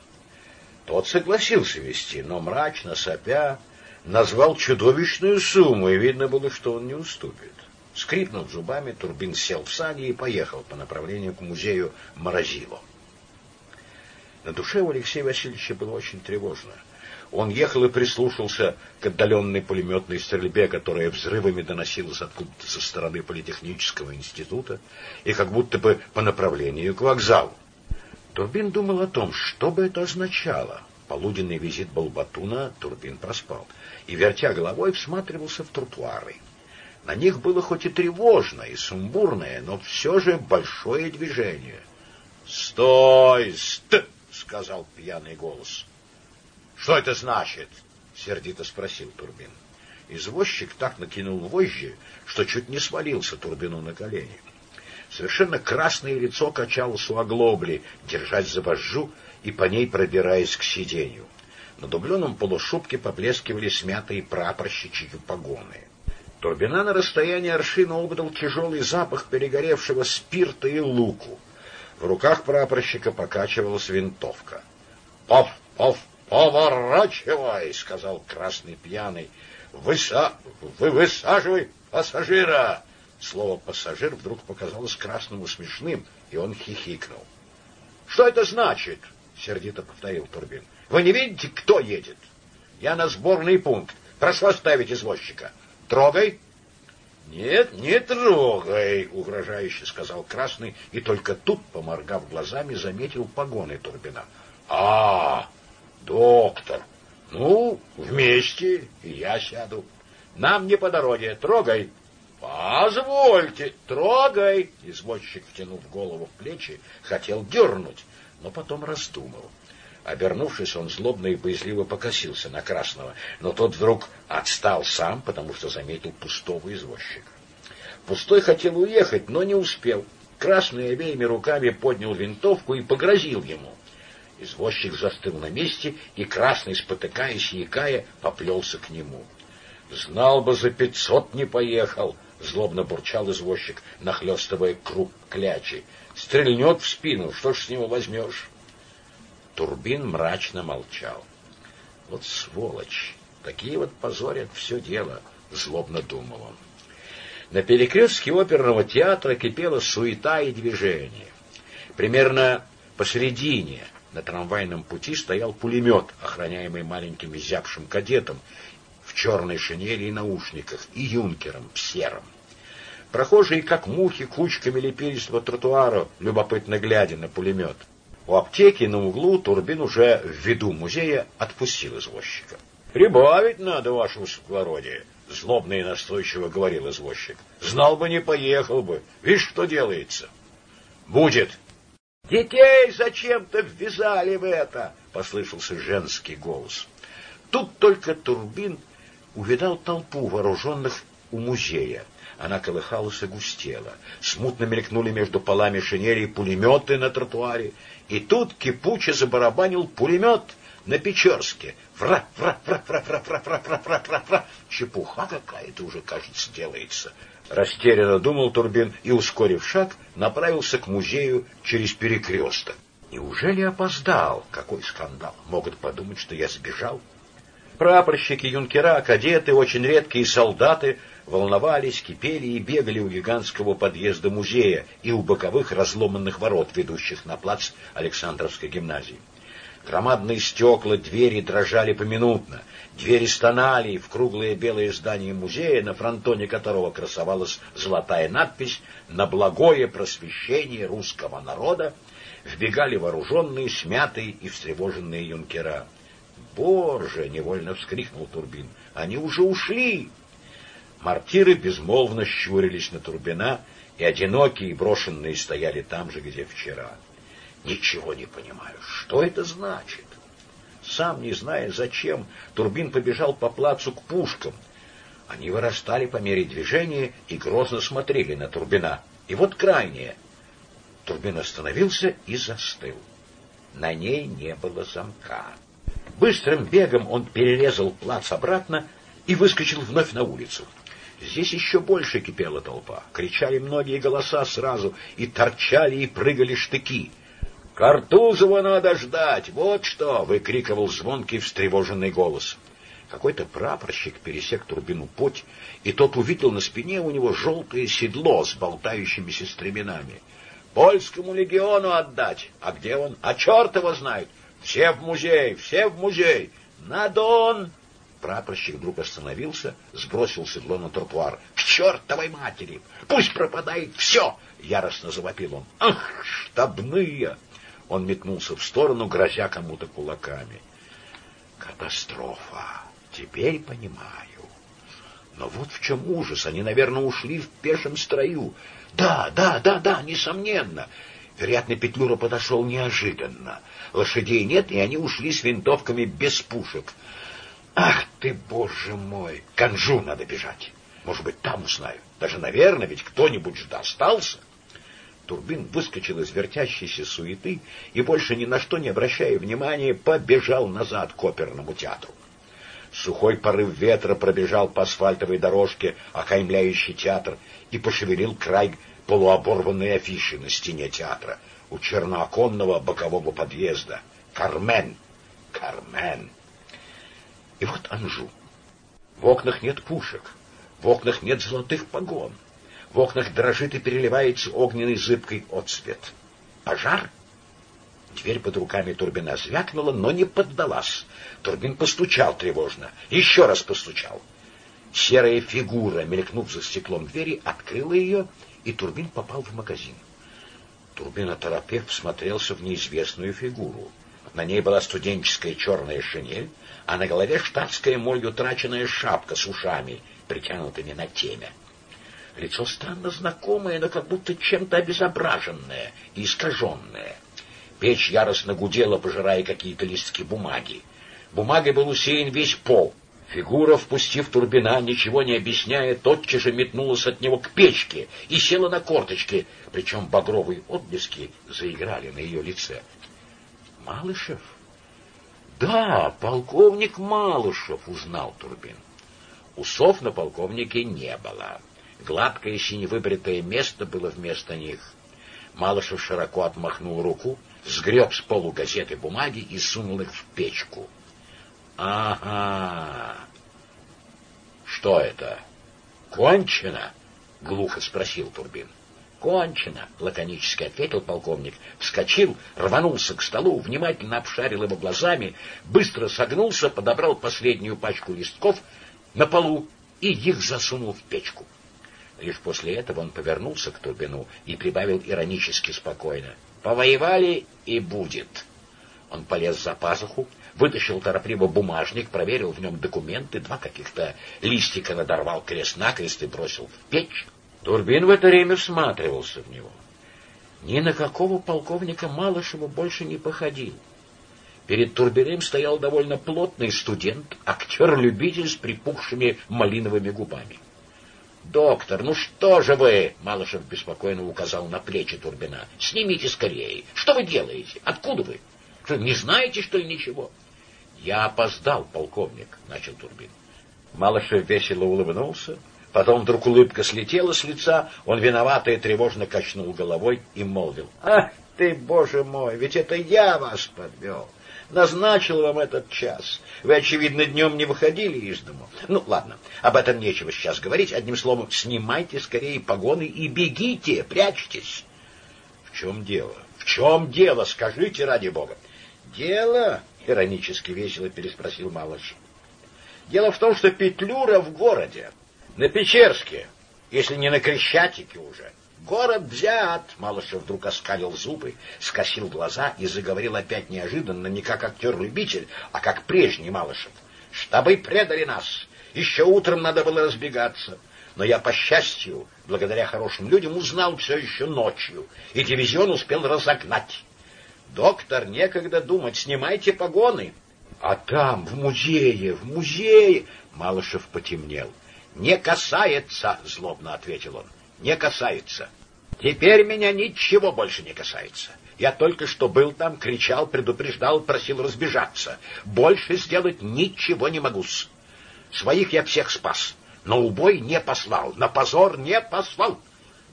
Тот согласился вести, но мрачно сопя назвал чудовищную сумму, и видно было, что он не уступит. Скрипнув зубами, Турбин сел в сани и поехал по направлению к музею Морозило. На душе у Алексея Васильевича было очень тревожно. Он ехал и прислушался к отдаленной пулеметной стрельбе, которая взрывами доносилась откуда-то со стороны Политехнического института и как будто бы по направлению к вокзалу. Турбин думал о том, что бы это означало. Полуденный визит Балбатуна Турбин проспал и, вертя головой, всматривался в тротуары. На них было хоть и тревожно, и сумбурное, но все же большое движение. «Стой! Ст!» — сказал пьяный голос. «Что это значит?» — сердито спросил Турбин. Извозчик так накинул вожжи, что чуть не свалился Турбину на колени. Совершенно красное лицо качалось у оглобли, держась за вожжу и по ней пробираясь к сиденью. На дубленом полушубке поблескивали смятые прапорщичьи погоны. Турбина на расстоянии аршина обдал тяжелый запах перегоревшего спирта и луку. В руках прапорщика покачивалась винтовка. «Пов, пов, поворачивай!» — сказал красный пьяный. «Выса... Вы высаживай пассажира!» Слово «пассажир» вдруг показалось красному смешным, и он хихикнул. — Что это значит? — сердито повторил Турбин. — Вы не видите, кто едет? Я на сборный пункт. Прошу оставить извозчика. Трогай. Нет, не трогай, угрожающе сказал Красный, и только тут, поморгав глазами, заметил погоны Турбина. А, доктор, ну, вместе, и я сяду. Нам не по дороге, трогай. Позвольте, трогай. Извозчик, втянув голову в плечи, хотел дернуть, но потом раздумал. Обернувшись, он злобно и боязливо покосился на Красного, но тот вдруг отстал сам, потому что заметил пустого извозчика. Пустой хотел уехать, но не успел. Красный обеими руками поднял винтовку и погрозил ему. Извозчик застыл на месте, и Красный, спотыкаясь и икая, поплелся к нему. «Знал бы, за пятьсот не поехал!» — злобно бурчал извозчик, нахлестывая круг клячи. «Стрельнет в спину, что ж с него возьмешь?» Турбин мрачно молчал. Вот сволочь! Такие вот позорят все дело, злобно думал он. На перекрестке оперного театра кипела суета и движение. Примерно посередине на трамвайном пути стоял пулемет, охраняемый маленьким зябшим кадетом в черной шинели и наушниках, и юнкером серым. Прохожие, как мухи, кучками лепились по тротуару, любопытно глядя на пулемет. У аптеки на углу Турбин уже в виду музея отпустил извозчика. «Прибавить надо, ваше высокородие», — злобно и настойчиво говорил извозчик. «Знал бы, не поехал бы. Видишь, что делается?» «Будет». «Детей зачем-то ввязали в это!» — послышался женский голос. Тут только Турбин увидал толпу вооруженных у музея. Она колыхалась и густела. Смутно мелькнули между полами шинели пулеметы на тротуаре. И тут кипуче забарабанил пулемет на Печерске. Вра, вра, вра, вра, вра, вра, вра, вра, вра, вра, вра. Чепуха какая-то уже, кажется, делается. Растерянно думал Турбин и, ускорив шаг, направился к музею через перекресток. Неужели опоздал? Какой скандал! Могут подумать, что я сбежал. Прапорщики, юнкера, кадеты, очень редкие солдаты волновались, кипели и бегали у гигантского подъезда музея и у боковых разломанных ворот, ведущих на плац Александровской гимназии. Громадные стекла, двери дрожали поминутно. Двери стонали, и в круглое белое здание музея, на фронтоне которого красовалась золотая надпись «На благое просвещение русского народа», вбегали вооруженные, смятые и встревоженные юнкера. «Боже!» — невольно вскрикнул Турбин. «Они уже ушли!» Мартиры безмолвно щурились на Турбина, и одинокие и брошенные стояли там же, где вчера. Ничего не понимаю. Что это значит? Сам не зная зачем, Турбин побежал по плацу к пушкам. Они вырастали по мере движения и грозно смотрели на Турбина. И вот крайнее. Турбин остановился и застыл. На ней не было замка. Быстрым бегом он перерезал плац обратно и выскочил вновь на улицу. Здесь еще больше кипела толпа. Кричали многие голоса сразу, и торчали и прыгали штыки. «Картузова надо ждать! Вот что!» — выкрикивал звонкий встревоженный голос. Какой-то прапорщик пересек турбину путь, и тот увидел на спине у него желтое седло с болтающимися стременами. «Польскому легиону отдать! А где он? А черт его знает! Все в музей! Все в музей! На Дон!» Прапорщик вдруг остановился, сбросил седло на тротуар. — К чертовой матери! Пусть пропадает все! — яростно завопил он. — Ах, штабные! Он метнулся в сторону, грозя кому-то кулаками. Катастрофа! Теперь понимаю. Но вот в чем ужас. Они, наверное, ушли в пешем строю. Да, да, да, да, несомненно. Вероятно, Петлюра подошел неожиданно. Лошадей нет, и они ушли с винтовками без пушек. Ах ты, боже мой! К Анжу надо бежать. Может быть, там узнаю. Даже, наверное, ведь кто-нибудь же остался. Турбин выскочил из вертящейся суеты и, больше ни на что не обращая внимания, побежал назад к оперному театру. Сухой порыв ветра пробежал по асфальтовой дорожке, окаймляющей театр, и пошевелил край полуоборванной афиши на стене театра у чернооконного бокового подъезда. «Кармен! Кармен!» И вот Анжу. В окнах нет пушек, в окнах нет золотых погон, в окнах дрожит и переливается огненный зыбкой отсвет. Пожар? Дверь под руками Турбина звякнула, но не поддалась. Турбин постучал тревожно, еще раз постучал. Серая фигура, мелькнув за стеклом двери, открыла ее, и Турбин попал в магазин. Турбин, оторопев, всмотрелся в неизвестную фигуру. На ней была студенческая черная шинель, а на голове штатская молью траченная шапка с ушами, притянутыми на темя. Лицо странно знакомое, но как будто чем-то обезображенное и искаженное. Печь яростно гудела, пожирая какие-то листки бумаги. Бумагой был усеян весь пол. Фигура, впустив Турбина, ничего не объясняя, тотчас же метнулась от него к печке и села на корточки, причем багровые отблески заиграли на ее лице. «Малышев?» «Да, полковник Малышев», — узнал Турбин. Усов на полковнике не было. Гладкое синевыбритое место было вместо них. Малышев широко отмахнул руку, сгреб с полу газеты бумаги и сунул их в печку. «Ага! Что это? Кончено?» — глухо спросил Турбин. «Кончено!» — лаконически ответил полковник. Вскочил, рванулся к столу, внимательно обшарил его глазами, быстро согнулся, подобрал последнюю пачку листков на полу и их засунул в печку. Лишь после этого он повернулся к Турбину и прибавил иронически спокойно. «Повоевали и будет». Он полез за пазуху, вытащил торопливо бумажник, проверил в нем документы, два каких-то листика надорвал крест-накрест и бросил в печь. Турбин в это время всматривался в него. Ни на какого полковника Малышева больше не походил. Перед Турбиным стоял довольно плотный студент, актер-любитель с припухшими малиновыми губами. «Доктор, ну что же вы?» — Малышев беспокойно указал на плечи Турбина. «Снимите скорее. Что вы делаете? Откуда вы? Что, не знаете, что ли, ничего?» «Я опоздал, полковник», — начал Турбин. Малышев весело улыбнулся. Потом вдруг улыбка слетела с лица, он виновато и тревожно качнул головой и молвил. «Ах ты, боже мой, ведь это я вас подвел!» Назначил вам этот час. Вы, очевидно, днем не выходили из дому. Ну, ладно, об этом нечего сейчас говорить. Одним словом, снимайте скорее погоны и бегите, прячьтесь. В чем дело? В чем дело? Скажите ради бога. Дело? Иронически весело переспросил Малыш. Дело в том, что Петлюра в городе, на Печерске, если не на Крещатике уже. Город взят! Малышев вдруг оскалил зубы, скосил глаза и заговорил опять неожиданно, не как актер-любитель, а как прежний Малышев. Штабы предали нас. Еще утром надо было разбегаться. Но я, по счастью, благодаря хорошим людям, узнал все еще ночью, и дивизион успел разогнать. Доктор, некогда думать, снимайте погоны. А там, в музее, в музее... Малышев потемнел. «Не касается», — злобно ответил он не касается. Теперь меня ничего больше не касается. Я только что был там, кричал, предупреждал, просил разбежаться. Больше сделать ничего не могу. Своих я всех спас, но убой не послал, на позор не послал.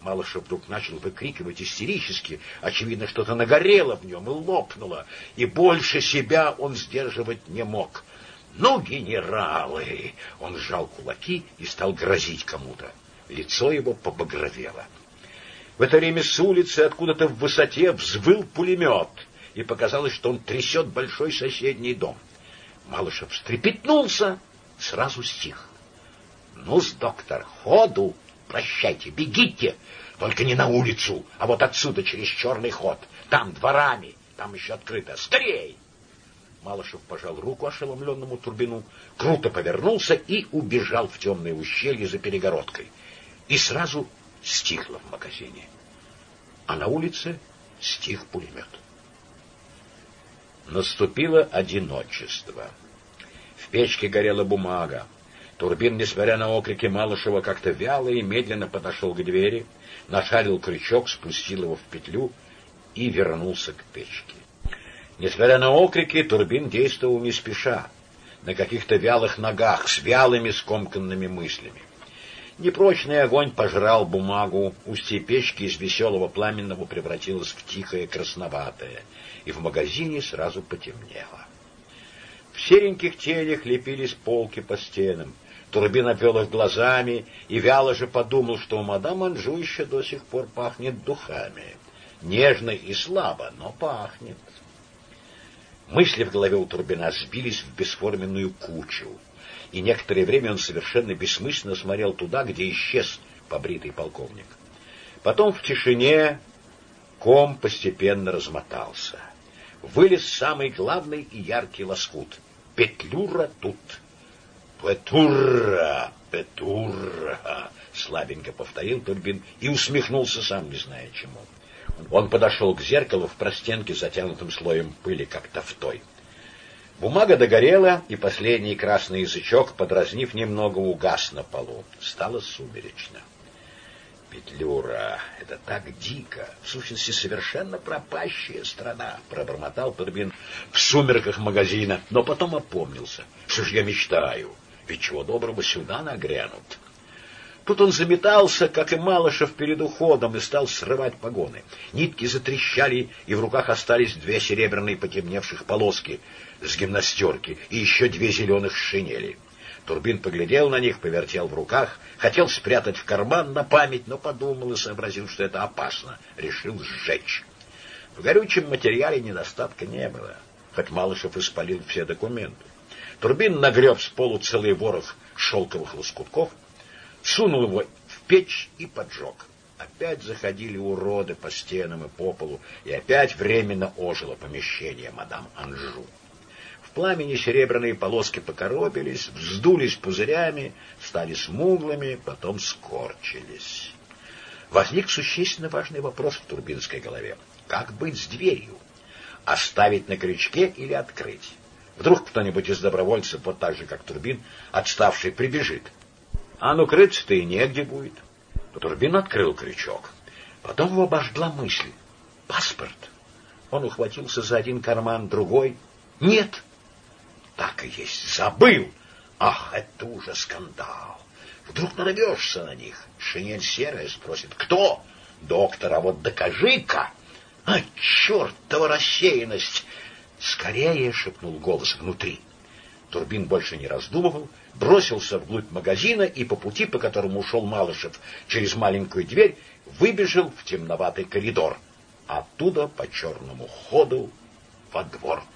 Малышев вдруг начал выкрикивать истерически, очевидно, что-то нагорело в нем и лопнуло, и больше себя он сдерживать не мог. «Ну, генералы!» Он сжал кулаки и стал грозить кому-то. Лицо его побагровело. В это время с улицы откуда-то в высоте взвыл пулемет, и показалось, что он трясет большой соседний дом. Малышев встрепетнулся, сразу стих. «Ну-с, доктор, ходу! Прощайте, бегите! Только не на улицу, а вот отсюда, через черный ход. Там дворами, там еще открыто. Скорей!» Малышев пожал руку ошеломленному Турбину, круто повернулся и убежал в темное ущелье за перегородкой и сразу стихло в магазине. А на улице стих пулемет. Наступило одиночество. В печке горела бумага. Турбин, несмотря на окрики Малышева, как-то вяло и медленно подошел к двери, нашарил крючок, спустил его в петлю и вернулся к печке. Несмотря на окрики, Турбин действовал не спеша, на каких-то вялых ногах, с вялыми скомканными мыслями. Непрочный огонь пожрал бумагу, устье печки из веселого пламенного превратилось в тихое красноватое, и в магазине сразу потемнело. В сереньких телях лепились полки по стенам. Турбин обвел их глазами и вяло же подумал, что у мадам Анжу еще до сих пор пахнет духами. Нежно и слабо, но пахнет. Мысли в голове у Турбина сбились в бесформенную кучу и некоторое время он совершенно бессмысленно смотрел туда, где исчез побритый полковник. Потом в тишине ком постепенно размотался. Вылез самый главный и яркий лоскут. Петлюра тут. Петура, Петура, слабенько повторил Турбин и усмехнулся сам, не зная чему. Он подошел к зеркалу в простенке, затянутым слоем пыли, как тофтой. Бумага догорела, и последний красный язычок, подразнив немного, угас на полу. Стало сумеречно. Петлюра, это так дико, в сущности совершенно пропащая страна, пробормотал Турбин в сумерках магазина, но потом опомнился. Что ж я мечтаю? Ведь чего доброго сюда нагрянут. Тут он заметался, как и Малышев перед уходом, и стал срывать погоны. Нитки затрещали, и в руках остались две серебряные потемневших полоски с гимнастерки и еще две зеленых шинели. Турбин поглядел на них, повертел в руках, хотел спрятать в карман на память, но подумал и сообразил, что это опасно, решил сжечь. В горючем материале недостатка не было, хоть Малышев испалил все документы. Турбин нагреб с полу целый ворох шелковых лоскутков, сунул его в печь и поджег. Опять заходили уроды по стенам и по полу, и опять временно ожило помещение мадам Анжу. Пламени серебряные полоски покоробились, вздулись пузырями, стали смуглыми, потом скорчились. Возник существенно важный вопрос в турбинской голове. Как быть с дверью? Оставить на крючке или открыть? Вдруг кто-нибудь из добровольцев, вот так же, как Турбин, отставший, прибежит. А ну, крыться-то и негде будет. Турбин открыл крючок. Потом его обожгла мысль. Паспорт. Он ухватился за один карман, другой. Нет, так и есть, забыл. Ах, это уже скандал. Вдруг нарвешься на них. Шинель серая спросит, кто? Доктор, а вот докажи-ка. А, чертова рассеянность! Скорее, шепнул голос внутри. Турбин больше не раздумывал, бросился вглубь магазина и по пути, по которому ушел Малышев, через маленькую дверь, выбежал в темноватый коридор. Оттуда по черному ходу во двор.